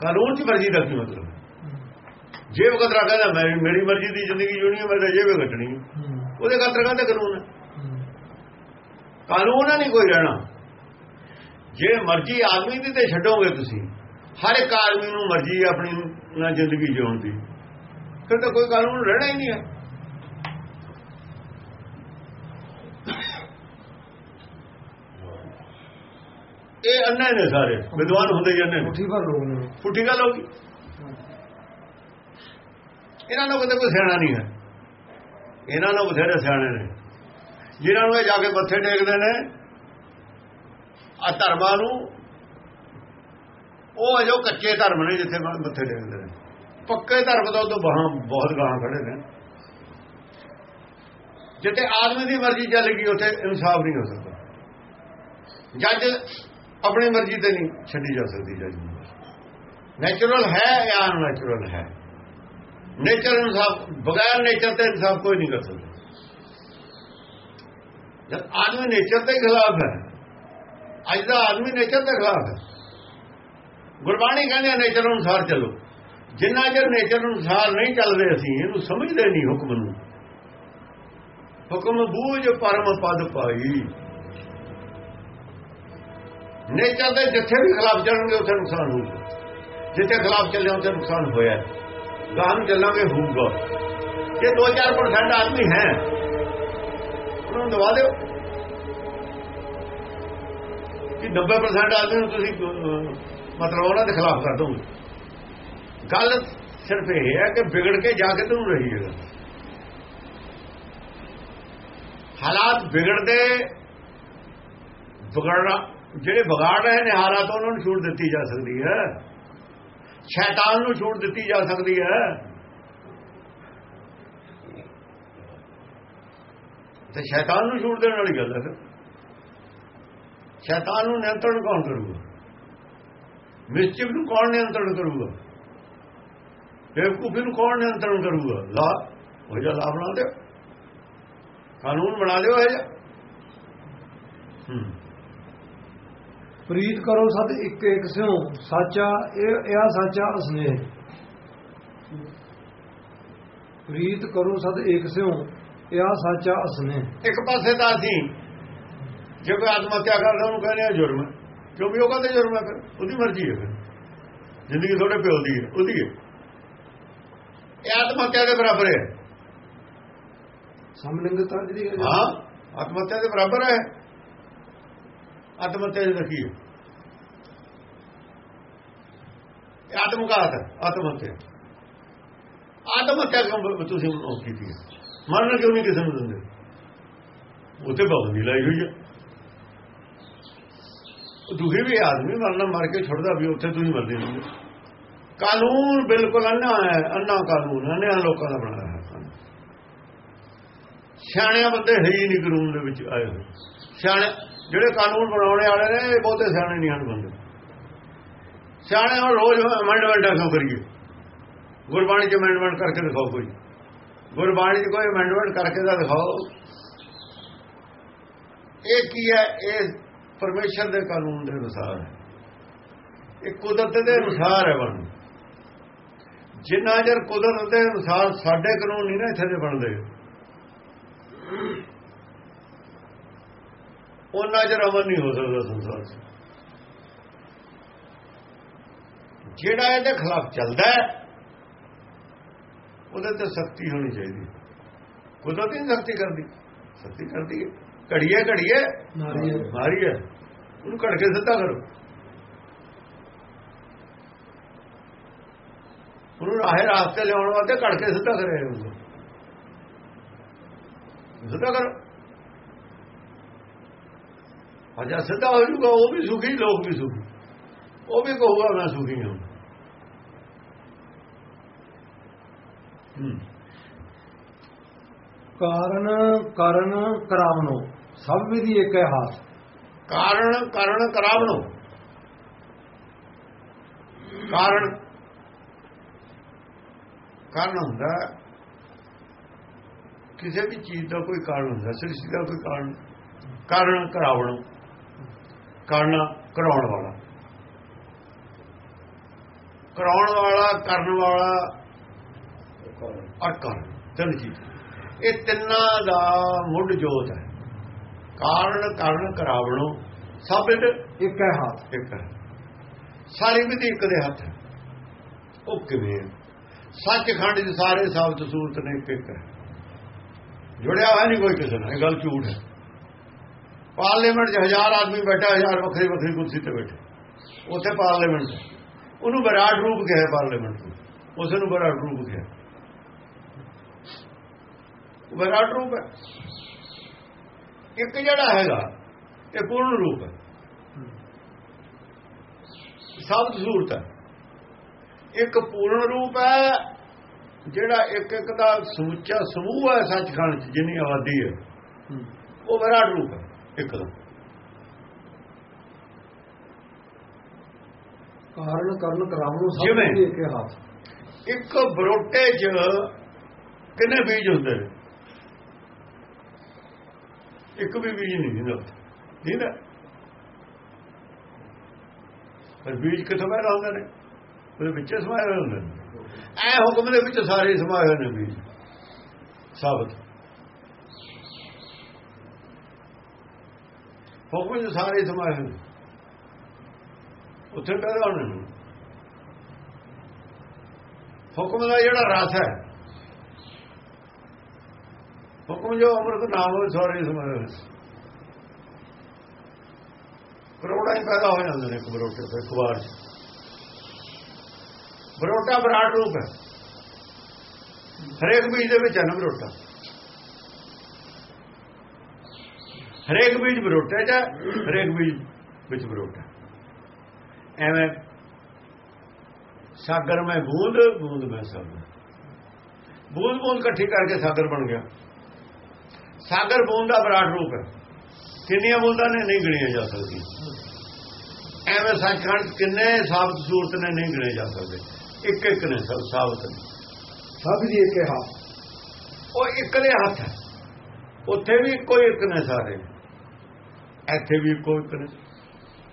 S2: ਕਾਨੂੰਨ 'ਚ ਮਰਜ਼ੀ ਦਾ ਕੀ ਮਤਲਬ? ਜੇ ਵਕਤਰਾ ਕਹਿੰਦਾ ਮੈਂ ਮੇਰੀ ਮਰਜ਼ੀ ਦੀ ਜ਼ਿੰਦਗੀ ਜਿਉਣੀ ਹੈ ਮੈਂ ਤਾਂ ਜੇਵੇ ਘਟਣੀ ਉਹਦੇ ਕਤਰ ਕਹਿੰਦਾ ਕਾਨੂੰਨ ਹੈ। ਕਾਨੂੰਨ ਨਹੀਂ ਕੋਈ ਰਹਿਣਾ। ਜੇ ਮਰਜ਼ੀ ਆਦਮੀ ਦੀ ਤੇ ਛੱਡੋਗੇ ਤੁਸੀਂ। ਹਰ ਇੱਕ ਆਦਮੀ ਨੂੰ ਮਰਜ਼ੀ ਆਪਣੀ ਨਾਲ ਜ਼ਿੰਦਗੀ ਜਿਉਣ ਦੀ। ਫਿਰ ਤਾਂ ਕੋਈ ਕਾਨੂੰਨ ਰਹਿਣਾ ਹੀ ਨਹੀਂ ਹੈ। ਇਹ ਅੰਨੇ ਨੇ ਸਾਰੇ ਵਿਦਵਾਨ ਹੁੰਦੇ ਜਾਂਦੇ ਨੇ।
S1: ਮੁੱਠੀ ਭਰ ਲੋਕ ਨੇ
S2: ਪੁੱਠੀ ਗੱਲ ਹੋ ਗਈ। ਇਹਨਾਂ ਨੂੰ ਕਿਤੇ ਕੋਈ ਸਿਆਣਾ ਨਹੀਂ ਹੈ। ਇਹਨਾਂ ਨੂੰ ਬਥੇਰੇ ਸਿਆਣੇ ਨੇ। ਜਿਨ੍ਹਾਂ ਨੂੰ ਇਹ ਜਾ ਕੇ ਮੱਥੇ ਟੇਕਦੇ ਨੇ ਆ ਧਰਮਾਂ ਨੂੰ ਉਹ ਅਜੋ ਕੱਚੇ ਧਰਮ ਨੇ ਜਿੱਥੇ ਮੱਥੇ ਟੇਕਦੇ ਨੇ। ਪੱਕੇ ਧਰਮ ਦਾ ਉਦੋਂ ਬਾਹਾਂ ਬਹੁਤ ਗਾਹਾਂ ਖੜੇ ਨੇ। ਜਿੱਥੇ ਆਦਮੀ ਦੀ ਮਰਜ਼ੀ ਚੱਲ ਗਈ ਉੱਥੇ ਇਨਸਾਫ ਨਹੀਂ ਹੋ ਸਕਦਾ। ਜੱਜ ਆਪਣੀ ਮਰਜ਼ੀ ਤੇ ਨਹੀਂ। ਛੱਡੀ ਜਾ ਸਕਦੀ ਜੱਜ ਨੂੰ ਨੈਚੁਰਲ ਹੈ ਜਾਂ ਅਨਨੈਚੁਰਲ ਹੈ? ਨੇਚਰ ਇਨਸਾਫ ਬਗੈਰ ਨੇਚਰ ਤੇ ਇਨਸਾਫ ਕੋਈ ਨਹੀਂ ਕਰ ਸਕਦਾ। ਜਦ ਆਦਮੀ ਨੇਚਰ ਦੇ ਖਿਲਾਫ ਹੈ ਅੱਜ ਦਾ ਆਦਮੀ ਨੇਚਰ ਦੇ ਖਿਲਾਫ ਹੈ। ਗੁਰਬਾਣੀ ਕਹਿੰਦੇ ਨੇਚਰ ਅਨੁਸਾਰ ਚੱਲੋ। ਜਿੰਨਾ ਚਿਰ ਨੇਚਰ ਅਨੁਸਾਰ ਨਹੀਂ ਚੱਲਦੇ ਅਸੀਂ ਇਹਨੂੰ ਸਮਝਦੇ ਨਹੀਂ ਹੁਕਮ ਨੂੰ। ਹੁਕਮ ਬੂਝ ਪਰਮ ਪਦ ਪਾਈ। ਨੇਚਰ ਦੇ ਜਿੱਥੇ ਵੀ ਖਿਲਾਫ ਚੱਲਣਗੇ, ਉੱਥੇ ਨੁਕਸਾਨ ਹੋਊਗਾ। ਜਿੱਥੇ ਖਿਲਾਫ ਚੱਲੇ ਉੱਥੇ ਨੁਕਸਾਨ ਹੋਇਆ ਗਾਂ ਨੂੰ ਚੱਲਾਂਗੇ, ਹੋਊਗਾ। ਜੇ 2-4% ਆਦਮੀ ਹੈ, ਉਹਨਾਂ ਨੂੰ ਦਵਾ ਦਿਓ। ਕਿ 90% ਆਦਮੀ ਨੂੰ ਤੁਸੀਂ ਮਤਲਬ ਉਹਨਾਂ ਦੇ ਖਿਲਾਫ ਕਰ ਦੋਗੇ। ਗੱਲ ਸਿਰਫ ਇਹ ਹੈ ਕਿ ਵਿਗੜ ਕੇ ਜਾ ਕੇ ਤੁਹਾਨੂੰ ਰਹੀਏਗਾ ਹਾਲਾਤ ਵਿਗੜਦੇ, ਵਿਗੜਨਾ ਜਿਹੜੇ ਵਿਗਾੜ ਰਹੇ ਨੇ ਹਾਲਾਤ ਉਹਨਾਂ ਨੂੰ ਛੂਟ ਦਿੱਤੀ ਜਾ ਸਕਦੀ ਹੈ। ਸ਼ੈਤਾਨ ਨੂੰ ਛੂਟ ਦਿੱਤੀ ਜਾ ਸਕਦੀ ਹੈ। ਤੇ ਸ਼ੈਤਾਨ ਨੂੰ ਛੂਟ ਦੇਣ ਵਾਲੀ ਗੱਲ ਹੈ ਫਿਰ। ਸ਼ੈਤਾਨ ਨੂੰ ਨਿਯੰਤਰਣ ਕੌਣ ਕਰੂਗਾ? ਮਿਸਚਿਵ ਨੂੰ ਕੌਣ ਨਿਯੰਤਰਣ ਕਰੂਗਾ? ਬੇਵਕੂਫੀ ਨੂੰ ਕੌਣ ਨਿਯੰਤਰਣ ਕਰੂਗਾ? ਲਾ ਹੋ ਜਿਹਾ ਲਾ ਬਣਾ ਦਿਓ। ਕਾਨੂੰਨ ਬਣਾ ਦਿਓ ਇਹ ਹੂੰ।
S1: ਪ੍ਰੀਤ ਕਰੋ ਸਦ ਇੱਕ ਇੱਕ ਸਿਉ ਸਾਚਾ ਇਹ ਇਹ ਸਾਚਾ ਅਸਨੇਹ। ਪ੍ਰੀਤ ਕਰੋ ਸਦ ਇੱਕ ਸਿਉ ਇਹ ਸਾਚਾ ਅਸਨੇਹ।
S2: ਇੱਕ ਪਾਸੇ ਤਾਂ ਅਸੀਂ ਜੇ ਕੋਈ ਆਤਮ ਹੱਤਿਆ ਕਰਦਾ ਉਹਨੂੰ ਕਹਿੰਦੇ ਆ ਜੁਰਮ। ਕਿਉਂਕਿ ਉਹ ਕਹਿੰਦੇ ਜੁਰਮ ਹੈ ਫਿਰ? ਉਹਦੀ ਮਰਜ਼ੀ ਹੈ ਫਿਰ। ਜ਼ਿੰਦਗੀ ਤੁਹਾਡੇ ਪਿਓ ਦੀ ਹੈ ਉਹਦੀ ਹੈ ਇਹ ਆਤਮ ਹੱਤਿਆ ਦੇ ਬਰਾਬਰ ਹੈ।
S1: ਸਮਲਿੰਗਤਾ ਜਿਹੜੀ ਹੈ।
S2: ਹਾਂ ਆਤਮ ਹੱਤਿਆ ਦੇ ਬਰਾਬਰ ਹੈ। ਆਤਮ ਹੱਤਿਆ ਦੀ ਕੀ ਹੈ। ਇਹ ਆਤਮਘਾਤ ਆਤਮ ਹੱਤਿਆ ਆਤਮ ਹੱਤਿਆ ਕਿਉਂ ਤੁਸੀਂ ਉਹ ਕੀਤੀ ਹੈ? ਮਰਨ ਕਿਉਂ ਨਹੀਂ ਕਿਸੇ ਨੂੰ ਦਿੰਦੇ? ਉਤੇ ਪਾਬੰਦੀ ਲਾਈ ਹੋਈ ਹੈ। ਉਹ ਦੁਖੀ ਵੀ ਆਦਮੀ ਮਰਨਾ, ਮਰ ਕੇ ਛੁੱਟਦਾ ਵੀ ਉੱਥੇ ਤੁਸੀਂ ਮਰਦੇ ਨਹੀਂ ਕਾਨੂੰਨ ਬਿਲਕੁਲ ਅੰਨਾ ਹੈ ਅੰਨਾ ਕਾਨੂੰਨ, ਅੰਨਿਆਂ ਲੋਕਾਂ ਦਾ ਬਣਾਇਆ ਹੈ। ਸਿਆਣਿਆਂ ਬੰਦੇ ਹੈ ਹੀ ਨਹੀਂ ਕਾਨੂੰਨ ਦੇ ਵਿੱਚ ਆਏ ਹੋਏ। ਸਿਆਣੇ ਜਿਹੜੇ ਕਾਨੂੰਨ ਬਣਾਉਣੇ ਵਾਲੇ ਨੇ, ਇਹ ਬਹੁਤੇ ਸਿਆਣੇ ਨਹੀਂ ਹਨ ਬੰਦੇ। ਸਿਆਣੇ ਹੁਣ ਰੋਜ਼ ਅਮੈਂਡਮੈਂਟਾਂ ਕਿਉਂ ਕਰੀਏ। ਗੁਰਬਾਣੀ 'ਚ ਅਮੈਂਡਮੈਂਟ ਕਰਕੇ ਦਿਖਾਓ ਕੋਈ। ਗੁਰਬਾਣੀ 'ਚ ਕੋਈ ਅਮੈਂਡਮੈਂਟ ਕਰਕੇ ਤਾਂ ਦਿਖਾਓ। ਇਹ ਕੀ ਹੈ? ਇਹ ਪਰਮੇਸ਼ਰ ਦੇ ਕਾਨੂੰਨ ਦੇ ਅਨੁਸਾਰ ਹੈ। ਇਹ ਕੁਦਰਤ ਦੇ ਅਨੁਸਾਰ ਹੈ ਬਣ ਜਿੰਨਾ ਚਿਰ ਕੁਦਰਤ ਦੇ ਅਨੁਸਾਰ ਸਾਡੇ ਕਾਨੂੰਨ ਨਹੀਂ ਨਾ ਇੱਥੇ ਦੇ ਬਣਦੇ। ਉਹਨਾਂ ਚਿਰ ਅਮਨ ਨਹੀਂ ਹੋ ਸਕਦਾ ਸੰਸਾਰ 'ਚ। ਜਿਹੜਾ ਇਹਦੇ ਖਿਲਾਫ ਚੱਲਦਾ ਹੈ ਉਹਦੇ ਤੇ ਸਖਤੀ ਹੋਣੀ ਚਾਹੀਦੀ। ਕੁਦਰਤ ਸਖਤੀ ਕਰਦੀ। ਸਖਤੀ ਕਰਦੀ ਹੈ। ਘੜੀਏ ਘੜੀਏ। ਮਾਰੀ ਹੈ ਉਹਨੂੰ ਘੜ ਕੇ ਸਿੱਧਾ ਕਰੋ। ਉਹਨੂੰ ਰਾਹੇ ਰਾਸਤੇ ਲਿਆਉਣ ਵਾਸਤੇ ਘੜ ਕੇ ਸਿੱਧਾ ਕਰੇ। ਉਹਨੂੰ ਸਿੱਧਾ ਕਰੋ। ਅਜਾ ਸਿੱਧਾ ਹੋ ਜੂਗਾ ਉਹ ਵੀ ਸੁਖੀ ਲੋਕ ਵੀ ਸੁਖੀ ਉਹ ਵੀ ਕਹੂਗਾ ਮੈਂ ਸੁਖੀ ਹਾਂ ਹੂੰ
S1: ਕਾਰਨ ਕਰਨ ਕਰਾਵਨੋ ਸਭ ਵਿਧੀ ਇੱਕ ਹੈ ਹਾਥ
S2: ਕਾਰਨ ਕਰਨ ਕਰਾਵਣੋ ਕਾਰਨ ਕਾਰਨ ਹੁੰਦਾ ਹੈ, ਕਿਸੇ ਵੀ ਚੀਜ਼ ਦਾ ਕੋਈ ਕਾਰਨ ਹੁੰਦਾ ਸ੍ਰਿਸ਼ਟੀ ਦਾ ਕੋਈ ਕਾਰਨ ਕਾਰਨ ਕਰਾਵਣੋ ਕਾਰਨ ਕਰਾਉਣ ਵਾਲਾ। ਕਰਾਉਣ ਵਾਲਾ ਕਰਨ ਵਾਲਾ ਔਰ ਕਾਰਨ ਤਿੰਨ ਚੀਜ਼। ਇਹ ਤਿੰਨਾਂ ਦਾ ਮੁੱਢ ਜੋਤ ਹੈ। ਕਾਰਨ ਕਰਨ ਕਰਾਵਣੋ ਸਭ ਇੱਕ
S1: ਇੱਕ ਹੈ ਹਾਥ।
S2: ਇੱਕ ਹੈ। ਸਾਰੀ ਵਿਧੀ ਇੱਕ ਦੇ ਹੱਥ ਹੈ। ਉਹ ਕਿਵੇਂ? ਸੱਚਖੰਡ ਦੇ ਸਾਰੇ ਸਾਬਤ ਸੂਰਤ ਨੇ ਇੱਕ ਇੱਕ ਹੈ। ਜੁੜਿਆ ਹੋਇਆ ਨਹੀਂ ਕੋਈ ਕਿਸੇ ਨਾਲ। ਇਹ ਗੱਲ ਝੂਠ ਹੈ। ਪਾਰਲੀਮੈਂਟ 'ਚ ਹਜ਼ਾਰ ਆਦਮੀ ਬੈਠਾ, ਹਜ਼ਾਰ ਵੱਖਰੀ ਵੱਖਰੀ ਕੁਰਸੀ ਤੇ ਬੈਠੇ। ਉੱਥੇ ਪਾਰਲੀਮੈਂਟ ਉਹਨੂੰ ਵਿਰਾਟ ਰੂਪ ਕਿਹਾ ਪਾਰਲੀਮੈਂਟ ਨੂੰ। ਉਸ ਨੂੰ ਵਿਰਾਟ ਰੂਪ ਕਿਹਾ। ਵਿਰਾਟ ਰੂਪ ਹੈ। ਇੱਕ ਜਿਹੜਾ ਹੈਗਾ, ਇਹ ਪੂਰਨ ਰੂਪ ਹੈ। ਸਭ ਸੂਰਤ ਹੈ। ਇੱਕ ਪੂਰਨ ਰੂਪ ਹੈ, ਜਿਹੜਾ ਇੱਕ ਇੱਕ ਦਾ ਸਮੁੱਚਾ ਸਮੂਹ ਹੈ ਸੱਚਖੰਡ ਚ, ਜਿੰਨੀ ਆਬਾਦੀ ਹੈ। ਉਹ ਵਿਰਾਟ ਰੂਪ ਹੈ। ਇੱਕ
S1: ਕਾਰਨ ਕਰਨ ਕਰਾਉਣ
S2: ਨੂੰ
S1: ਸਭ ਨੇ ਕਿਹਾ
S2: ਇੱਕ ਬਰੋਟੇ 'ਚ ਕਿੰਨੇ ਬੀਜ ਹੁੰਦੇ ਨੇ? ਇੱਕ ਵੀ ਬੀਜ ਨਹੀਂ ਹੁੰਦਾ। ਠੀਕ ਹੈ? ਪਰ ਬੀਜ ਕਿਥੋਂ ਪੈਦਾ ਹੁੰਦੇ ਨੇ? ਉਹਦੇ ਵਿੱਚ ਸਮਾਏ ਹੁੰਦੇ ਨੇ। ਐ ਹੁਕਮ ਦੇ ਵਿੱਚ ਸਾਰੇ ਸਮਾਏ ਹੋਏ ਨੇ ਬੀਜ। ਸਾਬਤ। ਹੁਕਮ ਦੇ ਸਾਰੇ ਸਮਾਏ ਹੋਏ ਉੱਥੇ ਪੈਦਾ ਹੋਣੇ ਨੇ। ਹੁਕਮ ਦਾ ਜਿਹੜਾ ਰਸ ਹੈ, ਹੁਕਮ ਜੋ ਅਮਰਤ ਨਾਮ ਹੋਵੇ ਸਾਰੇ ਸਮਾਏ ਹੋਏ ਕਰੋੜਾਂ ਹੀ ਪੈਦਾ ਹੋ ਜਾਂਦੇ ਨੇ ਇੱਕ ਬਰੋਟੇ ਤੋਂ ਇੱਕ ਵਾਰ 'ਚ। ਬਰੋਟਾ ਵਿਰਾਟ ਰੂਪ ਹੈ। ਹਰੇਕ ਬੀਜ ਦੇ ਵਿੱਚ ਹੈ ਨਾ ਬਰੋਟਾ ਹਰੇਕ ਬੀਜ ਬਰੋਟੇ 'ਚ ਹਰੇਕ ਬੀਜ ਵਿੱਚ ਬਰੋਟਾ ਐਵੇਂ ਸਾਗਰ ਮੈਂ ਬੂੰਦ ਬੂੰਦ ਮੈਂ ਸਾਗਰ। ਬੂੰਦ ਬੂੰਦ ਇਕੱਠੀ ਕਰਕੇ ਸਾਗਰ ਬਣ ਗਿਆ। ਸਾਗਰ ਬੂੰਦ ਦਾ ਵਿਰਾਟ ਰੂਪ ਹੈ। ਕਿੰਨੀਆਂ ਬੂੰਦਾਂ ਨੇ ਨਹੀਂ ਗਿਣੀਆਂ ਜਾ ਸਕਦੀਆਂ। ਐਵੇਂ ਸੱਚਖੰਡ ਕਿੰਨੇ ਸਾਬਤ ਸੂਰਤ ਨੇ ਨਹੀਂ ਗਿਣੇ ਜਾ ਸਕਦੇ। ਇੱਕ ਇੱਕ ਨੇ ਸਭ ਸਾਬਤ ਨੇ।
S1: ਸਭ ਦੀ ਕੇ ਹੱਥ
S2: ਉਹ ਇੱਕ ਦੇ ਹੱਥ ਹੈ। ਉੱਥੇ ਵੀ ਕੋਈ ਇੱਕ ਨੇ ਸਾਰੇ। ਇੱਥੇ ਵੀ ਕੋਈ ਇੱਕ ਨੇ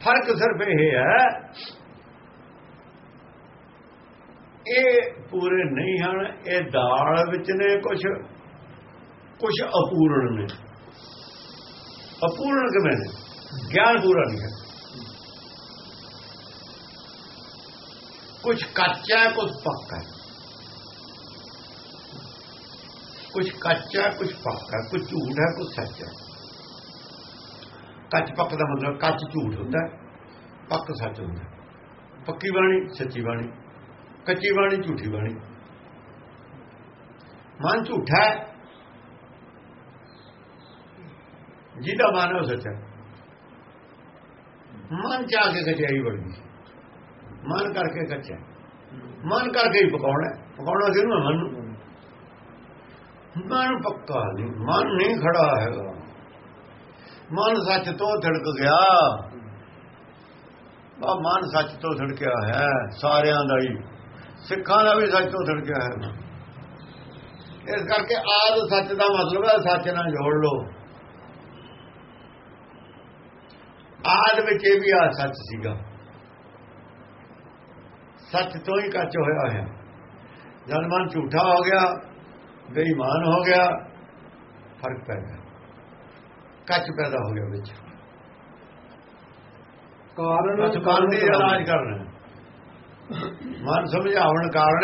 S2: ਫ਼ਰਕ ਸਿਰਫ ਇਹ ਹੈ, ਇਹ ਪੂਰੇ ਨਹੀਂ ਹਨ, ਇਹ ਦਾਲ ਵਿੱਚ ਨੇ ਕੁਝ ਕੁਝ ਅਪੂਰਨ ਨੇ। ਅਪੂਰਨ ਕਿਵੇਂ ਨੇ? ਗਿਆਨ ਪੂਰਾ ਨਹੀਂ ਹੈ। ਕੁਝ ਕੱਚਾ ਹੈ ਕੁਝ ਪੱਕਾ ਹੈ। ਕੁਝ ਕੱਚਾ ਹੈ ਕੁਝ ਪੱਕਾ ਹੈ ਕੁਝ ਝੂਠ ਹੈ ਕੁਝ ਸੱਚ ਹੈ। ਕੱਚ ਪੱਕ ਦਾ ਮਤਲਬ ਕੱਚ ਝੂਠ ਹੁੰਦਾ, ਪੱਕ ਸੱਚ ਹੁੰਦਾ। ਪੱਕੀ ਬਾਣੀ, ਸੱਚੀ ਬਾਣੀ, ਕੱਚੀ ਬਾਣੀ, ਝੂਠੀ ਬਾਣੀ। ਮਨ ਝੂਠਾ ਜਿਹਦਾ ਮਨ ਉਹ ਸੱਚਾ ਹੈ। ਮਨ ਚਾਹ ਕੇ ਕਚਾਈ ਬਣੀ। ਮਨ ਕਰਕੇ ਕੱਚਾ ਮਨ ਕਰਕੇ ਹੀ ਪਕਾਉਣਾ ਪਕਾਉਣਾ ਕਿਹਨੂੰ ਹੈ? ਮਨ ਨੂੰ। ਮਨ ਪੱਕਾ ਨਹੀਂ, ਮਨ ਨਹੀਂ ਖੜਾ ਹੈਗਾ। ਮਨ ਸੱਚ ਤੋਂ ਥੜਕ ਗਿਆ। ਬਾ, ਮਨ ਸੱਚ ਤੋਂ ਥੜਕਿਆ ਹੈ, ਸਾਰਿਆਂ ਦਾ ਹੀ। ਸਿੱਖਾਂ ਦਾ ਵੀ ਸੱਚ ਤੋਂ ਥੜਕਿਆ ਹੈ। ਇਸ ਕਰਕੇ ਆਦ ਸੱਚ ਦਾ ਮਤਲਬ ਹੈ, ਸੱਚ ਨਾਲ ਜੋੜ ਲਓ। ਆਦ ਵਿੱਚ ਇਹ ਵੀ ਆ ਸੱਚ ਸੀਗਾ। ਸੱਚ ਤੋਂ ਹੀ ਕੱਚ ਹੋਇਆ ਹੈ। ਜਦ ਮਨ ਝੂਠਾ ਹੋ ਗਿਆ, ਬੇਈਮਾਨ ਹੋ ਗਿਆ, ਫ਼ਰਕ ਪੈ ਗਿਆ। ਕੱਚ ਪੈਦਾ ਹੋ ਗਿਆ ਵਿੱਚ।
S1: ਕਾਰਨ
S2: ਕੱਚ ਮਨ ਦੀ ਇਲਾਜ ਕਰਨਾ। ਮਨ ਸਮਝਾਉਣ ਕਾਰਨ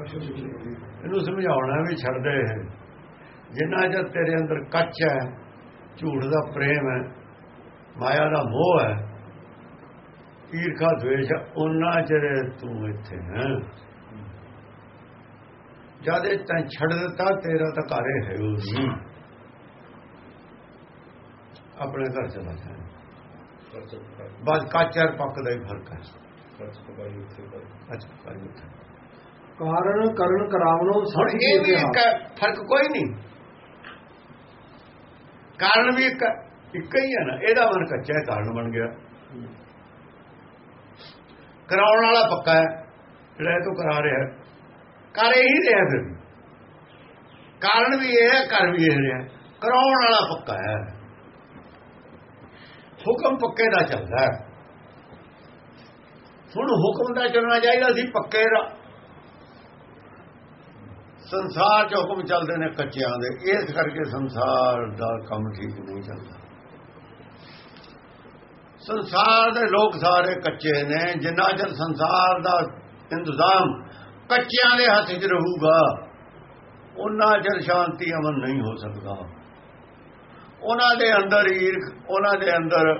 S2: ਇਹਨੂੰ ਸਮਝਾਉਣਾ ਵੀ ਛੱਡਦੇ ਹੈ। ਜਿੰਨਾ ਚਿਰ ਤੇਰੇ ਅੰਦਰ ਕੱਚ ਹੈ ਝੂਠ ਦਾ ਪ੍ਰੇਮ ਹੈ ਮਾਇਆ ਦਾ ਮੋਹ ਹੈ ਈਰਖਾ ਦਵੇਸ਼ ਉਹਨਾਂ ਚਿਰ ਤੂੰ ਇੱਥੇ ਹੈ। ਜਦ ਇਹ ਤੈਂ ਛੱਡ ਦਿੱਤਾ ਤੇਰਾ ਤਾਂ ਘਰ ਹੈ ਉਹ ਨਹੀਂ। ਆਪਣੇ ਘਰ ਚਲਾ ਜਾ ਬਸ ਕਾਚਰ ਪੱਕ ਦਾ ਹੀ ਫ਼ਰਕ ਹੈ।
S1: ਕਾਰਨ ਕਰਨ ਕਰਾਵਣੋ ਸਭ
S2: ਇਹ ਵੀ ਇੱਕ ਫ਼ਰਕ ਕੋਈ ਨਹੀਂ। ਕਾਰਨ ਵੀ ਇੱਕ ਹੈ, ਇੱਕ ਹੀ ਹੈ ਨਾ। ਇਹਦਾ ਮਨ ਕੱਚਾ ਹੈ ਕਾਰਨ ਬਣ ਗਿਆ। ਕਰਾਉਣ ਵਾਲਾ ਪੱਕਾ ਹੈ। ਜਿਹੜਾ ਇਹ ਤੋਂ ਕਰਾ ਰਿਹਾ ਹੈ। ਕਰ ਹੀ ਰਿਹਾ ਫਿਰ। ਵੀ। ਕਾਰਨ ਵੀ ਇਹ ਹੈ ਕਰ ਵੀ ਇਹ ਰਿਹਾ ਕਰਾਉਣ ਵਾਲਾ ਪੱਕਾ ਹੈ। ਹੁਕਮ ਪੱਕੇ ਦਾ ਚੱਲਦਾ ਹੁਣ ਹੁਕਮ ਦਾ ਚੱਲਣਾ ਚਾਹੀਦਾ ਸੀ, ਪੱਕੇ ਦਾ। ਸੰਸਾਰ 'ਚ ਹੁਕਮ ਚੱਲਦੇ ਨੇ ਕੱਚਿਆਂ ਦੇ, ਇਸ ਕਰਕੇ ਸੰਸਾਰ ਦਾ ਕੰਮ ਠੀਕ ਨਹੀਂ ਚੱਲਦਾ। ਸੰਸਾਰ ਦੇ ਲੋਕ ਸਾਰੇ ਕੱਚੇ ਨੇ, ਜਿੰਨਾ ਚਿਰ ਸੰਸਾਰ ਦਾ ਇੰਤਜ਼ਾਮ ਕੱਚਿਆਂ ਦੇ ਹੱਥ 'ਚ ਰਹੂਗਾ ਉਹਨਾਂ ਚਿਰ ਸ਼ਾਂਤੀ ਅਮਨ ਨਹੀਂ ਹੋ ਸਕਦਾ। ਉਹਨਾਂ ਦੇ ਅੰਦਰ ਈਰਖ, ਉਹਨਾਂ ਦੇ ਅੰਦਰ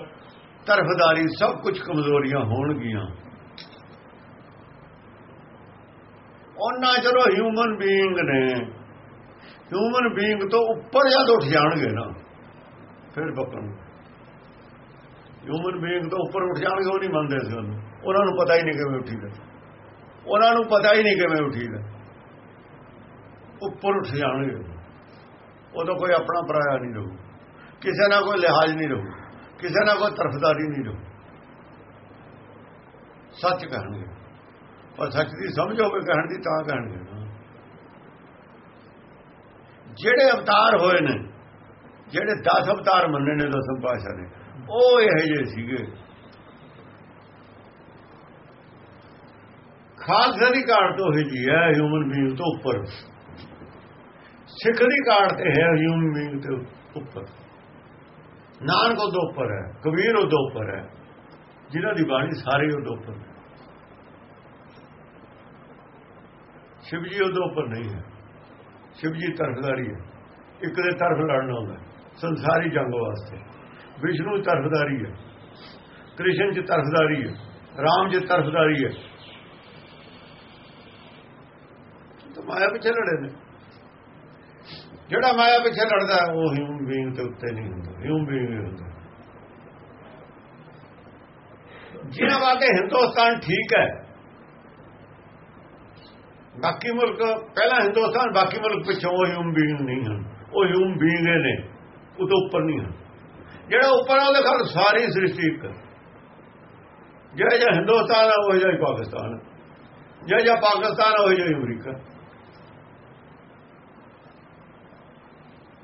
S2: ਤਰਫਦਾਰੀ ਸਭ ਕੁਝ ਕਮਜ਼ੋਰੀਆਂ ਹੋਣਗੀਆਂ। ਉਹਨਾਂ ਜਦੋਂ ਹਿਊਮਨ ਬੀਇੰਗ ਨੇ ਹਿਊਮਨ ਬੀਇੰਗ ਤੋਂ ਉੱਪਰ ਜਦ ਉੱਠ ਜਾਣਗੇ ਨਾ, ਫਿਰ ਬਕਣ। ਹਿਊਮਨ ਬੀਇੰਗ ਤੋਂ ਉੱਪਰ ਉੱਠ ਜਾਣਗੇ, ਉਹ ਨਹੀਂ ਮੰਨਦੇ ਸੀ ਉਹਨੂੰ। ਉਹਨਾਂ ਨੂੰ ਪਤਾ ਹੀ ਨਹੀਂ ਕਿਵੇਂ ਉੱਠੀਦਾ ਉਹਨਾਂ ਨੂੰ ਪਤਾ ਹੀ ਨਹੀਂ ਕਿਵੇਂ ਉੱਠੀਦਾ ਉੱਪਰ ਉੱਠ ਜਾਣਗੇ। ਉਦੋਂ ਕੋਈ ਆਪਣਾ ਪਰਾਇਆ ਨਹੀਂ ਰਹੂ। ਕਿਸੇ ਨਾਲ ਕੋਈ ਲਿਹਾਜ਼ ਨਹੀਂ ਰਹੂ, ਕਿਸੇ ਨਾਲ ਕੋਈ ਤਰਫਦਾਰੀ ਨਹੀਂ ਰਹੂ। ਸੱਚ ਕਹਿਣਗੇ। ਪਰ ਸੱਚ ਦੀ ਸਮਝ ਹੋਵੇ ਕਹਿਣ ਦੀ ਤਾਂ ਕਹਿਣਗੇ ਜਿਹੜੇ ਅਵਤਾਰ ਹੋਏ ਨੇ, ਜਿਹੜੇ 10 ਅਵਤਾਰ ਮੰਨੇ ਨੇ ਦਸਮ ਪਾਸ਼ਾ ਨੇ, ਉਹ ਇਹੋ ਜਿਹੇ ਸੀਗੇ। ਖਾਲਸਾ ਦੀ ਕਾਰਡ ਤੋਂ ਹੀ ਜੀ ਹੈ ਹਿਊਮਨ ਬੀਇੰਗ ਤੋਂ ਉੱਪਰ। ਸਿੱਖ ਦੀ ਕਾਰਡ ਤੇ ਹੈ ਹਿਊਮਨ ਬੀਇੰਗ ਤੋਂ ਉੱਪਰ। ਨਾਨਕ ਉਹ ਉੱਪਰ ਹੈ, ਕਬੀਰ ਉਹ ਉੱਪਰ ਹੈ ਜਿਹਨਾਂ ਦੀ ਬਾਣੀ ਸਾਰੇ ਉਹ ਉੱਪਰ ਨੇ। ਸ਼ਿਵ ਜੀ ਉਹ ਉੱਪਰ ਨਹੀਂ ਹੈ। ਸ਼ਿਵ ਜੀ ਤਰਫਦਾਰੀ ਹੈ। ਇੱਕ ਦੇ ਤਰਫ ਲੜਨਾ ਹੁੰਦਾ ਸੰਸਾਰੀ ਜੰਗ ਵਾਸਤੇ। ਵਿਸ਼ਨੂੰ ਤਰਫਦਾਰੀ ਹੈ। ਕ੍ਰਿਸ਼ਨ ਜੀ ਤਰਫਦਾਰੀ ਹੈ। ਰਾਮ ਜੀ ਤਰਫਦਾਰੀ ਹੈ। ਤਾਂ ਮਾਇਆ ਪਿੱਛੇ ਲੜੇ ਨੇ। ਜਿਹੜਾ ਮਾਇਆ ਪਿੱਛੇ ਲੜਦਾ, ਉਹ ਹਿਊਮਨ ਬੀਇੰਗ ਦੇ ਉੱਤੇ ਨਹੀਂ ਹੁੰਦਾ ਹਿਊਮਨ ਬੀਇੰਗ ਹੁੰਦਾ ਜਿਹਨਾਂ ਵਾਸਤੇ ਹਿੰਦੁਸਤਾਨ ਠੀਕ ਹੈ, ਬਾਕੀ ਮੁਲਕ, ਪਹਿਲਾਂ ਹਿੰਦੁਸਤਾਨ, ਬਾਕੀ ਮੁਲਕ ਪਿੱਛੋਂ ਉਹ ਹਿਊਮਨ ਬੀਇੰਗ ਨਹੀਂ ਹਨ। ਉਹ ਹਿਊਮਨ ਬੀਇੰਗ ਨੇ, ਉਹ ਤੋਂ ਉੱਪਰ ਨਹੀਂ ਹਨ। ਜਿਹੜਾ ਉੱਪਰ ਆ, ਉਹਦੇ ਘਰ ਸਾਰੀ ਸ੍ਰਿਸ਼ਟੀ ਇੱਕ ਹੈ। ਜਿਹੜਾ ਜਿਹਾ ਹਿੰਦੁਸਤਾਨ ਹੈ ਉਹ ਜਿਹਾ ਪਾਕਿਸਤਾਨ ਹੈ। ਜਿਹੜਾ ਜਿਹਾ ਪਾਕਿਸਤਾਨ ਉਹ ਜਿਹਾ ਅਮਰੀਕਾ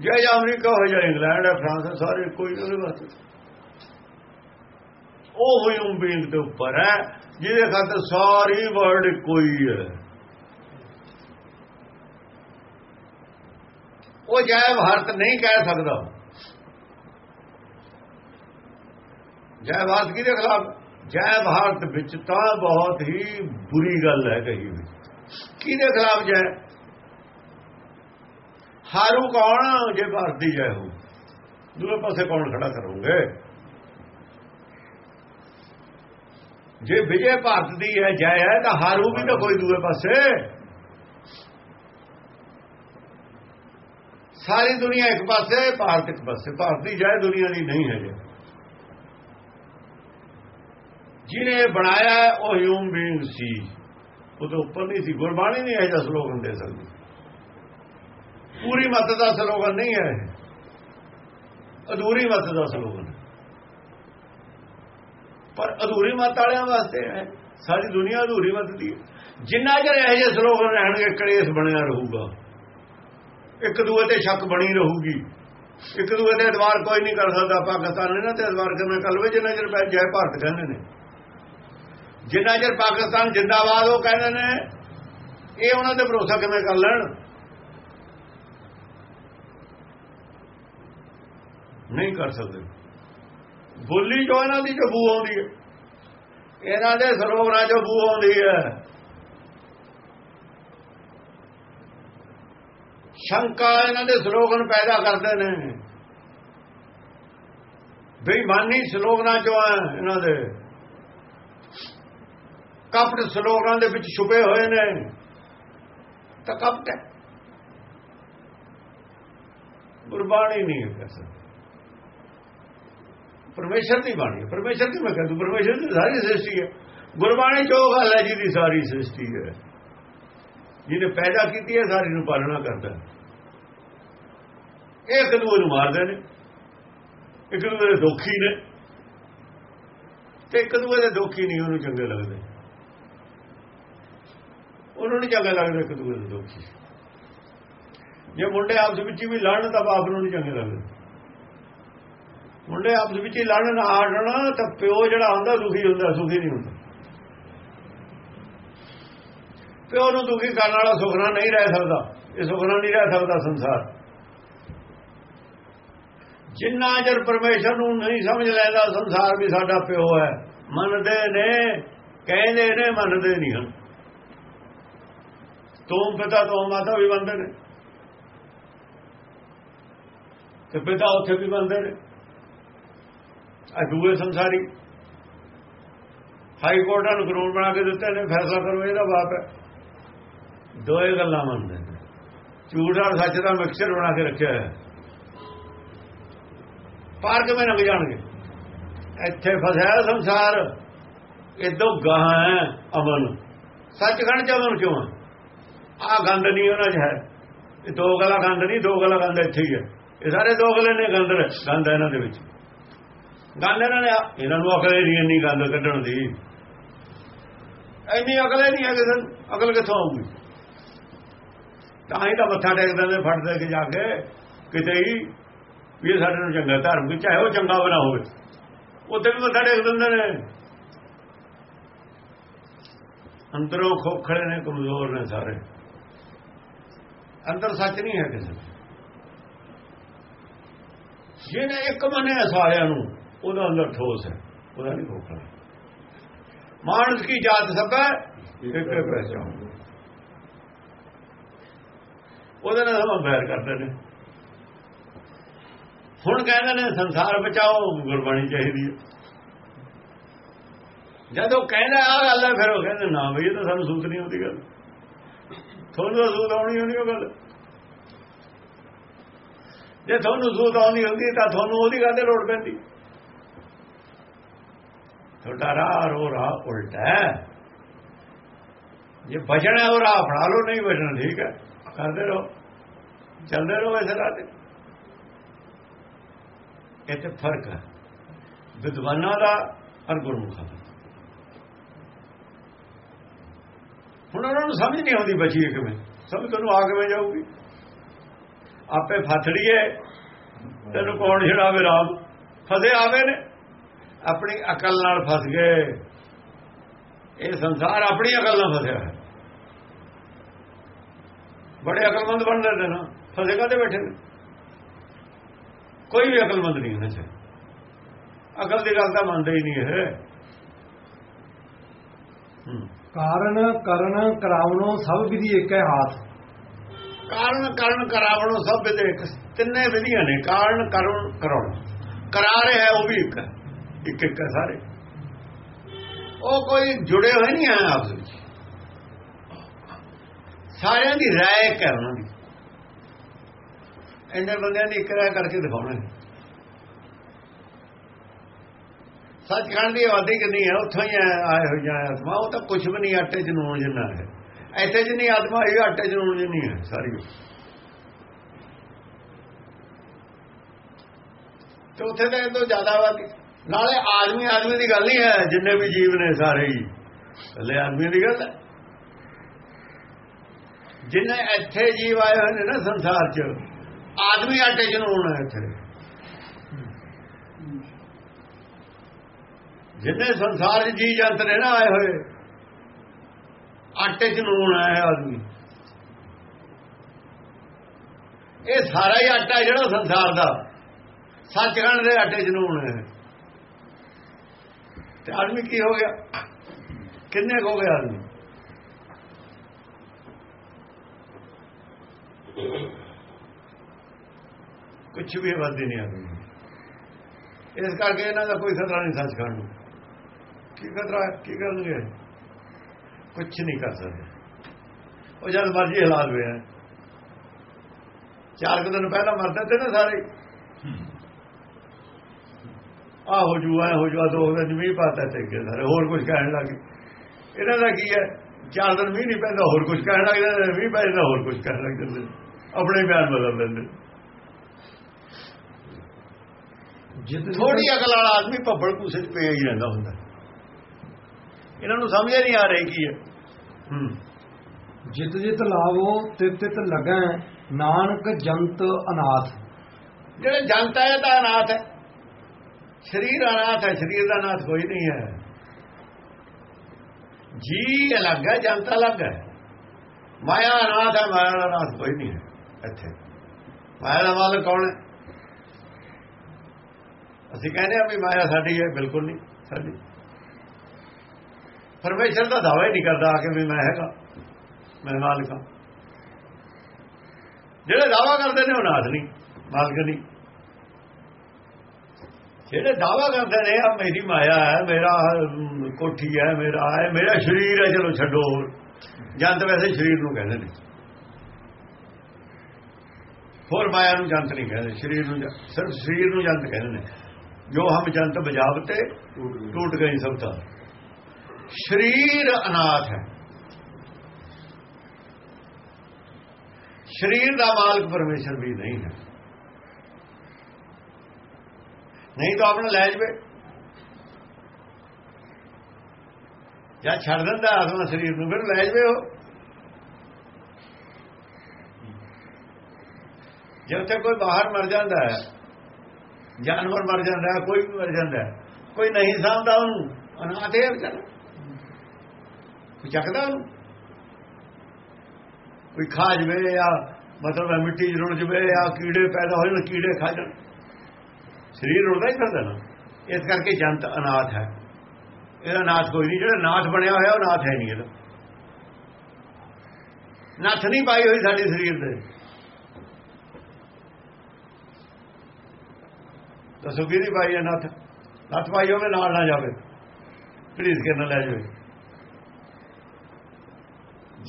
S2: ਜੇ ਜਾਂ ਅਮਰੀਕਾ ਹੋ ਜਾਂ ਇੰਗਲੈਂਡ ਹੈ, ਫਰਾਂਸ ਹੈ, ਸਾਰੇ ਕੋਈ ਉਹਦੇ ਵਾਸਤੇ। ਉਹ ਹੋਈ ਉਮੀਦ ਦੇ ਉੱਪਰ ਹੈ, ਜਿਹਦੇ ਖਾਤਰ ਸਾਰੀ ਵਰਲਡ ਕੋਈ ਹੈ ਉਹ ਜੈ ਭਾਰਤ ਨਹੀਂ ਕਹਿ ਸਕਦਾ। ਜੈ ਭਾਰਤ ਕਿਹਦੇ ਖਿਲਾਫ? ਜੈ ਭਾਰਤ ਵਿੱਚ ਤਾਂ ਬਹੁਤ ਹੀ ਬੁਰੀ ਗੱਲ ਹੈ ਕਹੀ ਵੀ ਕਿਹਦੇ ਖਿਲਾਫ ਜੈ? ਹਾਰੂ ਕੌਣ ਜੇ ਭਾਰਤ ਦੀ ਜੈ ਹੋ ਦੂਏ ਪਾਸੇ ਕੌਣ ਖੜਾ ਕਰੋਗੇ? ਜੇ ਵਿਜੇ ਭਾਰਤ ਦੀ ਹੈ ਜੈ ਹੈ, ਤਾਂ ਹਾਰੂ ਵੀ ਤਾਂ ਕੋਈ ਦੂਏ ਪਾਸੇ। ਸਾਰੀ ਦੁਨੀਆ ਇੱਕ ਪਾਸੇ, ਭਾਰਤ ਇੱਕ ਪਾਸੇ। ਭਾਰਤ ਦੀ ਜੈ ਦੁਨੀਆ ਦੀ ਨਹੀਂ ਹੈ ਜੇ ਜਿਹਨੇ ਬਣਾਇਆ, ਉਹ ਹਿਊਮਨ ਬੀਇੰਗ ਸੀ। ਉਹ ਤੋਂ ਉੱਪਰ ਨਹੀਂ ਸੀ। ਗੁਰਬਾਣੀ ਨਹੀਂ ਇਹ ਸਲੋਗਨ ਦੇ ਸਕਦੀ। ਪੂਰੀ ਮਤ ਦਾ ਸਲੋਗਨ ਨਹੀਂ ਹੈ। ਅਧੂਰੀ ਮਤ ਦਾ ਸਲੋਗਨ। ਪਰ ਅਧੂਰੀ ਮਤ ਵਾਲਿਆਂ ਵਾਸਤੇ ਹੈ। ਸਾਰੀ ਦੁਨੀਆ ਅਧੂਰੀ ਮਤ ਦੀ ਹੈ। ਜਿੰਨਾ ਚਿਰ ਇਹ ਜਿਹੇ ਸਲੋਗਨ ਰਹਿਣਗੇ, ਕਲੇਸ਼ ਬਣਿਆ ਰਹੂਗਾ। ਇੱਕ ਦੂਏ ਤੇ ਸ਼ੱਕ ਬਣੀ ਰਹੂਗੀ। ਇੱਕ ਦੂਏ ਤੇ ਐਤਵਾਰ ਕੋਈ ਨਹੀਂ ਕਰ ਸਕਦਾ। ਪਾਕਿਸਤਾਨ ਇਹਨਾਂ ਤੇ ਐਤਵਾਰ ਕਰਨਾ। ਕਲਵੇ ਜਿੰਨਾ ਚਿਰ ਜੈ ਭਾਰਤ ਕਹਿੰਦੇ ਨੇ। ਜਿੰਨਾ ਚਿਰ ਪਾਕਿਸਤਾਨ ਜਿੰਦਾਬਾਦ ਉਹ ਕਹਿੰਦੇ ਨੇ, ਇਹ ਉਹਨਾਂ ਤੇ ਭਰੋਸਾ ਕਿਵੇਂ ਕਰ ਲੈਣ? ਨਹੀਂ ਕਰ ਸਕਦੇ। ਬੋਲੀ ਜੋ ਇਹਨਾਂ ਦੀ, ਜੋ ਬੂ ਆਉਂਦੀ ਹੈ। ਇਹਨਾਂ ਦੇ ਸਰੋਵਰਾਂ ਚੋਂ ਬੂ ਆਉਂਦੀ ਹੈ। ਸ਼ੰਕਾ ਇਹਨਾਂ ਦੇ ਸਲੋਗਨ ਪੈਦਾ ਕਰਦੇ ਨੇ। ਬੇਈਮਾਨੀ ਸਲੋਗਨਾਂ ਚੋਂ ਆ ਇਹਨਾਂ ਦੇ। ਕਪਟ ਸਲੋਗਨਾਂ ਦੇ ਵਿੱਚ ਛੁਪੇ ਹੋਏ ਨੇ। ਤਾਂ ਕਪਟ ਹੈ। ਗੁਰਬਾਣੀ ਨਹੀਂ ਹੈ ਕੈਸਾ ਪਰਮੇਸ਼ਰ ਦੀ ਬਾਣੀ ਹੈ। ਪਰਮੇਸ਼ਰ ਦੀ ਮੈਂ ਕਹਿੰਦਾ, ਪਰਮੇਸ਼ਰ ਦੀ ਸਾਰੀ ਸ੍ਰਿਸ਼ਟੀ ਹੈ। ਗੁਰਬਾਣੀ ਜੋ ਗੱਲ ਹੈ ਜਿਹਦੀ ਸਾਰੀ ਸ੍ਰਿਸ਼ਟੀ ਹੈ। ਜਿਹਨੇ ਪੈਦਾ ਕੀਤੀ ਹੈ, ਸਾਰੀ ਨੂੰ ਪਾਲਣਾ ਕਰਦਾ ਹੈ। ਇਹ ਇੱਕ ਦੂਏ ਨੂੰ ਮਾਰਦੇ ਨੇ। ਇੱਕ ਦੂਜੇ ਦੇ ਦੋਖੀ ਨੇ। ਤੇ ਇੱਕ ਦੂਏ ਦੇ ਦੋਖੀ ਨਹੀਂ, ਉਹਨੂੰ ਚੰਗੇ ਲੱਗਦੇ। ਉਹਨੂੰ ਨਹੀਂ ਚੰਗਾ ਲੱਗਦਾ, ਇੱਕ ਦੂਜੇ ਦੇ ਦੁਖੀ। ਜੇ ਮੁੰਡੇ ਆਪਸ ਵਿੱਚ ਵੀ ਲੜਨ, ਤਾਂ ਬਾਪ ਨੂੰ ਨਹੀਂ ਚੰਗੇ ਲੱਗਦੇ। ਮੁੰਡੇ ਆਪਸ ਵਿੱਚ ਹੀ ਲੜਨ ਆੜਨ ਤਾਂ ਪਿਓ ਜਿਹੜਾ ਹੁੰਦਾ ਦੁਖੀ ਹੁੰਦਾ, ਸੁਖੀ ਨਹੀਂ ਹੁੰਦਾ। ਪਿਓ ਨੂੰ ਦੁਖੀ ਕਰਨ ਵਾਲਾ ਸੁਖਣਾ ਨਹੀਂ ਰਹਿ ਸਕਦਾ। ਇਹ ਸੁਖਣਾ ਨਹੀਂ ਰਹਿ ਸਕਦਾ ਸੰਸਾਰ। ਜਿੰਨਾ ਚਿਰ ਪਰਮੇਸ਼ਰ ਨੂੰ ਨਹੀਂ ਸਮਝ ਲੈਂਦਾ, ਸੰਸਾਰ ਵੀ ਸਾਡਾ ਪਿਓ ਹੈ। ਮੰਨਦੇ ਨੇ, ਕਹਿੰਦੇ ਨੇ, ਮੰਨਦੇ ਨਹੀਂ ਹਨ। ਤੂੰ ਪਿਤਾ, ਤੂੰ ਮਾਤਾ ਵੀ ਮੰਨਦੇ ਨੇ। ਤੇ ਪਿਤਾ ਉੱਥੇ ਵੀ ਮੰਨਦੇ ਨੇ। ਆ ਸੰਸਾਰੀ। ਹਾਈ ਕੋਰਟਾਂ ਨੂੰ ਕਾਨੂੰਨ ਬਣਾ ਕੇ ਦਿੱਤੇ ਨੇ, ਫੈਸਲਾ ਕਰੋ ਇਹਦਾ ਬਾਪ ਹੈ। ਦੋਏ ਗੱਲਾਂ ਮੰਨਦੇ ਨੇ। ਝੂਠ ਔਰ ਸੱਚ ਦਾ ਮਿਕਸਚਰ ਬਣਾ ਕੇ ਰੱਖਿਆ ਹੈ ਪਾਰ ਕਿਵੇਂ ਲੰਘ ਜਾਣਗੇ? ਇੱਥੇ ਫਸਿਆ ਸੰਸਾਰ ਇਦੋਂ ਗਾਹ ਹੈ ਅਮਨ। ਸੱਚਖੰਡ ਚ ਅਮਨ ਕਿਉਂ ਹੈ? ਆ ਗੰਦ ਨਹੀਂ ਉਹਨਾਂ 'ਚ ਹੈ। ਇਹ ਦੋ ਗਲਾ ਗੰਦ ਨਹੀਂ, ਦੋ ਗਲਾ ਗੰਦ ਇੱਥੇ ਹੀ ਹੈ। ਇਹ ਸਾਰੇ ਦੋ ਗਲੇ ਨੇ ਗੰਦ ਗੰਦ ਹੈ ਇਹਨਾਂ ਦੇ ਵਿੱਚ। ਗੰਦ ਇਹਨਾਂ ਨੇ ਇਹਨਾਂ ਨੂੰ ਅਕਲ ਨਹੀਂ ਇੰਨੀ ਗੰਦ ਕੱਢਣ ਦੀ। ਐਨੀ ਅਕਲ ਨਹੀਂ ਹੈ ਕਿਸੇ ਅਕਲ ਕਿੱਥੋਂ ਆਊਗੀ? ਤਾਂ ਹੀ ਤਾਂ ਮੱਥਾ ਟੇਕਦੇ ਨੇ ਫੜਦੇ ਕੇ ਜਾ ਕੇ ਕਿਤੇ ਹੀ ਵੀ ਇਹ ਸਾਡੇ ਨੂੰ ਚੰਗਾ ਧਰਮ ਕੀ ਚਾਹੇ ਉਹ ਚੰਗਾ ਬਣਾ ਹੋਵੇ। ਉੱਥੇ ਵੀ ਮੱਥਾ ਟੇਕ ਦਿੰਦੇ ਨੇ। ਅੰਦਰੋਂ ਖੋਖੜੇ ਨੇ ਕਮਜ਼ੋਰ ਨੇ ਸਾਰੇ। ਅੰਦਰ ਸੱਚ ਨਹੀਂ ਹੈ ਕਿਸੇ। ਜਿਹਨੇ ਇੱਕ ਮੰਨਿਆ ਸਾਰਿਆਂ ਨੂੰ ਉਹਦਾ ਅੰਦਰ ਠੋਸ ਹੈ ਉਹਦਾ ਨਹੀਂ ਖੋਖੜਾ ਮਾਨਸ ਕੀ ਜਾਤ ਸਭ ਇੱਕ ਪਹਿਚਾਨ ਉਹਦੇ ਨਾਲ ਸਭ ਬੈਰ ਕਰਦੇ ਨੇ। ਹੁਣ ਕਹਿੰਦੇ ਨੇ ਸੰਸਾਰ ਬਚਾਓ ਗੁਰਬਾਣੀ ਚਾਹੀਦੀ ਹੈ। ਜਦੋਂ ਕਹਿੰਦਾ ਆ ਗੱਲ ਹੈ ਫਿਰ ਉਹ ਕਹਿੰਦੇ ਨਾ ਬਈ ਇਹ ਤਾਂ ਸਾਨੂੰ ਸੂਤ ਨਹੀਂ ਆਉਂਦੀ ਗੱਲ। ਤੁਹਾਨੂੰ ਤਾਂ ਸੂਤ ਆਉਣੀ ਹੁੰਦੀ ਉਹ ਗੱਲ। ਜੇ ਤੁਹਾਨੂੰ ਸੂਤ ਆਉਂਦੀ ਹੁੰਦੀ ਤਾਂ ਤੁਹਾਨੂੰ ਉਹਦੀ ਗੱਲ ਤੇ ਲੋੜ ਪੈਂਦੀ। ਤੁਹਾਡਾ ਰਾਹ ਰੋ ਰਾਹ ਉਲਟਾ ਹੈ। ਜੇ ਬਚਣਾ ਉਹ ਰਾਹ ਫੜਾ ਲਓ, ਨਹੀਂ ਬਚਣਾ ਠੀਕ ਹੈ। ਕਰਦੇ ਰਹੋ। ਚੱਲਦੇ ਰਹੋ ਇਸੇ ਰਾਹ ਤੇ। ਇਹ ਤੇ ਫ਼ਰਕ ਹੈ। ਵਿਦਵਾਨਾਂ ਦਾ ਔਰ ਗੁਰਮੁਖਾਂ ਦਾ। ਹੁਣ ਉਹਨਾਂ ਨੂੰ ਸਮਝ ਨਹੀਂ ਆਉਂਦੀ ਬਚੀਏ ਕਿਵੇਂ। ਸਮਝ ਤੁਹਾਨੂੰ ਆ ਕਿਵੇਂ ਜਾਊਗੀ? ਆਪੇ ਫਥੜੀਏ ਤੈਨੂੰ ਕੌਣ ਛੜਾਵੇ ਰਾਮ? ਫਸੇ ਆਵੇ ਨੇ। ਆਪਣੀ ਅਕਲ ਨਾਲ ਫਸ ਗਏ। ਇਹ ਸੰਸਾਰ ਆਪਣੀ ਅਕਲ ਨਾਲ ਫਸਿਆ ਹੈ। ਬੜੇ ਅਕਲਮੰਦ ਬਣਦੇ ਨੇ ਨਾ। ਫਸੇ ਕਾਤੇ ਬੈਠੇ ਨੇ? ਕੋਈ ਵੀ ਅਕਲਮੰਦ ਨਹੀਂ ਹੁੰਦਾ ਚਾਹੇ ਅਕਲ ਦੀ ਗੱਲ ਤਾਂ ਮੰਨਦੇ ਹੀ ਨਹੀਂ ਹੈ ਹੂੰ।
S1: ਕਾਰਨ ਕਰਨ ਕਰਾਵਣੋ ਸਭ ਵਿਧੀ ਏਕੈ ਹਾਥ।
S2: ਕਾਰਨ ਕਰਨ ਕਰਾਵਣੋ ਸਭ ਦੇ ਇੱਕ। ਤਿੰਨੇ ਵਿਧੀਆਂ ਨੇ। ਕਾਰਨ ਕਰਨ ਕਰਾਉਣਾ। ਕਰਾ ਰਿਹਾ ਹੈ ਉਹ ਵੀ ਇੱਕ। ਹੈ ਇੱਕ ਇੱਕ ਹੈ ਸਾਰੇ। ਉਹ ਕੋਈ ਜੁੜੇ ਹੋਏ ਨਹੀਂ ਆ ਆਪਸ ਵਿੱਚ। ਸਾਰਿਆਂ ਦੀ ਰਾਏ ਇੱਕ ਹੈ ਉਹਨਾਂ ਦੀ। ਇੰਨੇ ਬੰਦਿਆਂ ਦੀ ਇੱਕ ਰਾਏ ਕਰਕੇ ਦਿਖਾਉਣਾ ਸੱਚਖੰਡ ਦੀ ਆਬਾਦੀ ਕਿੰਨੀ ਹੈ? ਉੱਥੋਂ ਹੀ ਆਏ ਹੋਈ ਜਾਂ ਆਤਮਾ, ਉਹ ਤਾਂ ਕੁਝ ਵੀ ਨਹੀਂ, ਆਟੇ ਚ ਨੂਣ ਜਿੰਨਾ ਹੈ। ਇੱਥੇ ਜਿੰਨੀ ਆਤਮਾ ਇਹ ਆਟੇ ਚ ਨੂਣ ਜਿੰਨੀ ਹੈ, ਸਾਰੀ। ਤੇ ਉੱਥੇ ਤਾਂ ਇਹ ਤੋਂ ਜ਼ਿਆਦਾ ਆਬਾਦੀ ਨਾਲੇ ਆਦਮੀ ਆਦਮੀ ਦੀ ਗੱਲ ਨਹੀਂ ਹੈ, ਜਿੰਨੇ ਵੀ ਜੀਵ ਨੇ ਸਾਰੇ ਹੀ। ਥੱਲੇ ਆਦਮੀ ਦੀ ਗੱਲ ਹੈ। ਜਿੰਨੇ ਇੱਥੇ ਜੀਵ ਆਏ ਹੋਏ ਨੇ ਨਾ ਸੰਸਾਰ 'ਚ, ਆਦਮੀ ਆਟੇ ਚ ਨੂਣ ਇੱਥੇ। ਜਿੰਨੇ ਸੰਸਾਰ 'ਚ ਜੀ ਜੰਤ ਨੇ ਨਾ ਆਏ ਹੋਏ, ਆਟੇ 'ਚ ਨੂਣ ਹੈ ਆਦਮੀ। ਇਹ ਸਾਰਾ ਹੀ ਆਟਾ ਜਿਹੜਾ ਸੰਸਾਰ ਦਾ। ਸੱਚਖੰਡ ਦੇ ਆਟੇ 'ਚ ਨੂਣ ਹੈ। ਤੇ ਆਦਮੀ ਕੀ ਹੋ ਗਿਆ? ਕਿੰਨੇ ਕੁ ਹੋ ਗਿਆ ਆਦਮੀ? ਕੁਝ ਵੀ ਆਬਾਦੀ ਨਹੀਂ ਆਦਮੀ। ਇਸ ਕਰਕੇ ਇਹਨਾਂ ਦਾ ਕੋਈ ਖਤਰਾ ਨਹੀਂ ਸੱਚ ਸੱਚਖੰਡ ਨੂੰ। ਕੀ ਖਤਰਾ? ਕੀ ਕਰਨਗੇ ਕੁਝ ਨਹੀਂ ਕਰ ਸਕਦੇ। ਉਹ ਜਦ ਮਰਜ਼ੀ ਹਾਲਾਤ ਵੇ ਚਾਰ ਕੁ ਦਿਨ ਪਹਿਲਾਂ ਮਰਦੇ ਤੇ ਨਾ ਸਾਰੇ। ਆ ਹੋ ਜੂ ਐ ਹੋ ਜੂ ਦੋ ਦਿਨ ਮੀਂਹ ਪਾਤਾ ਤੇ ਅੱਗੇ ਸਾਰੇ ਹੋਰ ਕੁਝ ਕਹਿਣ ਲੱਗੇ ਇਹਨਾਂ ਦਾ ਕੀ ਹੈ? ਚਾਰ ਦਿਨ ਮੀਂਹ ਨਹੀਂ ਪੈਂਦਾ ਹੋਰ ਕੁਝ ਕਹਿਣ ਲੱਗ ਜਾਂਦੇ ਮੀਂਹ ਪੈ ਜਾਂਦਾ ਹੋਰ ਕੁਝ ਕਹਿਣ ਲੱਗ ਜਾਂਦੇ ਆਪਣੇ ਬਿਆਨ ਬਦਲ ਲੈਂਦੇ
S1: ਜਿਤ
S2: ਥੋੜੀ ਅਕਲ ਵਾਲਾ ਆਦਮੀ ਭੱਬੜ ਕੂਸੇ ਚ ਪਿਆ ਹੀ ਰਹਿੰਦਾ ਹੁੰਦਾ। ਇਹਨਾਂ ਨੂੰ ਸਮਝ ਨਹੀਂ ਆ ਰਹੀ ਕੀ ਹੈ।
S1: ਜਿਤ ਜਿਤ ਲਾਵੋ ਤਿਤ ਤਿਤ ਲੱਗੈ ਨਾਨਕ ਜੰਤ ਅਨਾਥ।
S2: ਜਿਹੜੇ ਜਨਤਾ ਹੈ ਤਾਂ ਅਨਾਥ ਹੈ। ਸਰੀਰ ਅਨਾਥ ਹੈ, ਸਰੀਰ ਦਾ ਅਨਾਥ ਕੋਈ ਨਹੀਂ ਹੈ। ਜੀ ਅਲੱਗ ਹੈ ਜਨਤਾ ਅਲੱਗ ਹੈ। ਮਾਇਆ ਅਨਾਥ ਹੈ, ਮਾਇਆ ਦਾ ਅਨਾਥ ਕੋਈ ਨਹੀਂ ਹੈ ਇੱਥੇ। ਮਾਇਆ ਦਾ ਮਾਲਕ ਕੌਣ ਹੈ? ਅਸੀਂ ਕਹਿੰਦੇ ਆ ਵੀ ਮਾਇਆ ਸਾਡੀ ਹੈ, ਬਿਲਕੁਲ ਨਹੀਂ, ਸਾਡੀ। ਪਰਮੇਸ਼ਰ ਦਾ ਦਾਅਵਾ ਹੀ ਨਹੀਂ ਕਰਦਾ ਆ ਕੇ ਵੀ ਮੈਂ ਹੈਗਾ, ਮੈਂ ਮਾਲਕ ਹਾਂ। ਜਿਹੜੇ ਦਾਵਾ ਕਰਦੇ ਨੇ ਉਹ ਨਾਥ ਨਹੀਂ, ਮਾਲਕ ਨਹੀਂ। ਜਿਹੜੇ ਦਾਵਾ ਕਰਦੇ ਨੇ ਆ ਮੇਰੀ ਮਾਇਆ ਹੈ, ਮੇਰਾ ਕੋਠੀ ਹੈ, ਮੇਰਾ ਹੈ, ਮੇਰਾ ਸਰੀਰ ਹੈ, ਚਲੋ ਛੱਡੋ। ਜੰਤ ਵੈਸੇ ਸਰੀਰ ਨੂੰ ਕਹਿੰਦੇ ਨੇ। ਹੋਰ ਮਾਇਆ ਨੂੰ ਜੰਤ ਨਹੀਂ ਕਹਿੰਦੇ, ਸਰੀਰ ਨੂੰ ਸਿਰਫ ਸਰੀਰ ਨੂੰ ਜੰਤ ਕਹਿੰਦੇ ਨੇ। ਜੋ ਹਮ ਜੰਤ ਬਜਾਵਤੇ, ਟੁੱਟ ਗਈ ਸਭ ਤਾਂ। ਸਰੀਰ ਅਨਾਥ ਹੈ। ਸਰੀਰ ਦਾ ਮਾਲਕ ਪਰਮੇਸ਼ਰ ਵੀ ਨਹੀਂ ਹੈ। ਨਹੀਂ ਤਾਂ ਆਪਣਾ ਲੈ ਜਵੇ। ਜਾਂ ਛੱਡ ਦਿੰਦਾ ਆਤਮਾ ਸਰੀਰ ਨੂੰ, ਫਿਰ ਲੈ ਜਵੇ ਉਹ। ਜੇ ਉੱਥੇ ਕੋਈ ਬਾਹਰ ਮਰ ਜਾਂਦਾ ਹੈ, ਜਾਨਵਰ ਮਰ ਜਾਂਦਾ ਹੈ, ਕੋਈ ਵੀ ਮਰ ਜਾਂਦਾ ਹੈ, ਕੋਈ ਨਹੀਂ ਸਾਂਭਦਾ ਉਹਨੂੰ, ਅਨਾਥ ਹੈ ਵਿਚਾਰਾ। ਕੋਈ ਚੱਕਦਾ ਉਹਨੂੰ? ਕੋਈ ਖਾ ਜਵੇ ਜਾਂ ਮਤਲਬ ਮਿੱਟੀ 'ਚ ਰੁੜ ਜਵੇ ਜਾਂ ਕੀੜੇ ਪੈਦਾ ਹੋ ਜਾਣ ਕੀੜੇ ਖਾ ਜਾਣ। ਸਰੀਰ ਰੁੜਦਾ ਹੀ ਫਿਰਦਾ ਨਾ। ਇਸ ਕਰਕੇ ਜੰਤ ਅਨਾਥ ਹੈ। ਇਹਦਾ ਨਾਥ ਕੋਈ ਨਹੀਂ, ਜਿਹੜਾ ਨਾਥ ਬਣਿਆ ਹੋਇਆ ਉਹ ਨਾਥ ਹੈ ਨਹੀਂ ਇਹਦਾ। ਨੱਥ ਨਹੀਂ ਪਾਈ ਹੋਈ ਸਾਡੇ ਸਰੀਰ ਤੇ। ਦੱਸੋ ਕਿਹਦੀ ਪਾਈ ਹੈ ਨੱਥ? ਨੱਥ ਪਾਈ ਹੋਵੇ, ਨਾਲ ਨਾ ਜਾਵੇ। ਪਲੀਜ਼ ਕੇ ਨਾ ਲੈ ਜਾਵੇ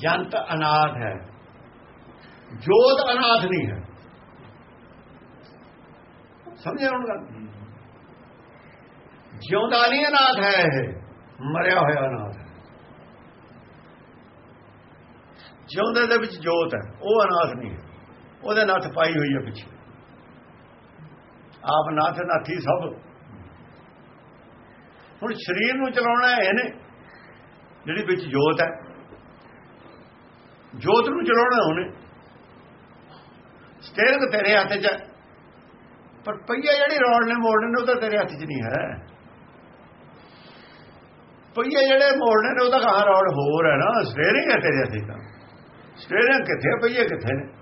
S2: ਜੰਤ ਅਨਾਥ ਹੈ। ਜੋਤ ਅਨਾਥ ਨਹੀਂ ਹੈ। ਸਮਝਿਆ ਹੁਣ ਗੱਲ ਜਿਉਂਦਾ ਨਹੀਂ ਅਨਾਥ ਹੈ ਇਹ, ਮਰਿਆ ਹੋਇਆ ਅਨਾਥ ਹੈ। ਜਿਉਂਦੇ ਦੇ ਵਿੱਚ ਜੋਤ ਹੈ, ਉਹ ਅਨਾਥ ਨਹੀਂ ਹੈ। ਉਹਦੇ ਨੱਥ ਪਾਈ ਹੋਈ ਹੈ ਪਿੱਛੇ। ਆਪ ਨਾਥ ਨਾਥੀ ਸਭ। ਹੁਣ ਸਰੀਰ ਨੂੰ ਚਲਾਉਣਾ ਹੈ ਇਹਨੇ, ਜਿਹੜੀ ਵਿੱਚ ਜੋਤ ਹੈ। ਜੋਤ ਨੂੰ ਚਲਾਉਣਾ ਉਹਨੇ। ਸਟੇਰਿੰਗ ਤੇਰੇ ਹੱਥ 'ਚ ਹੈ। ਪਰ ਪਈਆ ਜਿਹੜੀ ਰੋਡ ਨੇ ਮੋੜਨੇ ਨੇ, ਉਹ ਤਾਂ ਤੇਰੇ ਹੱਥ 'ਚ ਨਹੀਂ ਹੈ। ਪਈਏ ਜਿਹੜੇ ਮੋੜਨੇ ਨੇ ਉਹਦਾ ਕਹਾਂ ਰੋਡ ਹੋਰ ਹੈ ਨਾ ਸਟੇਰਿੰਗ ਹੈ ਤੇਰੇ ਹੱਥ 'ਚ ਤਾਂ। ਸਟੇਰਿੰਗ ਕਿੱਥੇ ਪਈਏ ਕਿੱਥੇ ਨੇ?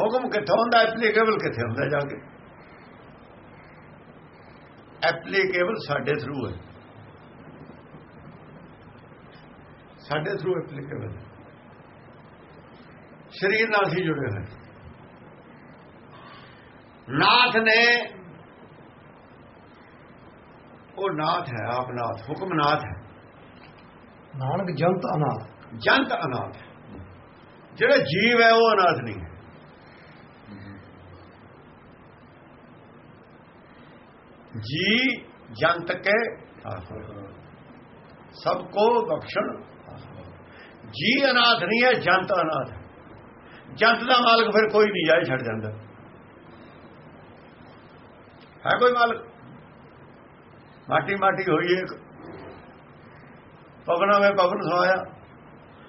S2: ਹੁਕਮ ਕਿੱਥੋਂ ਹੁੰਦਾ ਐਪਲੀਕੇਬਲ ਕਿੱਥੇ ਹੁੰਦਾ ਜਾ ਕੇ? ਐਪਲੀਕੇਬਲ ਸਾਡੇ ਥਰੂ ਹੈ। ਸਾਡੇ ਥਰੂ ਐਪਲੀਕੇਬਲ ਸਰੀਰ ਨਾਲ ਹੀ ਜੁੜੇ ਹੋਏ। ਨਾਥ ਨੇ ਉਹ ਨਾਥ ਹੈ ਆਪ ਨਾਥ ਹੁਕਮ ਨਾਥ ਹੈ।
S1: ਨਾਨਕ ਜੰਤ ਅਨਾਥ।
S2: ਜੰਤ ਅਨਾਥ ਹੈ। ਜਿਹੜਾ ਜੀਵ ਹੈ ਉਹ ਅਨਾਥ ਨਹੀਂ ਹੈ। ਜੀ ਜੰਤ ਕੇ ਸਭ ਕੋ ਬਖਸ਼ਣ ਜੀ ਅਨਾਥ ਨਹੀਂ ਹੈ ਜੰਤ ਅਨਾਥ ਜੰਤ ਦਾ ਮਾਲਕ ਫਿਰ ਕੋਈ ਨਹੀਂ ਜਾਏ ਛੱਡ ਜਾਂਦਾ। ਹੈ ਕੋਈ ਮਾਲਕ? ਮਾਟੀ ਮਾਟੀ ਹੋਈ ਇੱਕ। ਪਵਨਾ ਵਿੱਚ ਪਵਨ ਸੋਇਆ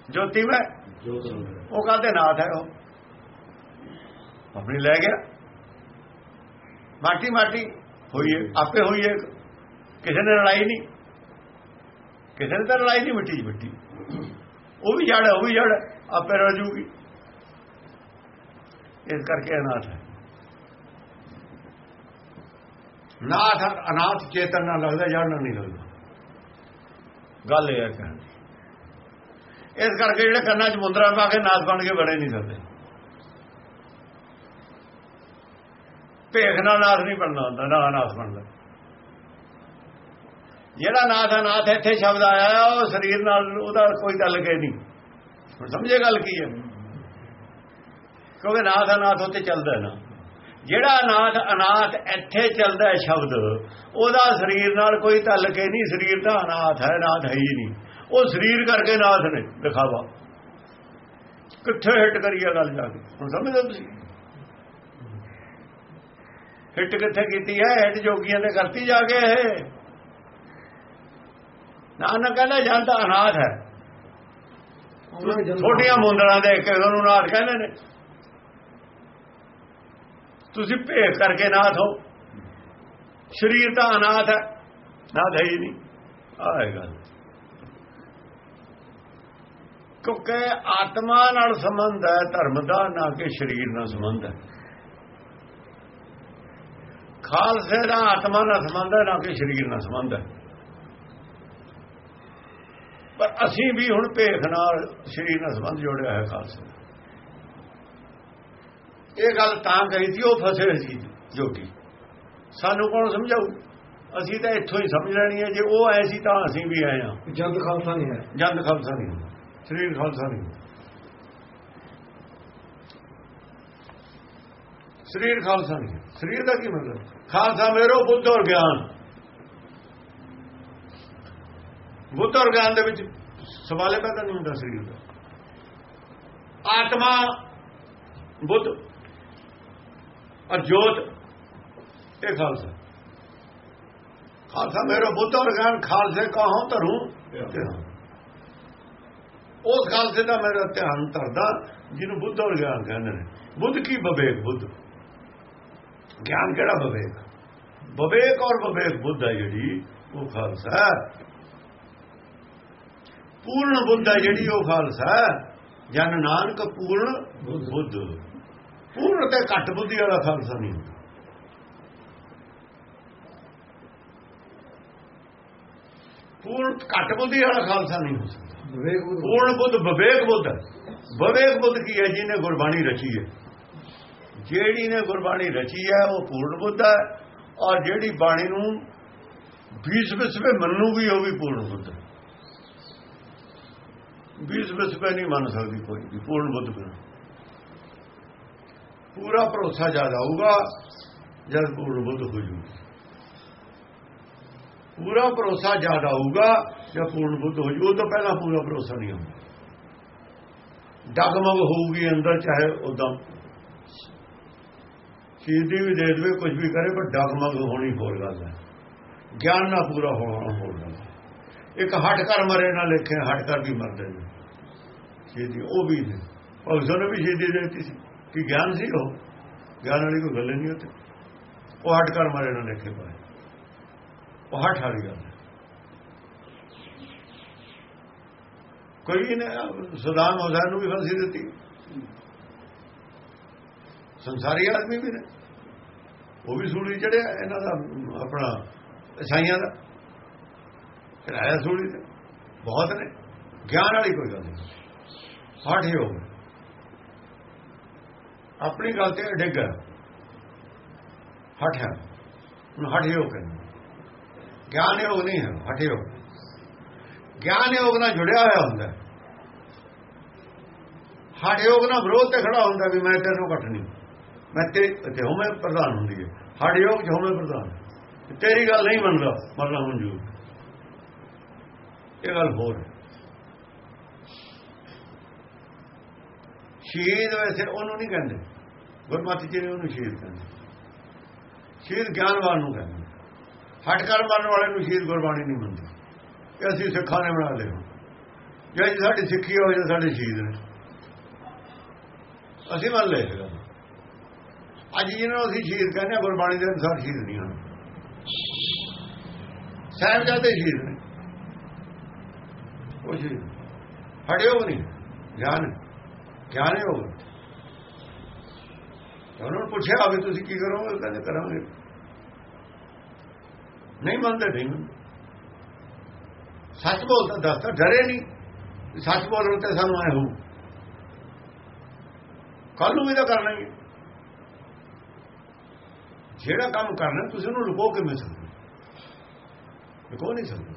S2: ਜੋਤੀ ਮੈਂ? ਉਹ ਕਹਿੰਦੇ ਨਾਥ ਹੈ ਉਹ? ਆਪਣੀ ਲੈ ਗਿਆ। ਮਾਟੀ ਮਾਟੀ ਹੋਈ ਆਪੇ ਹੋਈ ਹੈ ਕਿਸੇ ਨੇ ਲੜਾਈ ਨਹੀਂ। ਕਿਸੇ ਨੇ ਤਾਂ ਲੜਾਈ ਨਹੀਂ ਮਿੱਟੀ 'ਚ ਮਿੱਟੀ। ਉਹ ਵੀ ਜੜ ਉਹ ਵੀ ਜੜ ਆਪੇ ਰਲ ਜੂਗੀ। ਇਸ ਕਰਕੇ ਅਨਾਥ ਹੈ। ਨਾਥ ਅਨਾਥ ਚੇਤਨ ਨਾਲ ਲੱਗਦਾ ਜੜ ਨਾਲ ਨਹੀਂ ਲੱਗਦਾ। ਗੱਲ ਇਹ ਹੈ ਕਹਿਣ ਇਸ ਕਰਕੇ ਜਿਹੜੇ ਕੰਨਾਂ 'ਚ ਮੁੰਦਰਾ ਪਾ ਕੇ ਨਾਥ ਬਣ ਕੇ ਬੜੇ ਨਹੀਂ ਸਕਦੇ ਭੇਖ ਨਾਲ ਨਾਥ ਨਹੀਂ ਬਣਦਾ ਹੁੰਦਾ, ਨਾ ਨਾਥ ਬਣਦਾ। ਜਿਹੜਾ ਨਾਥ ਅਨਾਥ ਇੱਥੇ ਸ਼ਬਦ ਆਇਆ, ਉਹ ਸਰੀਰ ਨਾਲ ਉਹਦਾ ਕੋਈ ਗੱਲ ਕੇ ਨਹੀਂ। ਹੁਣ ਸਮਝੇ ਗੱਲ ਕੀ ਹੈ? ਕਿਉਂਕਿ ਨਾਥ ਅਨਾਥ ਉੱਤੇ ਚੱਲਦਾ ਨਾ। ਜਿਹੜਾ ਅਨਾਥ ਅਨਾਥ ਇੱਥੇ ਚੱਲਦਾ ਹੈ ਸ਼ਬਦ ਉਹਦਾ ਸਰੀਰ ਨਾਲ ਕੋਈ ਤਾਲੁਕ ਹੀ ਨਹੀਂ ਸਰੀਰ ਦਾ ਅਨਾਥ ਹੈ ਨਾਥ ਹੈ ਹੀ ਨਹੀਂ। ਉਹ ਸਰੀਰ ਕਰਕੇ ਨਾਥ ਨੇ ਦਿਖਾਵਾ ਕਿੱਥੇ ਹਿੱਟ ਕਰੀਏ ਗੱਲ ਜਾ ਕੇ? ਹੁਣ ਸਮਝਦੇ ਤੁਸੀਂ? ਹਿੱਟ ਕਿੱਥੇ ਕੀਤੀ ਹੈ? ਹਿੱਟ ਜੋਗੀਆਂ ਨੇ ਕਰਤੀ ਜਾ ਕੇ ਇਹ। ਨਾਨਕ ਕਹਿੰਦਾ ਜੰਤ ਅਨਾਥ ਹੈ। ਛੋਟੀਆਂ ਮੁੰਦਰਾਂ ਦੇ ਕੇ ਉਹਨੂੰ ਨਾਥ ਕਹਿੰਦੇ ਨੇ। ਤੁਸੀਂ ਭੇਖ ਕਰਕੇ ਨਾਥ ਹੋ। ਸਰੀਰ ਤਾਂ ਅਨਾਥ ਹੈ। ਨਾਥ ਹੈ ਹੀ ਨਹੀਂ। ਆਏਗਾ ਕਿਉਂਕਿ ਆਤਮਾ ਨਾਲ ਸੰਬੰਧ ਹੈ, ਧਰਮ ਦਾ, ਨਾ ਕਿ ਸਰੀਰ ਨਾਲ ਸੰਬੰਧ ਹੈ। ਖਾਲਸੇ ਦਾ ਆਤਮਾ ਨਾਲ ਸੰਬੰਧ ਹੈ, ਨਾ ਕਿ ਸਰੀਰ ਨਾਲ ਸੰਬੰਧ ਹੈ। ਪਰ ਅਸੀਂ ਵੀ ਹੁਣ ਭੇਖ ਨਾਲ ਸਰੀਰ ਨਾਲ ਸੰਬੰਧ ਜੋੜਿਆ ਹੈ ਖਾਲਸੇ ਇਹ ਗੱਲ ਤਾਂ ਕਹੀ ਸੀ ਉਹ ਫਸੇ ਸੀ ਜੋਗੀ। ਸਾਨੂੰ ਕੌਣ ਸਮਝਾਊ? ਅਸੀਂ ਤਾਂ ਇੱਥੋਂ ਹੀ ਸਮਝ ਲੈਣੀ ਹੈ ਜੇ ਉਹ ਐ ਸੀ ਤਾਂ ਅਸੀਂ ਵੀ ਆਏ ਹਾਂ।
S1: ਜੰਤ ਖਾਲਸਾ ਨਹੀਂ ਹੈ।
S2: ਜੰਦ ਖਾਲਸਾ ਨਹੀਂ ਸਰੀਰ ਖਾਲਸਾ ਨਹੀਂ ਸਰੀਰ ਖਾਲਸਾ ਨਹੀਂ ਸਰੀਰ ਦਾ ਕੀ ਮਤਲਬ? ਖਾਲਸਾ ਮੇਰੋ ਬੁੱਧ ਔਰ ਗਿਆਨ। ਬੁੱਧ ਔਰ ਗਿਆਨ ਦੇ ਵਿੱਚ ਸਵਾਲੇ ਪੈਦਾ ਨਹੀਂ ਹੁੰਦਾ ਸਰੀਰ ਦਾ। ਆਤਮਾ ਬੁੱਧ ਔਰ ਜੋਤ ਇਹ ਖਾਲਸਾ। ਖਾਲਸਾ ਮੇਰਾ ਬੁੱਧ ਔਰ ਗਿਆਨ ਖਾਲਸੇ ਕਹਾਂ ਧਰੂ। ਉਸ ਖਾਲਸੇ ਦਾ ਮੇਰਾ ਧਿਆਨ ਧਰਦਾ ਜਿਹਨੂੰ ਬੁੱਧ ਔਰ ਗਿਆਨ ਕਹਿੰਦੇ ਨੇ। ਬੁੱਧ ਕੀ ਬਵੇਕ ਬੁੱਧ? ਗਿਆਨ ਕਿਹੜਾ ਬਵੇਕ ਬਵੇਕ ਔਰ ਬਵੇਕ ਬੁੱਧ ਹੈ ਜਿਹੜੀ ਉਹ ਖਾਲਸਾ। ਪੂਰਨ ਬੁੱਧ ਹੈ ਜਿਹੜੀ ਉਹ ਖਾਲਸਾ। ਜਨ ਨਾਨਕ ਪੂਰਨ ਬੁੱਧ। ਪੂਰਨ ਤੇ ਘੱਟ ਬੁੱਧੀ ਵਾਲਾ ਖਾਲਸਾ ਨਹੀਂ ਹੁੰਦਾ। ਪੂਰਨ ਘੱਟ ਬੁੱਧੀ ਵਾਲਾ ਖਾਲਸਾ ਨਹੀਂ ਹੋ ਸਕਦਾ। ਪੂਰਨ ਬੁੱਧ। ਵਿਵੇਕ ਬੁੱਧ। ਵਿਵੇਕ ਬੁੱਧ ਕੀ ਹੈ? ਜਿਹਨੇ ਗੁਰਬਾਣੀ ਰਚੀ ਹੈ। ਜਿਹੜੀ ਨੇ ਗੁਰਬਾਣੀ ਰਚੀ ਹੈ ਉਹ ਪੂਰਨ ਬੁੱਧ ਹੈ। ਔਰ ਜਿਹੜੀ ਬਾਣੀ ਨੂੰ 20 ਵਿਸਵੇ ਮੰਨੂਗੀ ਉਹ ਵੀ ਪੂਰਨ ਬੁੱਧ ਹੈ। 20 ਵਿਸਵੇ ਨਹੀਂ ਮੰਨ ਸਕਦੀ ਕੋਈ ਵੀ ਪੂਰਨ ਬੁੱਧ ਬਿਨਾਂ। ਪੂਰਾ ਭਰੋਸਾ ਜਦ ਆਊਗਾ ਜਦ ਪੂਰਨ ਬੁੱਧ ਹੋ ਜੂਗੀ। ਪੂਰਾ ਭਰੋਸਾ ਜਦ ਆਊਗਾ ਜਦ ਪੂਰਨ ਬੁੱਧ ਹੋ ਜੂ, ਉਹ ਤਾਂ ਪਹਿਲਾਂ ਪੂਰਾ ਭਰੋਸਾ ਨਹੀਂ ਹੁੰਦਾ। ਡਗਮਗ ਹੋਊਗੀ ਅੰਦਰ, ਚਾਹੇ ਉਦਾਂ ਸ਼ਹੀਦੀ ਵੀ ਦੇ ਦੇਵੇ, ਕੁਝ ਵੀ ਕਰੇ, ਪਰ ਡਗਮਗ ਹੋਣੀ ਹੋਰ ਗੱਲ ਹੈ। ਗਿਆਨ ਨਾ ਪੂਰਾ ਹੋਣਾ ਹੋਰ ਗੱਲ ਹੈ। ਇੱਕ ਹਟ ਕਰ ਮਰੇ ਨਾ ਲਿਖੇ ਹਟ ਕਰ ਵੀ ਮਰਦੇ ਨੇ। ਸ਼ਹੀਦੀ ਉਹ ਵੀ ਨੇ ਭਗਤ ਨੇ ਵੀ ਸ਼ਹੀਦੀ ਦੇ ਦਿੱਤੀ ਸੀ। ਕਿ ਗਿਆਨ ਸੀ ਉਹ? ਗਿਆਨ ਵਾਲੀ ਕੋਈ ਗੱਲ ਨਹੀਂ ਉੱਥੇ। ਉਹ ਹਟ ਕਰ ਇਹਨਾਂ ਨੇ ਲਿਖੇ ਪਾਏ। ਉਹ ਹਟ ਵਾਲੀ ਗੱਲ ਹੈ। ਕੋਈ ਨੇ ਸੁਦਾਮ ਹੁਸੈਨ ਨੂੰ ਵੀ ਫਾਂਸੀ ਦਿੱਤੀ। ਸੰਸਾਰੀ ਆਦਮੀ ਵੀ ਨੇ। ਉਹ ਵੀ ਸੂਲੀ ਚੜਿਆ ਇਹਨਾਂ ਦਾ, ਆਪਣਾ, ਇਸਾਈਆਂ ਦਾ। ਕਿਰਾਇਆ ਸੂਲੀ ਤੇ। ਬਹੁਤ ਨੇ। ਗਿਆਨ ਵਾਲੀ ਕੋਈ ਗੱਲ ਨਹੀਂ। ਹਟ ਹੋ ਆਪਣੀ ਗੱਲ ਤੇ ਡਿੱਗ ਗਿਆ। ਹਟ ਹੁਣ ਹਟ ਹੀ ਹੋ ਗਏ ਗਿਆਨ ਯੋਗ ਨਹੀਂ ਹੈ। ਹਟ ਹੀ ਹੋ ਗਿਆਨ ਯੋਗ ਨਾਲ ਜੁੜਿਆ ਹੋਇਆ ਹੁੰਦਾ ਹੈ। ਯੋਗ ਨਾਲ ਵਿਰੋਧ ਤੇ ਖੜਾ ਹੁੰਦਾ ਵੀ ਮੈਂ ਤੈਨੂੰ ਘਟਣੀ ਮੈਂ ਤੇ ਤੇ ਹੋਵੇਂ ਪ੍ਰਧਾਨ ਹੁੰਦੀ ਹੈ। ਹਠ ਯੋਗ ਚ ਹੋਵੇਂ ਪ੍ਰਧਾਨ। ਤੇਰੀ ਗੱਲ ਨਹੀਂ ਮੰਨਦਾ, ਮਰਨਾ ਮਨਜੂਰ। ਇਹ ਗੱਲ ਹੋਰ ਸ਼ਹੀਦ ਵੈਸੇ ਉਹਨੂੰ ਨਹੀਂ ਕਹਿੰਦੇ। ਗੁਰਮਤਿ ਜੀ ਨੇ ਉਹਨੂੰ ਸ਼ਹੀਦ ਕਹਿੰਦੇ ਸ਼ਹੀਦ ਗਿਆਨਵਾਨ ਨੂੰ ਕਹਿੰਦੇ ਹਟ ਕਰ ਵਾਲੇ ਨੂੰ ਸ਼ਹੀਦ ਗੁਰਬਾਣੀ ਨਹੀਂ ਮੰਨਦੀ। ਕਿ ਅਸੀਂ ਸਿੱਖਾਂ ਨੇ ਬਣਾ ਲਿਆ ਜੇ ਸਾਡੀ ਸਿੱਖੀ ਹੋਵੇ ਤਾਂ ਸਾਡੇ ਸ਼ਹੀਦ ਨੇ। ਅਸੀਂ ਮੰਨ ਲਏ ਇਹ ਅੱਜ ਜਿਹਨਾਂ ਨੂੰ ਅਸੀਂ ਸ਼ਹੀਦ ਕਹਿੰਦੇ ਹਾਂ, ਗੁਰਬਾਣੀ ਦੇ ਅਨੁਸਾਰ ਸ਼ਹੀਦ ਨਹੀਂ ਹਨ ਸਾਹਿਬਜ਼ਾਦੇ ਸ਼ਹੀਦ ਨੇ। ਉਹ ਸ਼ਹੀਦ। ਹਟਿਓ ਨਹੀਂ। ਗਿਆਨ ਗਿਆਨ ਹੋ ਉਹਨਾਂ ਨੂੰ ਪੁੱਛਿਆ ਵੀ ਤੁਸੀਂ ਕੀ ਕਰੋਗੇ? ਕਹਿੰਦੇ ਕਰਾਂਗੇ। ਨਹੀਂ ਮੰਨਦੇ ਨਹੀਂ ਮੰਨਦੇ। ਸੱਚ ਬੋਲਦਾ ਦੱਸਦਾ ਡਰੇ ਨਹੀਂ। ਸੱਚ ਬੋਲਣ ਤੇ ਸਾਨੂੰ ਆਏ ਹੋ ਕੱਲ ਨੂੰ ਵੀ ਤਾਂ ਕਰਨਾ ਹੀ ਜਿਹੜਾ ਕੰਮ ਕਰਨਾ, ਤੁਸੀਂ ਉਹਨੂੰ ਲੁਕੋ ਕੇ ਮਿਲ ਸਕਦੇ ਲੁਕੋ ਨਹੀਂ ਸਕਦੇ।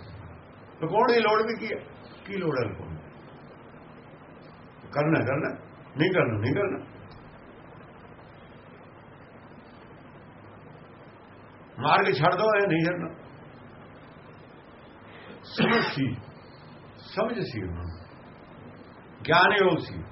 S2: ਲੁਕਾਉਣ ਦੀ ਲੋੜ ਵੀ ਕੀ ਹੈ? ਕੀ ਲੋੜ ਹੈ ਲੁਕਾਉਣ ਕਰਨਾ ਕਰਨਾ ਨਹੀਂ ਕਰਨਾ ਨਹੀਂ ਕਰਨਾ। ਮਾਰਗ ਛੱਡ ਦੋ, ਇਹ ਨਹੀਂ ਛੱਡਣਾ ਸਮਝ ਸੀ ਸਮਝ ਸੀ ਉਹਨਾਂ। ਨੂੰ ਗਿਆਨ ਯੋਗ ਸੀ।